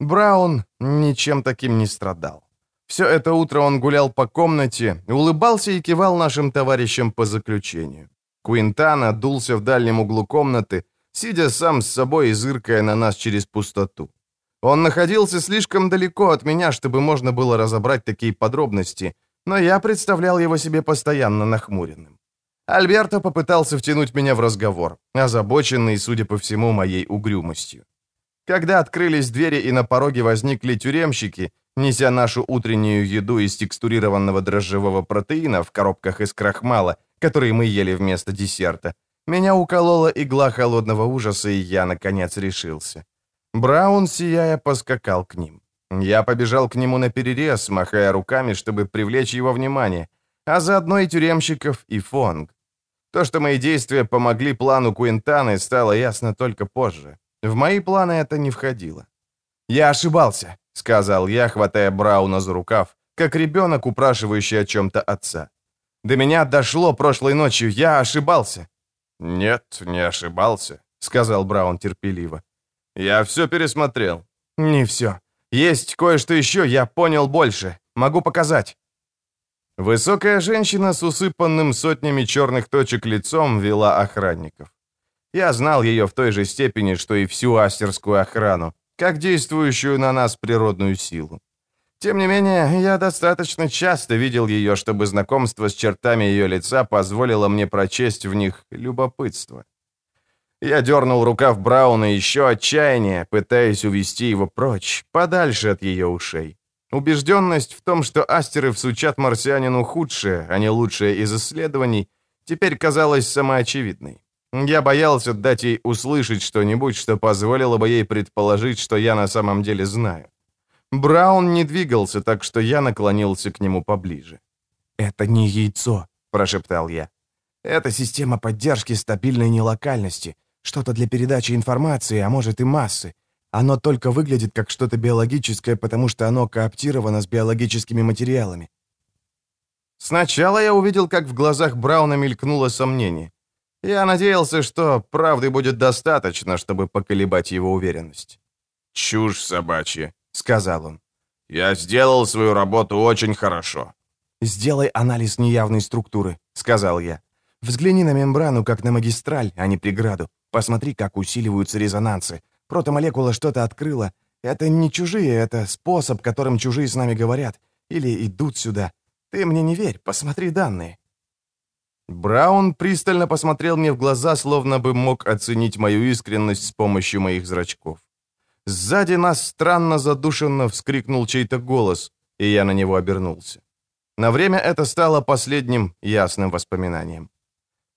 Браун ничем таким не страдал. Все это утро он гулял по комнате, улыбался и кивал нашим товарищам по заключению. Куинтана дулся в дальнем углу комнаты, сидя сам с собой и зыркая на нас через пустоту. Он находился слишком далеко от меня, чтобы можно было разобрать такие подробности, но я представлял его себе постоянно нахмуренным. Альберто попытался втянуть меня в разговор, озабоченный, судя по всему, моей угрюмостью. Когда открылись двери и на пороге возникли тюремщики, неся нашу утреннюю еду из текстурированного дрожжевого протеина в коробках из крахмала, которые мы ели вместо десерта, меня уколола игла холодного ужаса, и я, наконец, решился. Браун, сияя, поскакал к ним. Я побежал к нему на перерез, махая руками, чтобы привлечь его внимание, а заодно и тюремщиков, и фонг. То, что мои действия помогли плану Куинтаны, стало ясно только позже. В мои планы это не входило. «Я ошибался», — сказал я, хватая Брауна за рукав, как ребенок, упрашивающий о чем-то отца. «До меня дошло прошлой ночью, я ошибался». «Нет, не ошибался», — сказал Браун терпеливо. «Я все пересмотрел». «Не все. Есть кое-что еще, я понял больше. Могу показать». Высокая женщина с усыпанным сотнями черных точек лицом вела охранников. Я знал ее в той же степени, что и всю астерскую охрану, как действующую на нас природную силу. Тем не менее, я достаточно часто видел ее, чтобы знакомство с чертами ее лица позволило мне прочесть в них любопытство. Я дернул рукав Брауна еще отчаяние, пытаясь увести его прочь, подальше от ее ушей. Убежденность в том, что астеры всучат марсианину худшее, а не лучшее из исследований, теперь казалась самоочевидной. Я боялся дать ей услышать что-нибудь, что позволило бы ей предположить, что я на самом деле знаю. Браун не двигался, так что я наклонился к нему поближе. «Это не яйцо», — прошептал я. «Это система поддержки стабильной нелокальности, что-то для передачи информации, а может и массы. Оно только выглядит как что-то биологическое, потому что оно кооптировано с биологическими материалами». Сначала я увидел, как в глазах Брауна мелькнуло сомнение. Я надеялся, что правды будет достаточно, чтобы поколебать его уверенность. «Чушь собачья», — сказал он. «Я сделал свою работу очень хорошо». «Сделай анализ неявной структуры», — сказал я. «Взгляни на мембрану, как на магистраль, а не преграду. Посмотри, как усиливаются резонансы. Протомолекула что-то открыла. Это не чужие, это способ, которым чужие с нами говорят. Или идут сюда. Ты мне не верь, посмотри данные». Браун пристально посмотрел мне в глаза, словно бы мог оценить мою искренность с помощью моих зрачков. Сзади нас странно задушенно вскрикнул чей-то голос, и я на него обернулся. На время это стало последним ясным воспоминанием.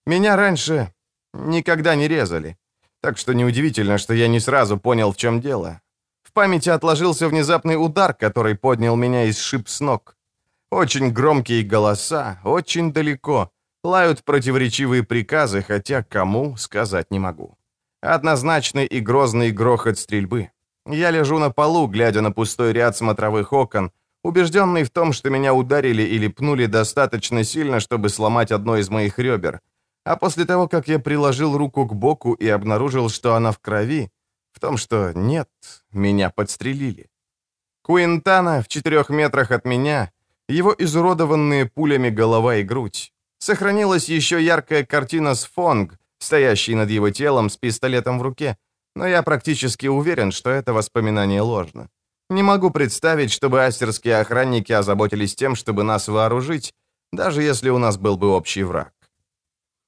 Меня раньше никогда не резали, так что неудивительно, что я не сразу понял, в чем дело. В памяти отложился внезапный удар, который поднял меня из шип с ног. Очень громкие голоса, очень далеко — Лают противоречивые приказы, хотя кому сказать не могу. Однозначный и грозный грохот стрельбы. Я лежу на полу, глядя на пустой ряд смотровых окон, убежденный в том, что меня ударили или пнули достаточно сильно, чтобы сломать одно из моих ребер. А после того, как я приложил руку к боку и обнаружил, что она в крови, в том, что нет, меня подстрелили. Куинтана в четырех метрах от меня, его изуродованные пулями голова и грудь. Сохранилась еще яркая картина с Фонг, стоящий над его телом с пистолетом в руке, но я практически уверен, что это воспоминание ложно. Не могу представить, чтобы астерские охранники озаботились тем, чтобы нас вооружить, даже если у нас был бы общий враг.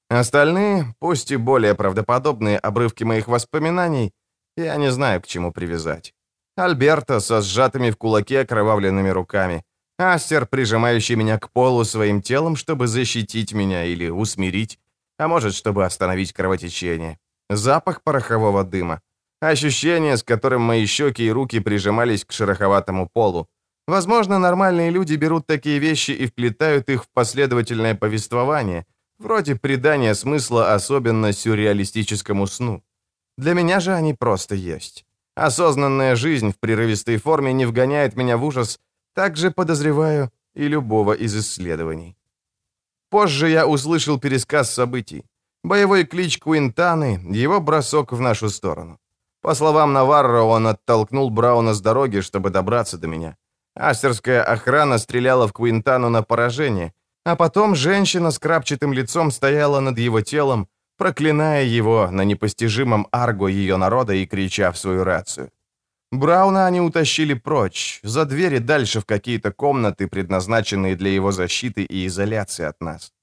Остальные, пусть и более правдоподобные обрывки моих воспоминаний, я не знаю, к чему привязать. Альберта со сжатыми в кулаке окровавленными руками, Астер, прижимающий меня к полу своим телом, чтобы защитить меня или усмирить, а может, чтобы остановить кровотечение. Запах порохового дыма. Ощущение, с которым мои щеки и руки прижимались к шероховатому полу. Возможно, нормальные люди берут такие вещи и вплетают их в последовательное повествование, вроде придания смысла особенно сюрреалистическому сну. Для меня же они просто есть. Осознанная жизнь в прерывистой форме не вгоняет меня в ужас, также подозреваю и любого из исследований. Позже я услышал пересказ событий. Боевой клич Куинтаны, его бросок в нашу сторону. По словам Наварро, он оттолкнул Брауна с дороги, чтобы добраться до меня. Астерская охрана стреляла в Куинтану на поражение, а потом женщина с крапчатым лицом стояла над его телом, проклиная его на непостижимом арго ее народа и крича в свою рацию. Брауна они утащили прочь, за двери дальше в какие-то комнаты, предназначенные для его защиты и изоляции от нас.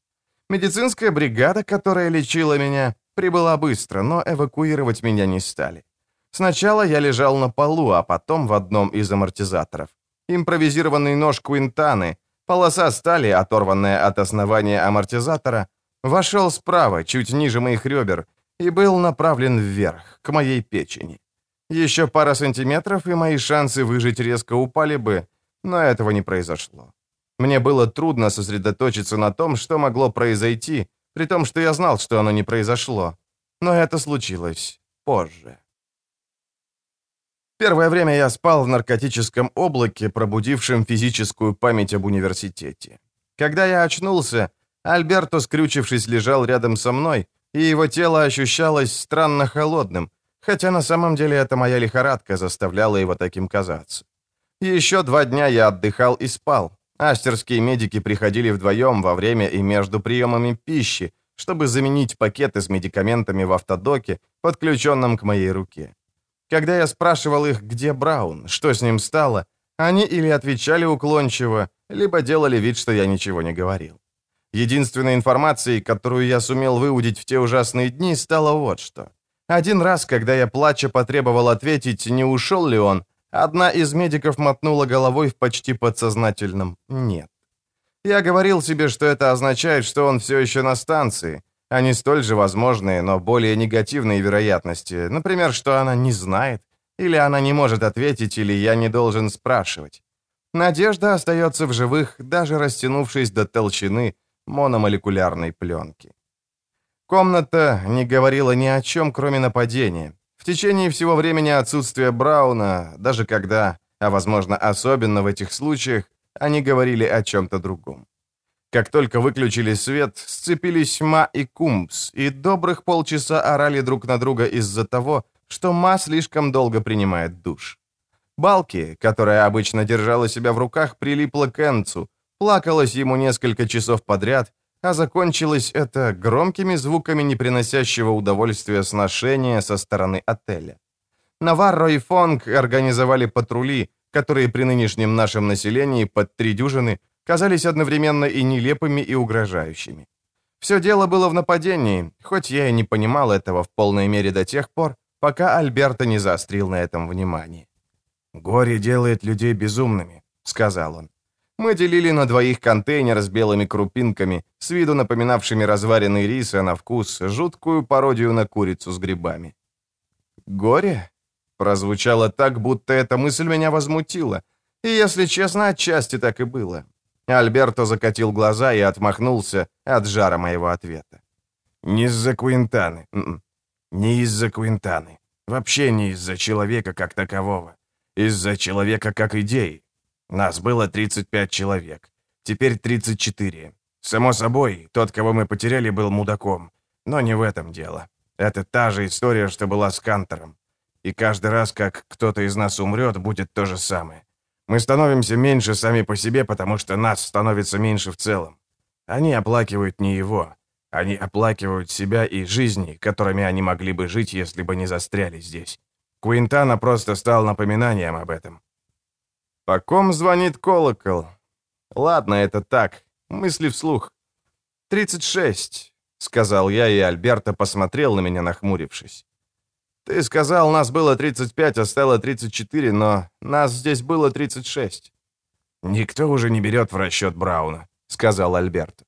Медицинская бригада, которая лечила меня, прибыла быстро, но эвакуировать меня не стали. Сначала я лежал на полу, а потом в одном из амортизаторов. Импровизированный нож Квинтаны, полоса стали, оторванная от основания амортизатора, вошел справа, чуть ниже моих ребер, и был направлен вверх, к моей печени. Еще пара сантиметров, и мои шансы выжить резко упали бы, но этого не произошло. Мне было трудно сосредоточиться на том, что могло произойти, при том, что я знал, что оно не произошло. Но это случилось позже. Первое время я спал в наркотическом облаке, пробудившем физическую память об университете. Когда я очнулся, Альберто, скрючившись, лежал рядом со мной, и его тело ощущалось странно холодным, хотя на самом деле это моя лихорадка заставляла его таким казаться. Еще два дня я отдыхал и спал. Астерские медики приходили вдвоем во время и между приемами пищи, чтобы заменить пакеты с медикаментами в автодоке, подключенном к моей руке. Когда я спрашивал их, где Браун, что с ним стало, они или отвечали уклончиво, либо делали вид, что я ничего не говорил. Единственной информацией, которую я сумел выудить в те ужасные дни, стало вот что. Один раз, когда я плача потребовал ответить, не ушел ли он, одна из медиков мотнула головой в почти подсознательном «нет». Я говорил себе, что это означает, что он все еще на станции, а не столь же возможные, но более негативные вероятности, например, что она не знает, или она не может ответить, или я не должен спрашивать. Надежда остается в живых, даже растянувшись до толщины мономолекулярной пленки. Комната не говорила ни о чем, кроме нападения. В течение всего времени отсутствия Брауна, даже когда, а возможно особенно в этих случаях, они говорили о чем-то другом. Как только выключили свет, сцепились Ма и Кумбс, и добрых полчаса орали друг на друга из-за того, что Ма слишком долго принимает душ. Балки, которая обычно держала себя в руках, прилипла к Энцу, плакалась ему несколько часов подряд, а закончилось это громкими звуками не приносящего удовольствия сношения со стороны отеля. Наварро и Фонг организовали патрули, которые при нынешнем нашем населении под три дюжины казались одновременно и нелепыми, и угрожающими. Все дело было в нападении, хоть я и не понимал этого в полной мере до тех пор, пока Альберто не заострил на этом внимание. «Горе делает людей безумными», — сказал он. Мы делили на двоих контейнер с белыми крупинками, с виду напоминавшими разваренный рис, а на вкус жуткую пародию на курицу с грибами. «Горе?» Прозвучало так, будто эта мысль меня возмутила. И, если честно, отчасти так и было. Альберто закатил глаза и отмахнулся от жара моего ответа. «Не из-за Куинтаны. М-м. Не из-за Куинтаны. Вообще не из-за человека как такового. Из-за человека как идеи. Нас было 35 человек. Теперь 34. Само собой, тот, кого мы потеряли, был мудаком. Но не в этом дело. Это та же история, что была с Кантором. И каждый раз, как кто-то из нас умрет, будет то же самое. Мы становимся меньше сами по себе, потому что нас становится меньше в целом. Они оплакивают не его. Они оплакивают себя и жизни, которыми они могли бы жить, если бы не застряли здесь. Куинтана просто стал напоминанием об этом. По ком звонит колокол? Ладно, это так. Мысли вслух. «Тридцать шесть», — сказал я, и Альберто посмотрел на меня, нахмурившись. «Ты сказал, нас было 35, а стало 34, но нас здесь было 36». «Никто уже не берет в расчет Брауна», — сказал Альберто.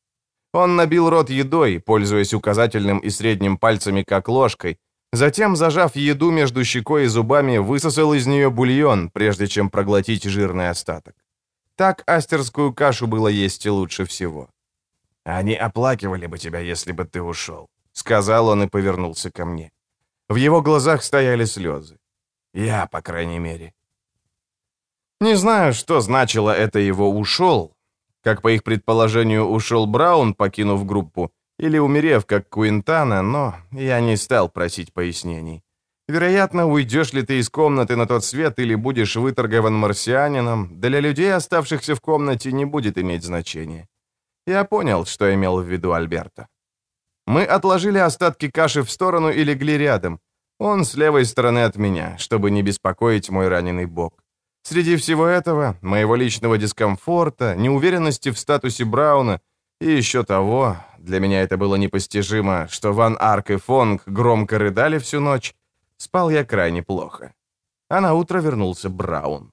Он набил рот едой, пользуясь указательным и средним пальцами как ложкой, Затем, зажав еду между щекой и зубами, высосал из нее бульон, прежде чем проглотить жирный остаток. Так астерскую кашу было есть лучше всего. «Они оплакивали бы тебя, если бы ты ушел», — сказал он и повернулся ко мне. В его глазах стояли слезы. Я, по крайней мере. Не знаю, что значило это его «ушел». Как по их предположению ушел Браун, покинув группу, или умерев, как Куинтана, но я не стал просить пояснений. Вероятно, уйдешь ли ты из комнаты на тот свет или будешь выторгован марсианином, для людей, оставшихся в комнате, не будет иметь значения. Я понял, что имел в виду Альберто. Мы отложили остатки каши в сторону и легли рядом. Он с левой стороны от меня, чтобы не беспокоить мой раненый бок. Среди всего этого, моего личного дискомфорта, неуверенности в статусе Брауна и еще того, для меня это было непостижимо, что Ван Арк и Фонг громко рыдали всю ночь, спал я крайне плохо. А на утро вернулся Браун.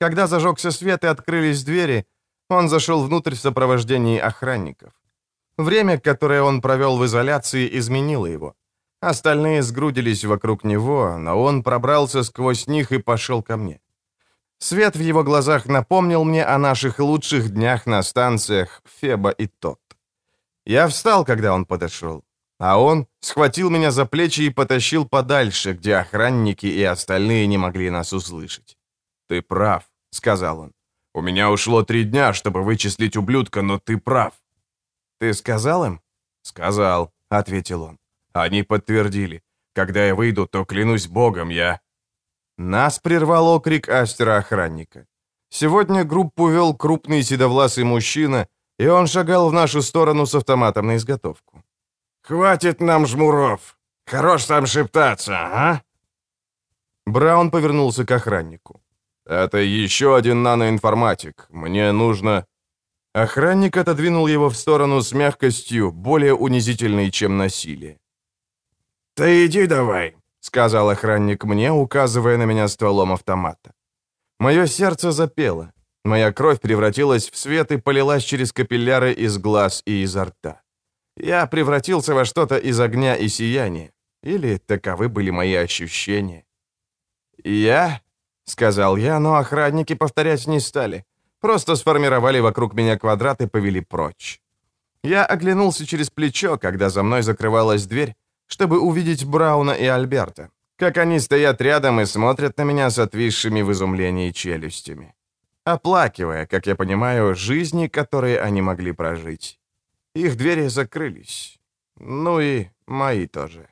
Когда зажегся свет и открылись двери, он зашел внутрь в сопровождении охранников. Время, которое он провел в изоляции, изменило его. Остальные сгрудились вокруг него, но он пробрался сквозь них и пошел ко мне. Свет в его глазах напомнил мне о наших лучших днях на станциях Феба и Тот. Я встал, когда он подошел. А он схватил меня за плечи и потащил подальше, где охранники и остальные не могли нас услышать. «Ты прав», — сказал он. «У меня ушло три дня, чтобы вычислить ублюдка, но ты прав». «Ты сказал им?» «Сказал», — ответил он. Они подтвердили. «Когда я выйду, то, клянусь богом, я...» Нас прервал окрик астера-охранника. Сегодня группу вел крупный седовласый мужчина, и он шагал в нашу сторону с автоматом на изготовку. «Хватит нам жмуров! Хорош там шептаться, а?» Браун повернулся к охраннику. «Это еще один наноинформатик. Мне нужно...» Охранник отодвинул его в сторону с мягкостью, более унизительной, чем насилие. «Ты иди давай», — сказал охранник мне, указывая на меня стволом автомата. Мое сердце запело. Моя кровь превратилась в свет и полилась через капилляры из глаз и изо рта. Я превратился во что-то из огня и сияния. Или таковы были мои ощущения. «Я?» — сказал я, но охранники повторять не стали. Просто сформировали вокруг меня квадрат и повели прочь. Я оглянулся через плечо, когда за мной закрывалась дверь, чтобы увидеть Брауна и Альберта, как они стоят рядом и смотрят на меня с отвисшими в изумлении челюстями, оплакивая, как я понимаю, жизни, которые они могли прожить. Их двери закрылись. Ну и мои тоже.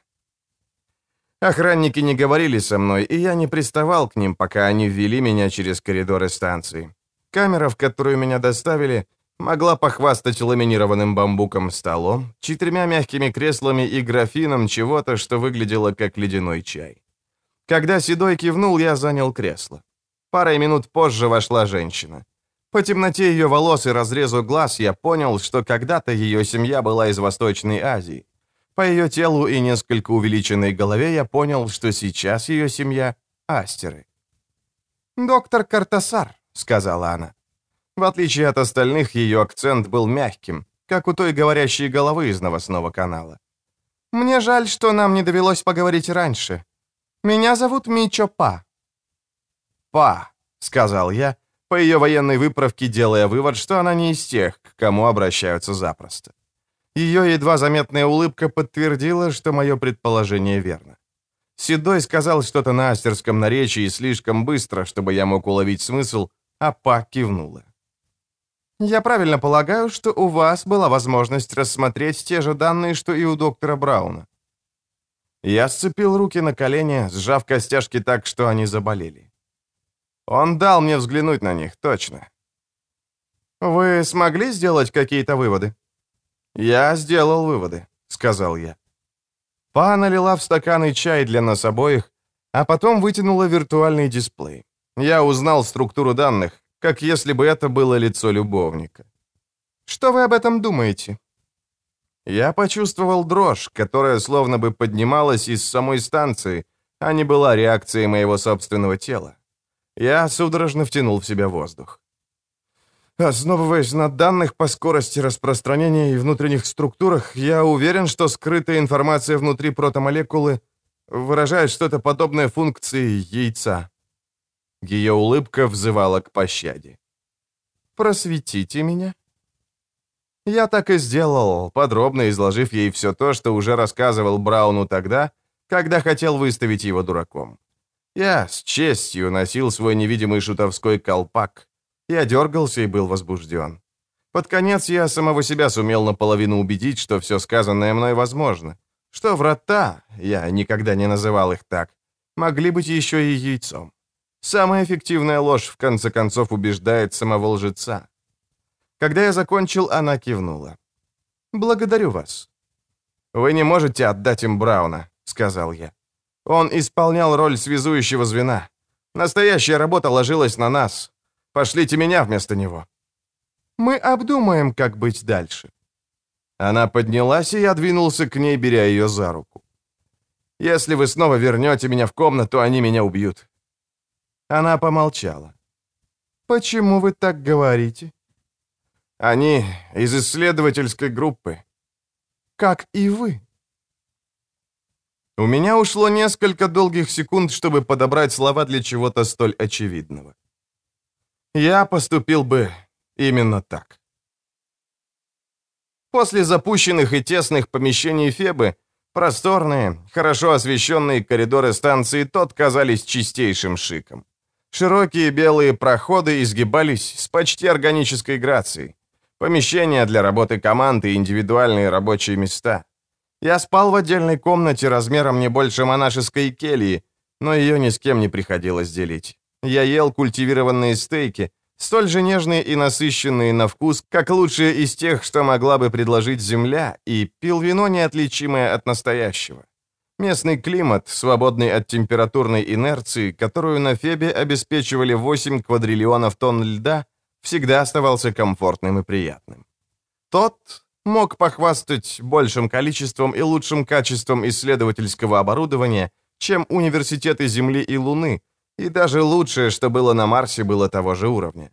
Охранники не говорили со мной, и я не приставал к ним, пока они ввели меня через коридоры станции. Камера, в которую меня доставили, могла похвастать ламинированным бамбуком столом, четырьмя мягкими креслами и графином чего-то, что выглядело как ледяной чай. Когда Седой кивнул, я занял кресло. Парой минут позже вошла женщина. По темноте ее волос и разрезу глаз я понял, что когда-то ее семья была из Восточной Азии. По ее телу и несколько увеличенной голове я понял, что сейчас ее семья — астеры. «Доктор Картасар», — сказала она. В отличие от остальных, ее акцент был мягким, как у той говорящей головы из новостного канала. «Мне жаль, что нам не довелось поговорить раньше. Меня зовут Мичо Па». «Па», — сказал я, — по ее военной выправке делая вывод, что она не из тех, к кому обращаются запросто. Ее едва заметная улыбка подтвердила, что мое предположение верно. Седой сказал что-то на астерском наречии слишком быстро, чтобы я мог уловить смысл, а Па кивнула. «Я правильно полагаю, что у вас была возможность рассмотреть те же данные, что и у доктора Брауна». Я сцепил руки на колени, сжав костяшки так, что они заболели. Он дал мне взглянуть на них, точно. Вы смогли сделать какие-то выводы? Я сделал выводы, сказал я. Па налила в стаканы чай для нас обоих, а потом вытянула виртуальный дисплей. Я узнал структуру данных, как если бы это было лицо любовника. Что вы об этом думаете? Я почувствовал дрожь, которая словно бы поднималась из самой станции, а не была реакцией моего собственного тела. Я судорожно втянул в себя воздух. Основываясь на данных по скорости распространения и внутренних структурах, я уверен, что скрытая информация внутри протомолекулы выражает что-то подобное функции яйца. Ее улыбка взывала к пощаде. «Просветите меня». Я так и сделал, подробно изложив ей все то, что уже рассказывал Брауну тогда, когда хотел выставить его дураком. Я с честью носил свой невидимый шутовской колпак. Я дергался и был возбужден. Под конец я самого себя сумел наполовину убедить, что все сказанное мной возможно. Что врата, я никогда не называл их так, могли быть еще и яйцом. Самая эффективная ложь, в конце концов, убеждает самого лжеца. Когда я закончил, она кивнула. «Благодарю вас». «Вы не можете отдать им Брауна», — сказал я. Он исполнял роль связующего звена. Настоящая работа ложилась на нас. Пошлите меня вместо него. Мы обдумаем, как быть дальше. Она поднялась, и я двинулся к ней, беря ее за руку. «Если вы снова вернете меня в комнату, они меня убьют». Она помолчала. «Почему вы так говорите?» «Они из исследовательской группы». «Как и вы». У меня ушло несколько долгих секунд, чтобы подобрать слова для чего-то столь очевидного. Я поступил бы именно так. После запущенных и тесных помещений Фебы, просторные, хорошо освещенные коридоры станции тот казались чистейшим шиком. Широкие белые проходы изгибались с почти органической грацией. Помещения для работы команды и индивидуальные рабочие места. Я спал в отдельной комнате размером не больше монашеской кельи, но ее ни с кем не приходилось делить. Я ел культивированные стейки, столь же нежные и насыщенные на вкус, как лучшие из тех, что могла бы предложить земля, и пил вино, неотличимое от настоящего. Местный климат, свободный от температурной инерции, которую на Фебе обеспечивали 8 квадриллионов тонн льда, всегда оставался комфортным и приятным. Тот мог похвастать большим количеством и лучшим качеством исследовательского оборудования, чем университеты Земли и Луны, и даже лучшее, что было на Марсе, было того же уровня.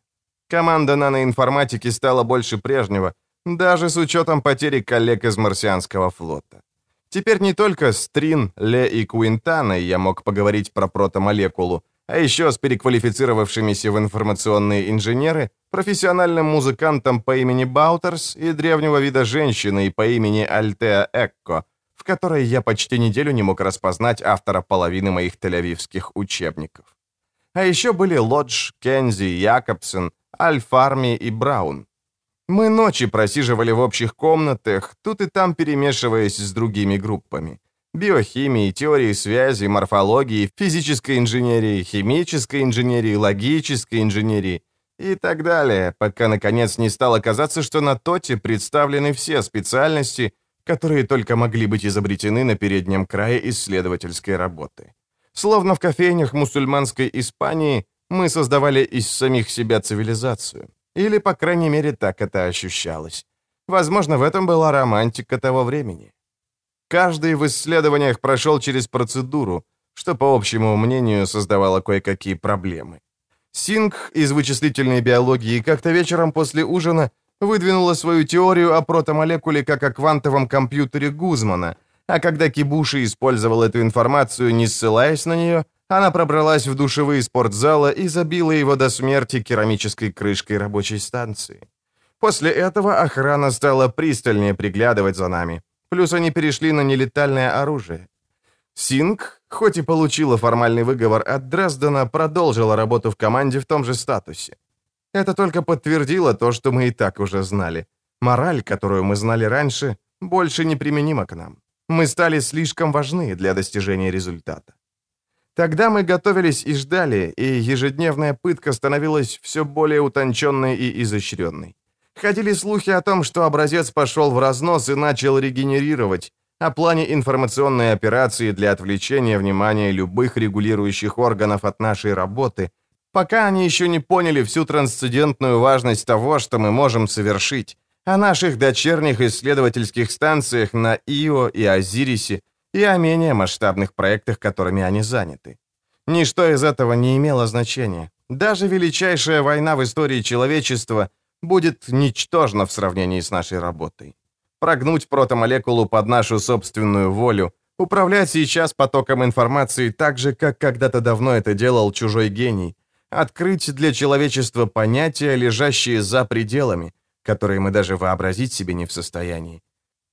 Команда наноинформатики стала больше прежнего, даже с учетом потери коллег из марсианского флота. Теперь не только с Трин, Ле и Куинтаной я мог поговорить про протомолекулу, а еще с переквалифицировавшимися в информационные инженеры, профессиональным музыкантом по имени Баутерс и древнего вида женщиной по имени Альтеа Экко, в которой я почти неделю не мог распознать автора половины моих тель-авивских учебников. А еще были Лодж, Кензи, Якобсон, Альфарми и Браун. Мы ночи просиживали в общих комнатах, тут и там перемешиваясь с другими группами. Биохимии, теории связи, морфологии, физической инженерии, химической инженерии, логической инженерии и так далее, пока наконец не стало казаться, что на ТОТе представлены все специальности, которые только могли быть изобретены на переднем крае исследовательской работы. Словно в кофейнях мусульманской Испании мы создавали из самих себя цивилизацию. Или, по крайней мере, так это ощущалось. Возможно, в этом была романтика того времени. Каждый в исследованиях прошел через процедуру, что, по общему мнению, создавало кое-какие проблемы. Синг из вычислительной биологии как-то вечером после ужина выдвинула свою теорию о протомолекуле как о квантовом компьютере Гузмана, а когда Кибуши использовал эту информацию, не ссылаясь на нее, она пробралась в душевые спортзала и забила его до смерти керамической крышкой рабочей станции. После этого охрана стала пристальнее приглядывать за нами. Плюс они перешли на нелетальное оружие. Синг, хоть и получила формальный выговор от Дрездена, продолжила работу в команде в том же статусе. Это только подтвердило то, что мы и так уже знали. Мораль, которую мы знали раньше, больше не применима к нам. Мы стали слишком важны для достижения результата. Тогда мы готовились и ждали, и ежедневная пытка становилась все более утонченной и изощренной. Ходили слухи о том, что образец пошел в разнос и начал регенерировать, о плане информационной операции для отвлечения внимания любых регулирующих органов от нашей работы, пока они еще не поняли всю трансцендентную важность того, что мы можем совершить, о наших дочерних исследовательских станциях на Ио и Азирисе, и о менее масштабных проектах, которыми они заняты. Ничто из этого не имело значения. Даже величайшая война в истории человечества будет ничтожна в сравнении с нашей работой. Прогнуть протомолекулу под нашу собственную волю, управлять сейчас потоком информации так же, как когда-то давно это делал чужой гений, открыть для человечества понятия, лежащие за пределами, которые мы даже вообразить себе не в состоянии.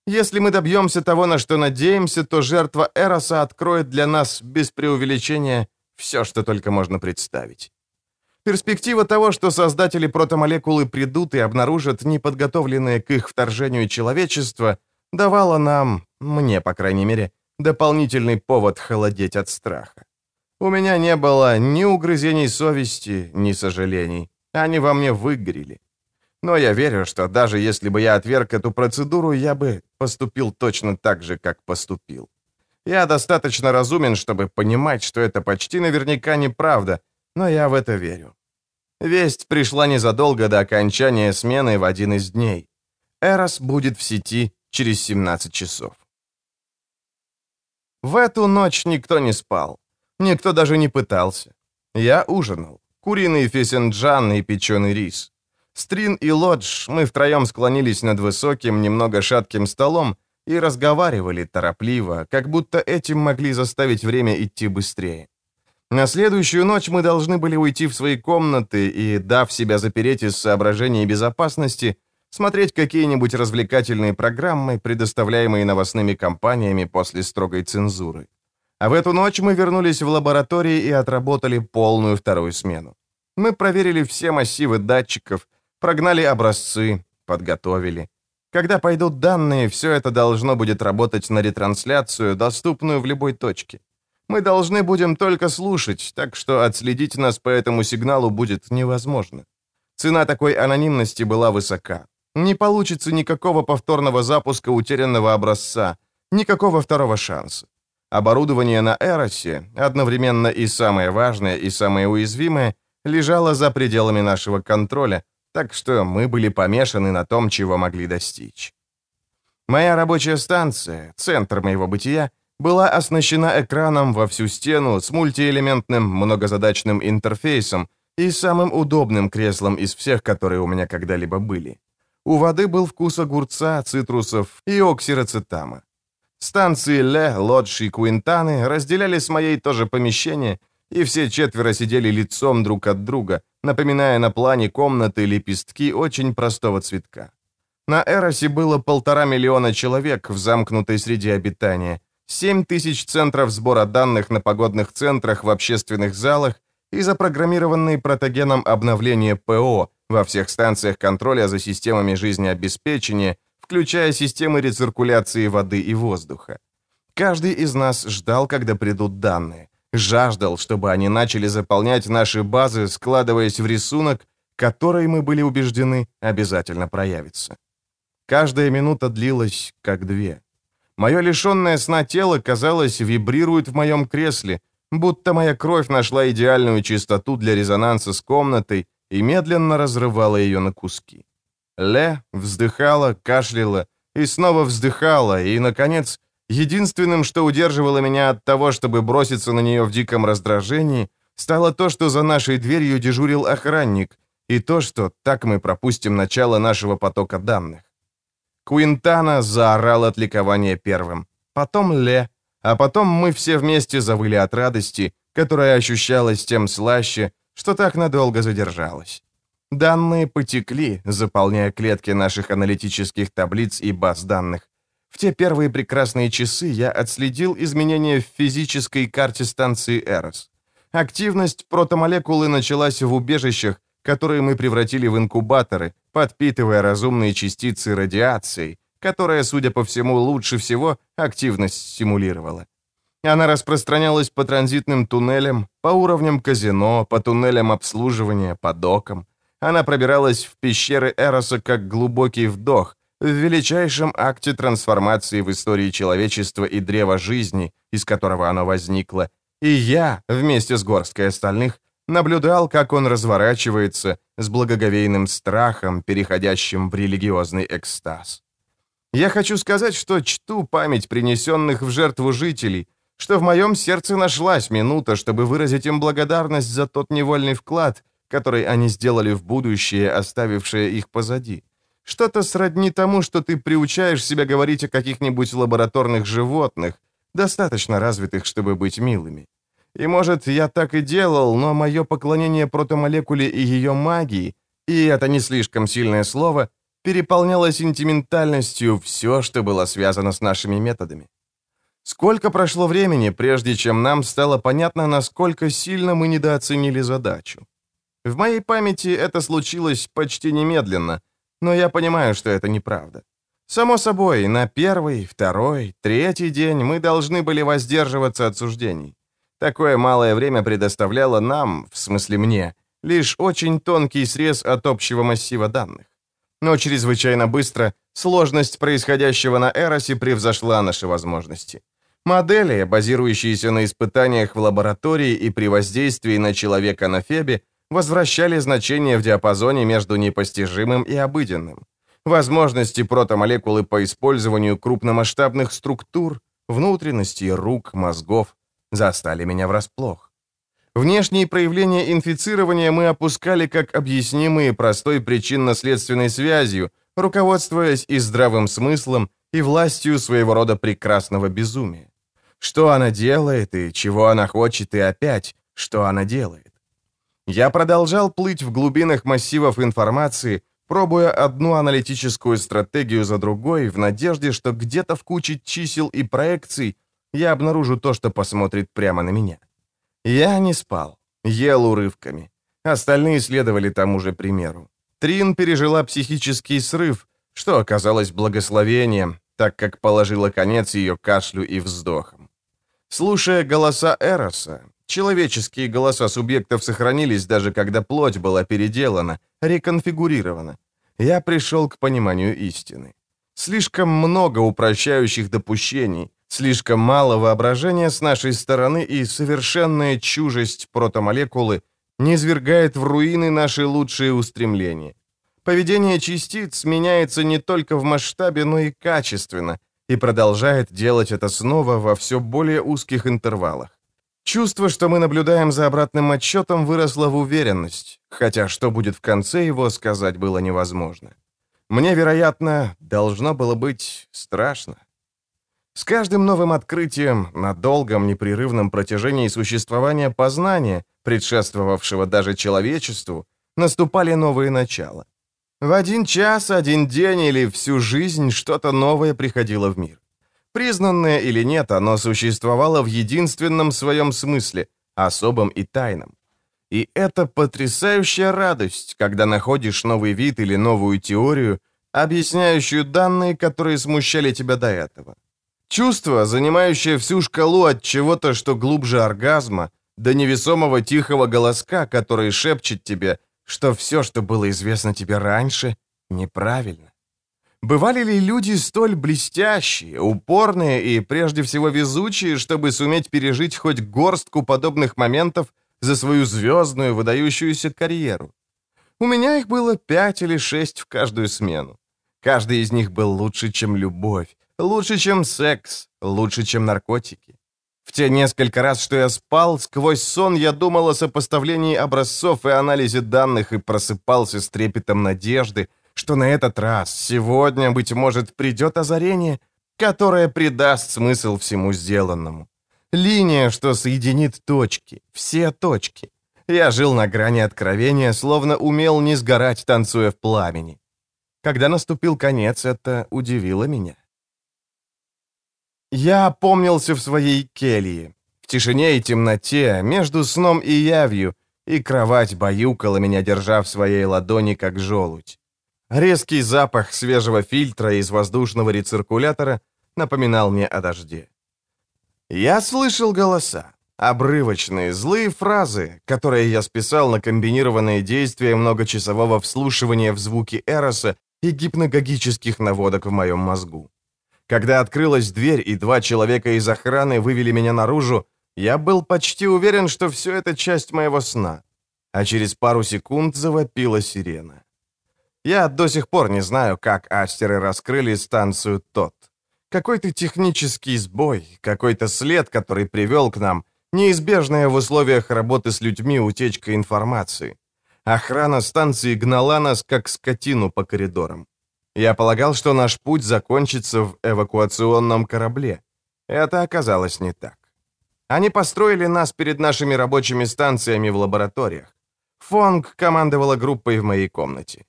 Если мы добьемся того, на что надеемся, то жертва Эроса откроет для нас, без преувеличения, все, что только можно представить. Перспектива того, что создатели протомолекулы придут и обнаружат неподготовленное к их вторжению человечество, давала нам, мне, по крайней мере, дополнительный повод холодеть от страха. У меня не было ни угрызений совести, ни сожалений. Они во мне выгорели. Но я верю, что даже если бы я отверг эту процедуру, я бы поступил точно так же, как поступил. Я достаточно разумен, чтобы понимать, что это почти наверняка неправда, но я в это верю. Весть пришла незадолго до окончания смены в один из дней. Эрос будет в сети через 17 часов. В эту ночь никто не спал. Никто даже не пытался. Я ужинал. Куриный фесенджан и печеный рис. Стрин и Лодж, мы втроем склонились над высоким, немного шатким столом и разговаривали торопливо, как будто этим могли заставить время идти быстрее. На следующую ночь мы должны были уйти в свои комнаты и, дав себя запереть из соображений безопасности, смотреть какие-нибудь развлекательные программы, предоставляемые новостными компаниями после строгой цензуры. А в эту ночь мы вернулись в лаборатории и отработали полную вторую смену. Мы проверили все массивы датчиков, прогнали образцы, подготовили. Когда пойдут данные, все это должно будет работать на ретрансляцию, доступную в любой точке. Мы должны будем только слушать, так что отследить нас по этому сигналу будет невозможно. Цена такой анонимности была высока. Не получится никакого повторного запуска утерянного образца, никакого второго шанса. Оборудование на Эросе, одновременно и самое важное, и самое уязвимое, лежало за пределами нашего контроля, так что мы были помешаны на том, чего могли достичь. Моя рабочая станция, центр моего бытия, была оснащена экраном во всю стену с мультиэлементным многозадачным интерфейсом и самым удобным креслом из всех, которые у меня когда-либо были. У воды был вкус огурца, цитрусов и оксироцетама. Станции Ле, Лодж и Куинтаны разделяли с моей тоже помещение, и все четверо сидели лицом друг от друга, напоминая на плане комнаты лепестки очень простого цветка. На Эросе было полтора миллиона человек в замкнутой среде обитания, 7 тысяч центров сбора данных на погодных центрах в общественных залах и запрограммированные протогеном обновления ПО во всех станциях контроля за системами жизнеобеспечения, включая системы рециркуляции воды и воздуха. Каждый из нас ждал, когда придут данные. Жаждал, чтобы они начали заполнять наши базы, складываясь в рисунок, который, мы были убеждены, обязательно проявится. Каждая минута длилась, как две. Мое лишенное сна тело, казалось, вибрирует в моем кресле, будто моя кровь нашла идеальную чистоту для резонанса с комнатой и медленно разрывала ее на куски. Ле вздыхала, кашляла и снова вздыхала, и, наконец, единственным, что удерживало меня от того, чтобы броситься на нее в диком раздражении, стало то, что за нашей дверью дежурил охранник, и то, что так мы пропустим начало нашего потока данных. Куинтана заорал от ликования первым, потом Ле, а потом мы все вместе завыли от радости, которая ощущалась тем слаще, что так надолго задержалась. Данные потекли, заполняя клетки наших аналитических таблиц и баз данных. В те первые прекрасные часы я отследил изменения в физической карте станции Эрос. Активность протомолекулы началась в убежищах, которые мы превратили в инкубаторы, подпитывая разумные частицы радиацией, которая, судя по всему, лучше всего активность стимулировала. Она распространялась по транзитным туннелям, по уровням казино, по туннелям обслуживания, по докам. Она пробиралась в пещеры Эроса как глубокий вдох, в величайшем акте трансформации в истории человечества и древа жизни, из которого оно возникло. И я, вместе с горсткой остальных, наблюдал, как он разворачивается с благоговейным страхом, переходящим в религиозный экстаз. Я хочу сказать, что чту память принесенных в жертву жителей, что в моем сердце нашлась минута, чтобы выразить им благодарность за тот невольный вклад, который они сделали в будущее, оставившее их позади. Что-то сродни тому, что ты приучаешь себя говорить о каких-нибудь лабораторных животных, достаточно развитых, чтобы быть милыми. И, может, я так и делал, но мое поклонение протомолекуле и ее магии, и это не слишком сильное слово, переполняло сентиментальностью все, что было связано с нашими методами. Сколько прошло времени, прежде чем нам стало понятно, насколько сильно мы недооценили задачу. В моей памяти это случилось почти немедленно, но я понимаю, что это неправда. Само собой, на первый, второй, третий день мы должны были воздерживаться от суждений. Такое малое время предоставляло нам, в смысле мне, лишь очень тонкий срез от общего массива данных. Но чрезвычайно быстро сложность происходящего на Эросе превзошла наши возможности. Модели, базирующиеся на испытаниях в лаборатории и при воздействии на человека на Фебе, возвращали значение в диапазоне между непостижимым и обыденным. Возможности протомолекулы по использованию крупномасштабных структур, внутренностей, рук, мозгов, застали меня врасплох. Внешние проявления инфицирования мы опускали как объяснимые простой причинно-следственной связью, руководствуясь и здравым смыслом, и властью своего рода прекрасного безумия. Что она делает и чего она хочет, и опять, что она делает. Я продолжал плыть в глубинах массивов информации, пробуя одну аналитическую стратегию за другой, в надежде, что где-то в куче чисел и проекций я обнаружу то, что посмотрит прямо на меня. Я не спал, ел урывками. Остальные следовали тому же примеру. Трин пережила психический срыв, что оказалось благословением, так как положила конец ее кашлю и вздохам. Слушая голоса Эроса, человеческие голоса субъектов сохранились даже когда плоть была переделана, реконфигурирована, я пришел к пониманию истины. Слишком много упрощающих допущений, слишком мало воображения с нашей стороны и совершенная чужесть протомолекулы низвергает в руины наши лучшие устремления. Поведение частиц меняется не только в масштабе, но и качественно, и продолжает делать это снова во все более узких интервалах. Чувство, что мы наблюдаем за обратным отсчетом, выросло в уверенность, хотя что будет в конце его, сказать было невозможно. Мне, вероятно, должно было быть страшно. С каждым новым открытием на долгом непрерывном протяжении существования познания, предшествовавшего даже человечеству, наступали новые начала. В один час, один день или всю жизнь что-то новое приходило в мир. Признанное или нет, оно существовало в единственном своем смысле, особом и тайном. И это потрясающая радость, когда находишь новый вид или новую теорию, объясняющую данные, которые смущали тебя до этого. Чувство, занимающее всю шкалу от чего-то, что глубже оргазма, до невесомого тихого голоска, который шепчет тебе – что все, что было известно тебе раньше, неправильно. Бывали ли люди столь блестящие, упорные и, прежде всего, везучие, чтобы суметь пережить хоть горстку подобных моментов за свою звездную, выдающуюся карьеру? У меня их было пять или шесть в каждую смену. Каждый из них был лучше, чем любовь, лучше, чем секс, лучше, чем наркотики. В те несколько раз, что я спал, сквозь сон я думал о сопоставлении образцов и анализе данных и просыпался с трепетом надежды, что на этот раз, сегодня, быть может, придет озарение, которое придаст смысл всему сделанному. Линия, что соединит точки, все точки. Я жил на грани откровения, словно умел не сгорать, танцуя в пламени. Когда наступил конец, это удивило меня. Я помнился в своей келье, в тишине и темноте, между сном и явью, и кровать баюкала меня, держа в своей ладони, как желудь. Резкий запах свежего фильтра из воздушного рециркулятора напоминал мне о дожде. Я слышал голоса, обрывочные, злые фразы, которые я списал на комбинированные действия многочасового вслушивания в звуки Эроса и гипногогических наводок в моем мозгу. Когда открылась дверь и два человека из охраны вывели меня наружу, я был почти уверен, что все это часть моего сна. А через пару секунд завопила сирена. Я до сих пор не знаю, как астеры раскрыли станцию ТОТ. Какой-то технический сбой, какой-то след, который привел к нам, неизбежная в условиях работы с людьми утечка информации. Охрана станции гнала нас, как скотину по коридорам. Я полагал, что наш путь закончится в эвакуационном корабле. Это оказалось не так. Они построили нас перед нашими рабочими станциями в лабораториях. Фонг командовала группой в моей комнате.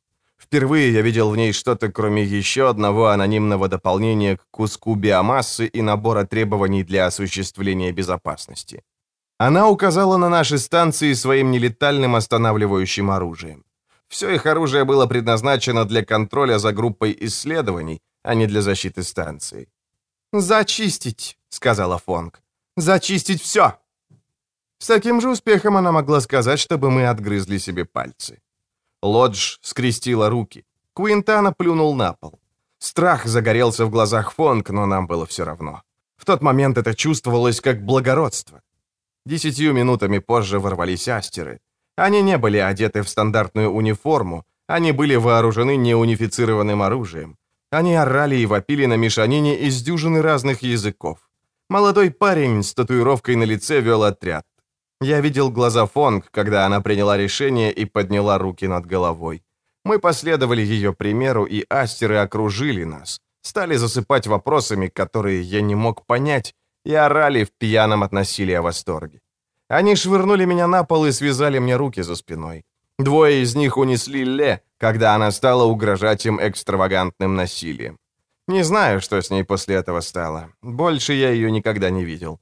Впервые я видел в ней что-то, кроме еще одного анонимного дополнения к куску биомассы и набора требований для осуществления безопасности. Она указала на наши станции своим нелетальным останавливающим оружием. Все их оружие было предназначено для контроля за группой исследований, а не для защиты станции. «Зачистить», — сказала Фонг. «Зачистить все!» С таким же успехом она могла сказать, чтобы мы отгрызли себе пальцы. Лодж скрестила руки. Куинтана плюнул на пол. Страх загорелся в глазах Фонг, но нам было все равно. В тот момент это чувствовалось как благородство. Десятью минутами позже ворвались астеры. Они не были одеты в стандартную униформу, они были вооружены неунифицированным оружием. Они орали и вопили на мешанине из дюжины разных языков. Молодой парень с татуировкой на лице вел отряд. Я видел глаза Фонг, когда она приняла решение и подняла руки над головой. Мы последовали ее примеру, и астеры окружили нас. Стали засыпать вопросами, которые я не мог понять, и орали в пьяном от насилия восторге. Они швырнули меня на пол и связали мне руки за спиной. Двое из них унесли Ле, когда она стала угрожать им экстравагантным насилием. Не знаю, что с ней после этого стало. Больше я ее никогда не видел.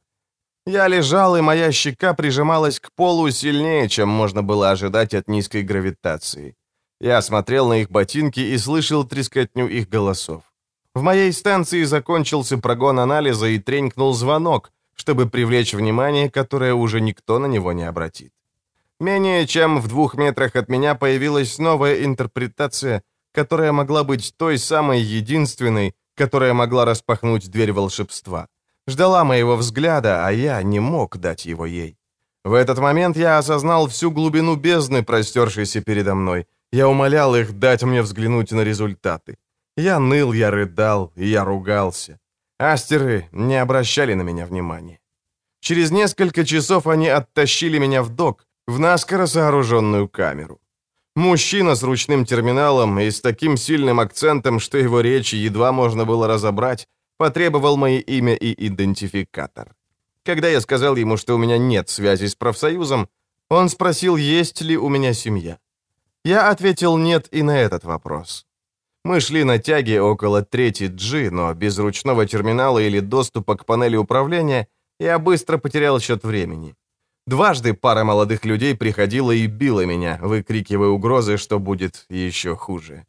Я лежал, и моя щека прижималась к полу сильнее, чем можно было ожидать от низкой гравитации. Я смотрел на их ботинки и слышал трескотню их голосов. В моей станции закончился прогон анализа и тренькнул звонок, чтобы привлечь внимание, которое уже никто на него не обратит. Менее чем в двух метрах от меня появилась новая интерпретация, которая могла быть той самой единственной, которая могла распахнуть дверь волшебства. Ждала моего взгляда, а я не мог дать его ей. В этот момент я осознал всю глубину бездны, простершейся передо мной. Я умолял их дать мне взглянуть на результаты. Я ныл, я рыдал, я ругался. Астеры не обращали на меня внимания. Через несколько часов они оттащили меня в док, в наскоро сооруженную камеру. Мужчина с ручным терминалом и с таким сильным акцентом, что его речи едва можно было разобрать, потребовал мое имя и идентификатор. Когда я сказал ему, что у меня нет связи с профсоюзом, он спросил, есть ли у меня семья. Я ответил нет и на этот вопрос. Мы шли на тяге около трети G, но без ручного терминала или доступа к панели управления я быстро потерял счет времени. Дважды пара молодых людей приходила и била меня, выкрикивая угрозы, что будет еще хуже.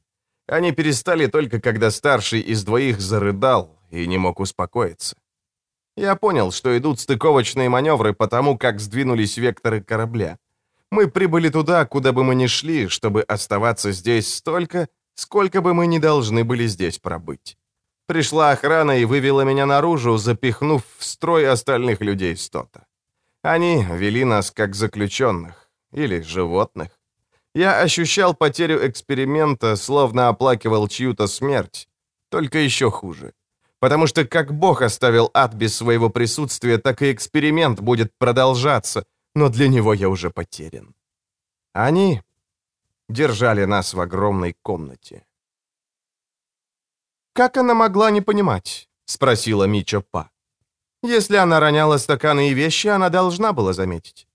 Они перестали только когда старший из двоих зарыдал и не мог успокоиться. Я понял, что идут стыковочные маневры потому, как сдвинулись векторы корабля. Мы прибыли туда, куда бы мы ни шли, чтобы оставаться здесь столько, сколько бы мы ни должны были здесь пробыть. Пришла охрана и вывела меня наружу, запихнув в строй остальных людей Стота. Они вели нас как заключенных или животных. Я ощущал потерю эксперимента, словно оплакивал чью-то смерть, только еще хуже. Потому что как Бог оставил ад без своего присутствия, так и эксперимент будет продолжаться, но для него я уже потерян. Они держали нас в огромной комнате. «Как она могла не понимать?» — спросила Мичо Па. «Если она роняла стаканы и вещи, она должна была заметить».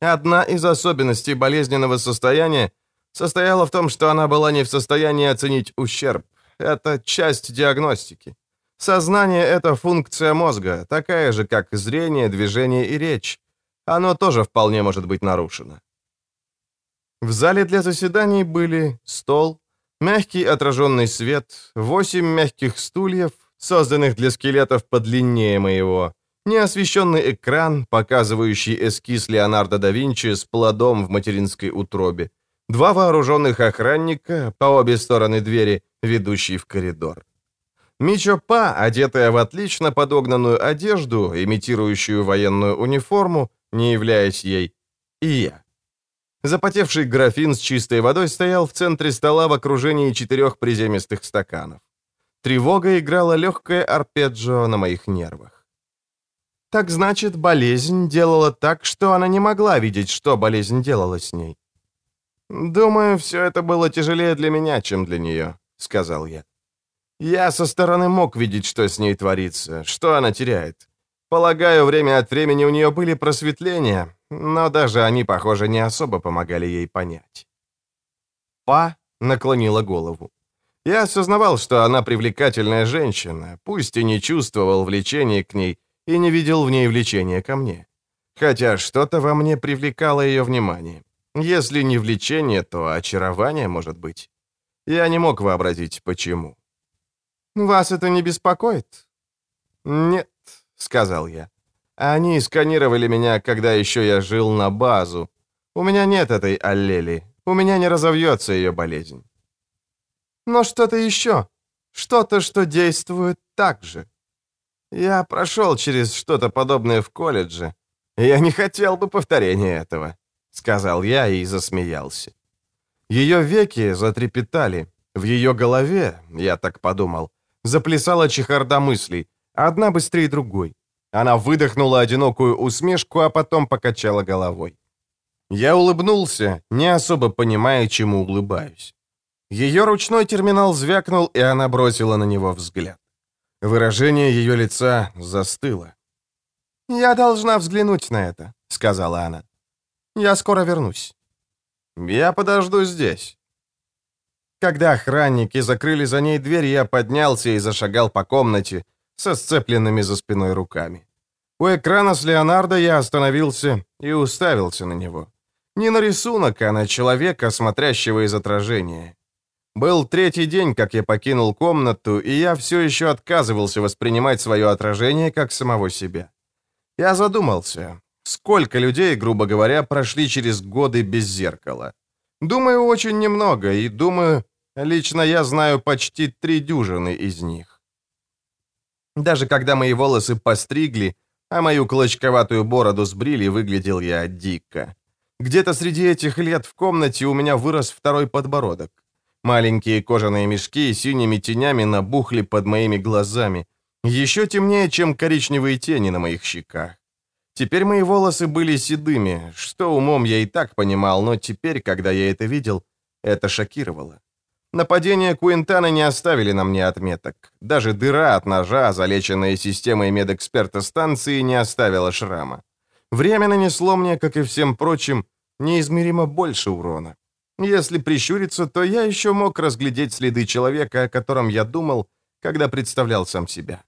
Одна из особенностей болезненного состояния состояла в том, что она была не в состоянии оценить ущерб. Это часть диагностики. Сознание — это функция мозга, такая же, как зрение, движение и речь. Оно тоже вполне может быть нарушено. В зале для заседаний были стол, мягкий отраженный свет, восемь мягких стульев, созданных для скелетов подлиннее моего, неосвещенный экран, показывающий эскиз Леонардо да Винчи с плодом в материнской утробе, два вооруженных охранника по обе стороны двери, ведущей в коридор. Мичо Па, одетая в отлично подогнанную одежду, имитирующую военную униформу, не являясь ей, и я. Запотевший графин с чистой водой стоял в центре стола в окружении четырех приземистых стаканов. Тревога играла легкое арпеджио на моих нервах. Так значит, болезнь делала так, что она не могла видеть, что болезнь делала с ней. «Думаю, все это было тяжелее для меня, чем для нее», — сказал я. «Я со стороны мог видеть, что с ней творится, что она теряет. Полагаю, время от времени у нее были просветления, но даже они, похоже, не особо помогали ей понять. Па наклонила голову. Я осознавал, что она привлекательная женщина, пусть и не чувствовал влечения к ней и не видел в ней влечения ко мне. Хотя что-то во мне привлекало ее внимание. Если не влечение, то очарование, может быть. Я не мог вообразить, почему. «Вас это не беспокоит?» «Нет», — сказал я. Они сканировали меня, когда еще я жил на базу. У меня нет этой аллели. У меня не разовьется ее болезнь. Но что-то еще. Что-то, что действует так же. Я прошел через что-то подобное в колледже. Я не хотел бы повторения этого, сказал я и засмеялся. Ее веки затрепетали. В ее голове, я так подумал, заплясала чехарда мыслей, одна быстрее другой. Она выдохнула одинокую усмешку, а потом покачала головой. Я улыбнулся, не особо понимая, чему улыбаюсь. Ее ручной терминал звякнул, и она бросила на него взгляд. Выражение ее лица застыло. «Я должна взглянуть на это», — сказала она. «Я скоро вернусь». Я подожду здесь». Когда охранники закрыли за ней дверь, я поднялся и зашагал по комнате со сцепленными за спиной руками. У экрана с Леонардо я остановился и уставился на него. Не на рисунок, а на человека, смотрящего из отражения. Был третий день, как я покинул комнату, и я все еще отказывался воспринимать свое отражение как самого себя. Я задумался, сколько людей, грубо говоря, прошли через годы без зеркала. Думаю, очень немного, и думаю, лично я знаю почти три дюжины из них. Даже когда мои волосы постригли, а мою клочковатую бороду сбрили, выглядел я дико. Где-то среди этих лет в комнате у меня вырос второй подбородок. Маленькие кожаные мешки синими тенями набухли под моими глазами, еще темнее, чем коричневые тени на моих щеках. Теперь мои волосы были седыми, что умом я и так понимал, но теперь, когда я это видел, это шокировало. Нападения Куинтана не оставили на мне отметок. Даже дыра от ножа, залеченная системой медэксперта станции, не оставила шрама. Время нанесло мне, как и всем прочим, неизмеримо больше урона. Если прищуриться, то я еще мог разглядеть следы человека, о котором я думал, когда представлял сам себя.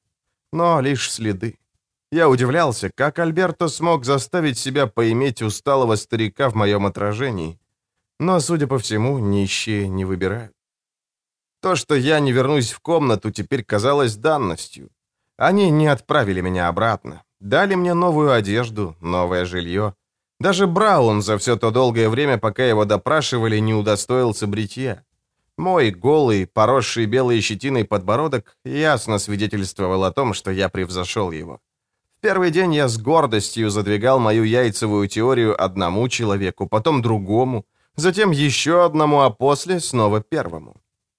Но лишь следы. Я удивлялся, как Альберто смог заставить себя поиметь усталого старика в моем отражении. Но, судя по всему, нищие не выбирают. То, что я не вернусь в комнату, теперь казалось данностью. Они не отправили меня обратно. Дали мне новую одежду, новое жилье. Даже Браун за все то долгое время, пока его допрашивали, не удостоился бритья. Мой голый, поросший белой щетиной подбородок ясно свидетельствовал о том, что я превзошел его. Первый день я с гордостью задвигал мою яйцевую теорию одному человеку, потом другому, затем еще одному, а после снова первому.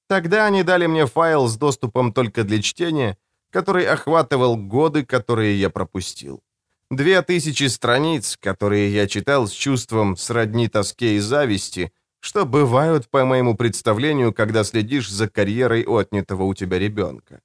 Тогда они дали мне файл с доступом только для чтения, который охватывал годы, которые я пропустил. Две тысячи страниц, которые я читал с чувством сродни тоске и зависти, что бывают, по моему представлению, когда следишь за карьерой отнятого у тебя ребенка.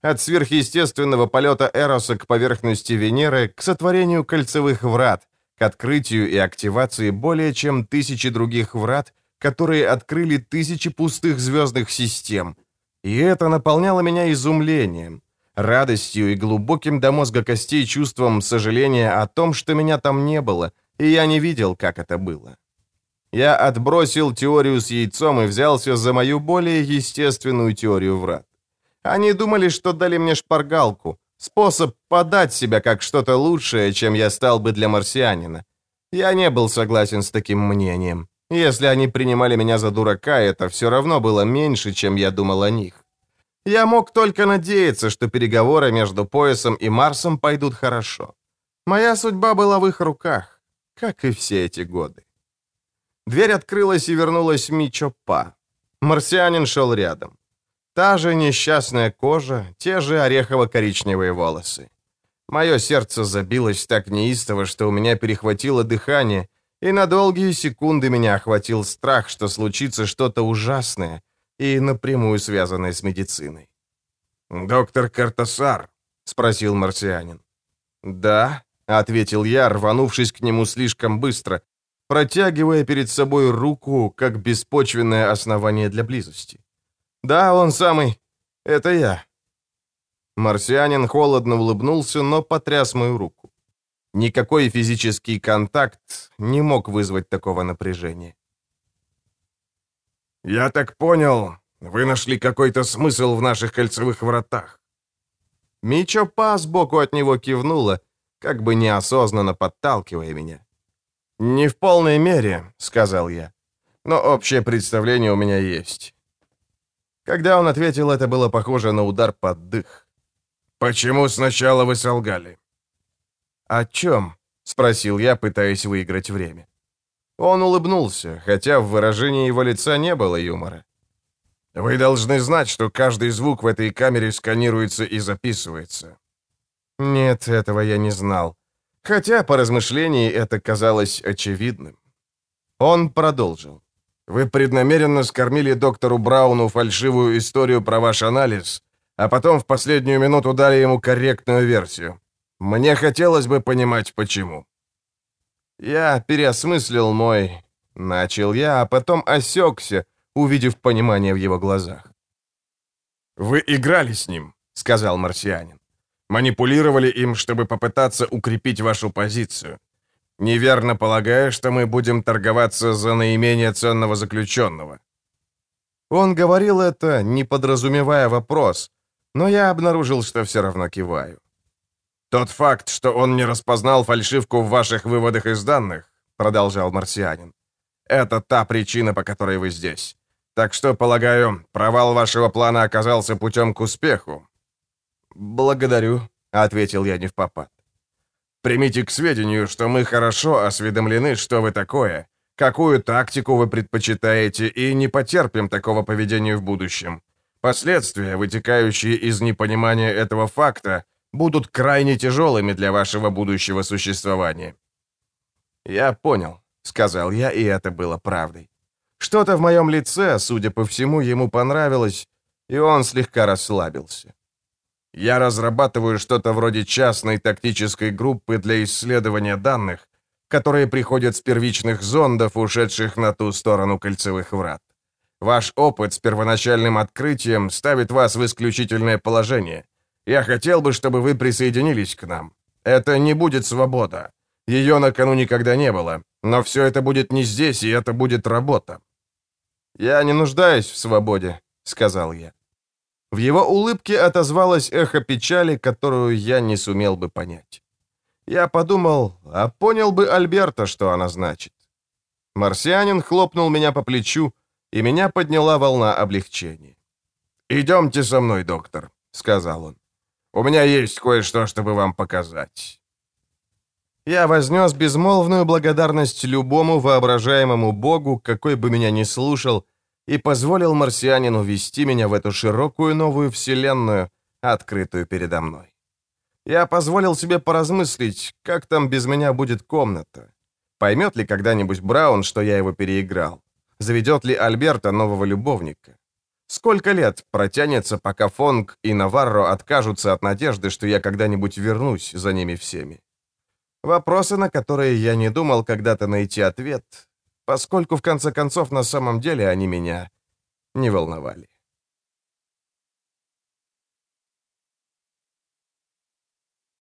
От сверхъестественного полета Эроса к поверхности Венеры к сотворению кольцевых врат, к открытию и активации более чем тысячи других врат, которые открыли тысячи пустых звездных систем. И это наполняло меня изумлением, радостью и глубоким до мозга костей чувством сожаления о том, что меня там не было, и я не видел, как это было. Я отбросил теорию с яйцом и взялся за мою более естественную теорию врат. Они думали, что дали мне шпаргалку, способ подать себя как что-то лучшее, чем я стал бы для марсианина. Я не был согласен с таким мнением. Если они принимали меня за дурака, это все равно было меньше, чем я думал о них. Я мог только надеяться, что переговоры между поясом и Марсом пойдут хорошо. Моя судьба была в их руках, как и все эти годы. Дверь открылась и вернулась Мичо Па. Марсианин шел рядом. Та же несчастная кожа, те же орехово-коричневые волосы. Мое сердце забилось так неистово, что у меня перехватило дыхание, и на долгие секунды меня охватил страх, что случится что-то ужасное и напрямую связанное с медициной. «Доктор Картасар?» — спросил марсианин. «Да», — ответил я, рванувшись к нему слишком быстро, протягивая перед собой руку, как беспочвенное основание для близости. «Да, он самый. Это я». Марсианин холодно улыбнулся, но потряс мою руку. Никакой физический контакт не мог вызвать такого напряжения. «Я так понял, вы нашли какой-то смысл в наших кольцевых вратах». Мичо Па сбоку от него кивнула, как бы неосознанно подталкивая меня. «Не в полной мере», — сказал я, — «но общее представление у меня есть». Когда он ответил, это было похоже на удар под дых. «Почему сначала вы солгали?» «О чем?» — спросил я, пытаясь выиграть время. Он улыбнулся, хотя в выражении его лица не было юмора. «Вы должны знать, что каждый звук в этой камере сканируется и записывается». «Нет, этого я не знал. Хотя, по размышлении, это казалось очевидным». Он продолжил. «Вы преднамеренно скормили доктору Брауну фальшивую историю про ваш анализ, а потом в последнюю минуту дали ему корректную версию. Мне хотелось бы понимать, почему. Я переосмыслил мой... Начал я, а потом осекся, увидев понимание в его глазах. «Вы играли с ним», — сказал марсианин. «Манипулировали им, чтобы попытаться укрепить вашу позицию. Неверно полагая, что мы будем торговаться за наименее ценного заключенного». Он говорил это, не подразумевая вопрос, но я обнаружил, что все равно киваю. «Тот факт, что он не распознал фальшивку в ваших выводах из данных», — продолжал марсианин, — «это та причина, по которой вы здесь. Так что, полагаю, провал вашего плана оказался путем к успеху». «Благодарю», — ответил я не в попад. «Примите к сведению, что мы хорошо осведомлены, что вы такое, какую тактику вы предпочитаете, и не потерпим такого поведения в будущем. Последствия, вытекающие из непонимания этого факта, будут крайне тяжелыми для вашего будущего существования». «Я понял», — сказал я, и это было правдой. Что-то в моем лице, судя по всему, ему понравилось, и он слегка расслабился. «Я разрабатываю что-то вроде частной тактической группы для исследования данных, которые приходят с первичных зондов, ушедших на ту сторону кольцевых врат. Ваш опыт с первоначальным открытием ставит вас в исключительное положение. Я хотел бы, чтобы вы присоединились к нам. Это не будет свобода. Ее на кону никогда не было. Но все это будет не здесь, и это будет работа. «Я не нуждаюсь в свободе», — сказал я. В его улыбке отозвалось эхо печали, которую я не сумел бы понять. Я подумал, а понял бы Альберта, что она значит. Марсианин хлопнул меня по плечу, и меня подняла волна облегчения. «Идемте со мной, доктор», — сказал он. «У меня есть кое-что, чтобы вам показать». Я вознес безмолвную благодарность любому воображаемому богу, какой бы меня ни слушал, и позволил марсианину вести меня в эту широкую новую вселенную, открытую передо мной. Я позволил себе поразмыслить, как там без меня будет комната. Поймет ли когда-нибудь Браун, что я его переиграл? Заведет ли Альберта нового любовника? Сколько лет протянется, пока Фонг и Наварро откажутся от надежды, что я когда-нибудь вернусь за ними всеми? Вопросы, на которые я не думал когда-то найти ответ, поскольку в конце концов на самом деле они меня не волновали.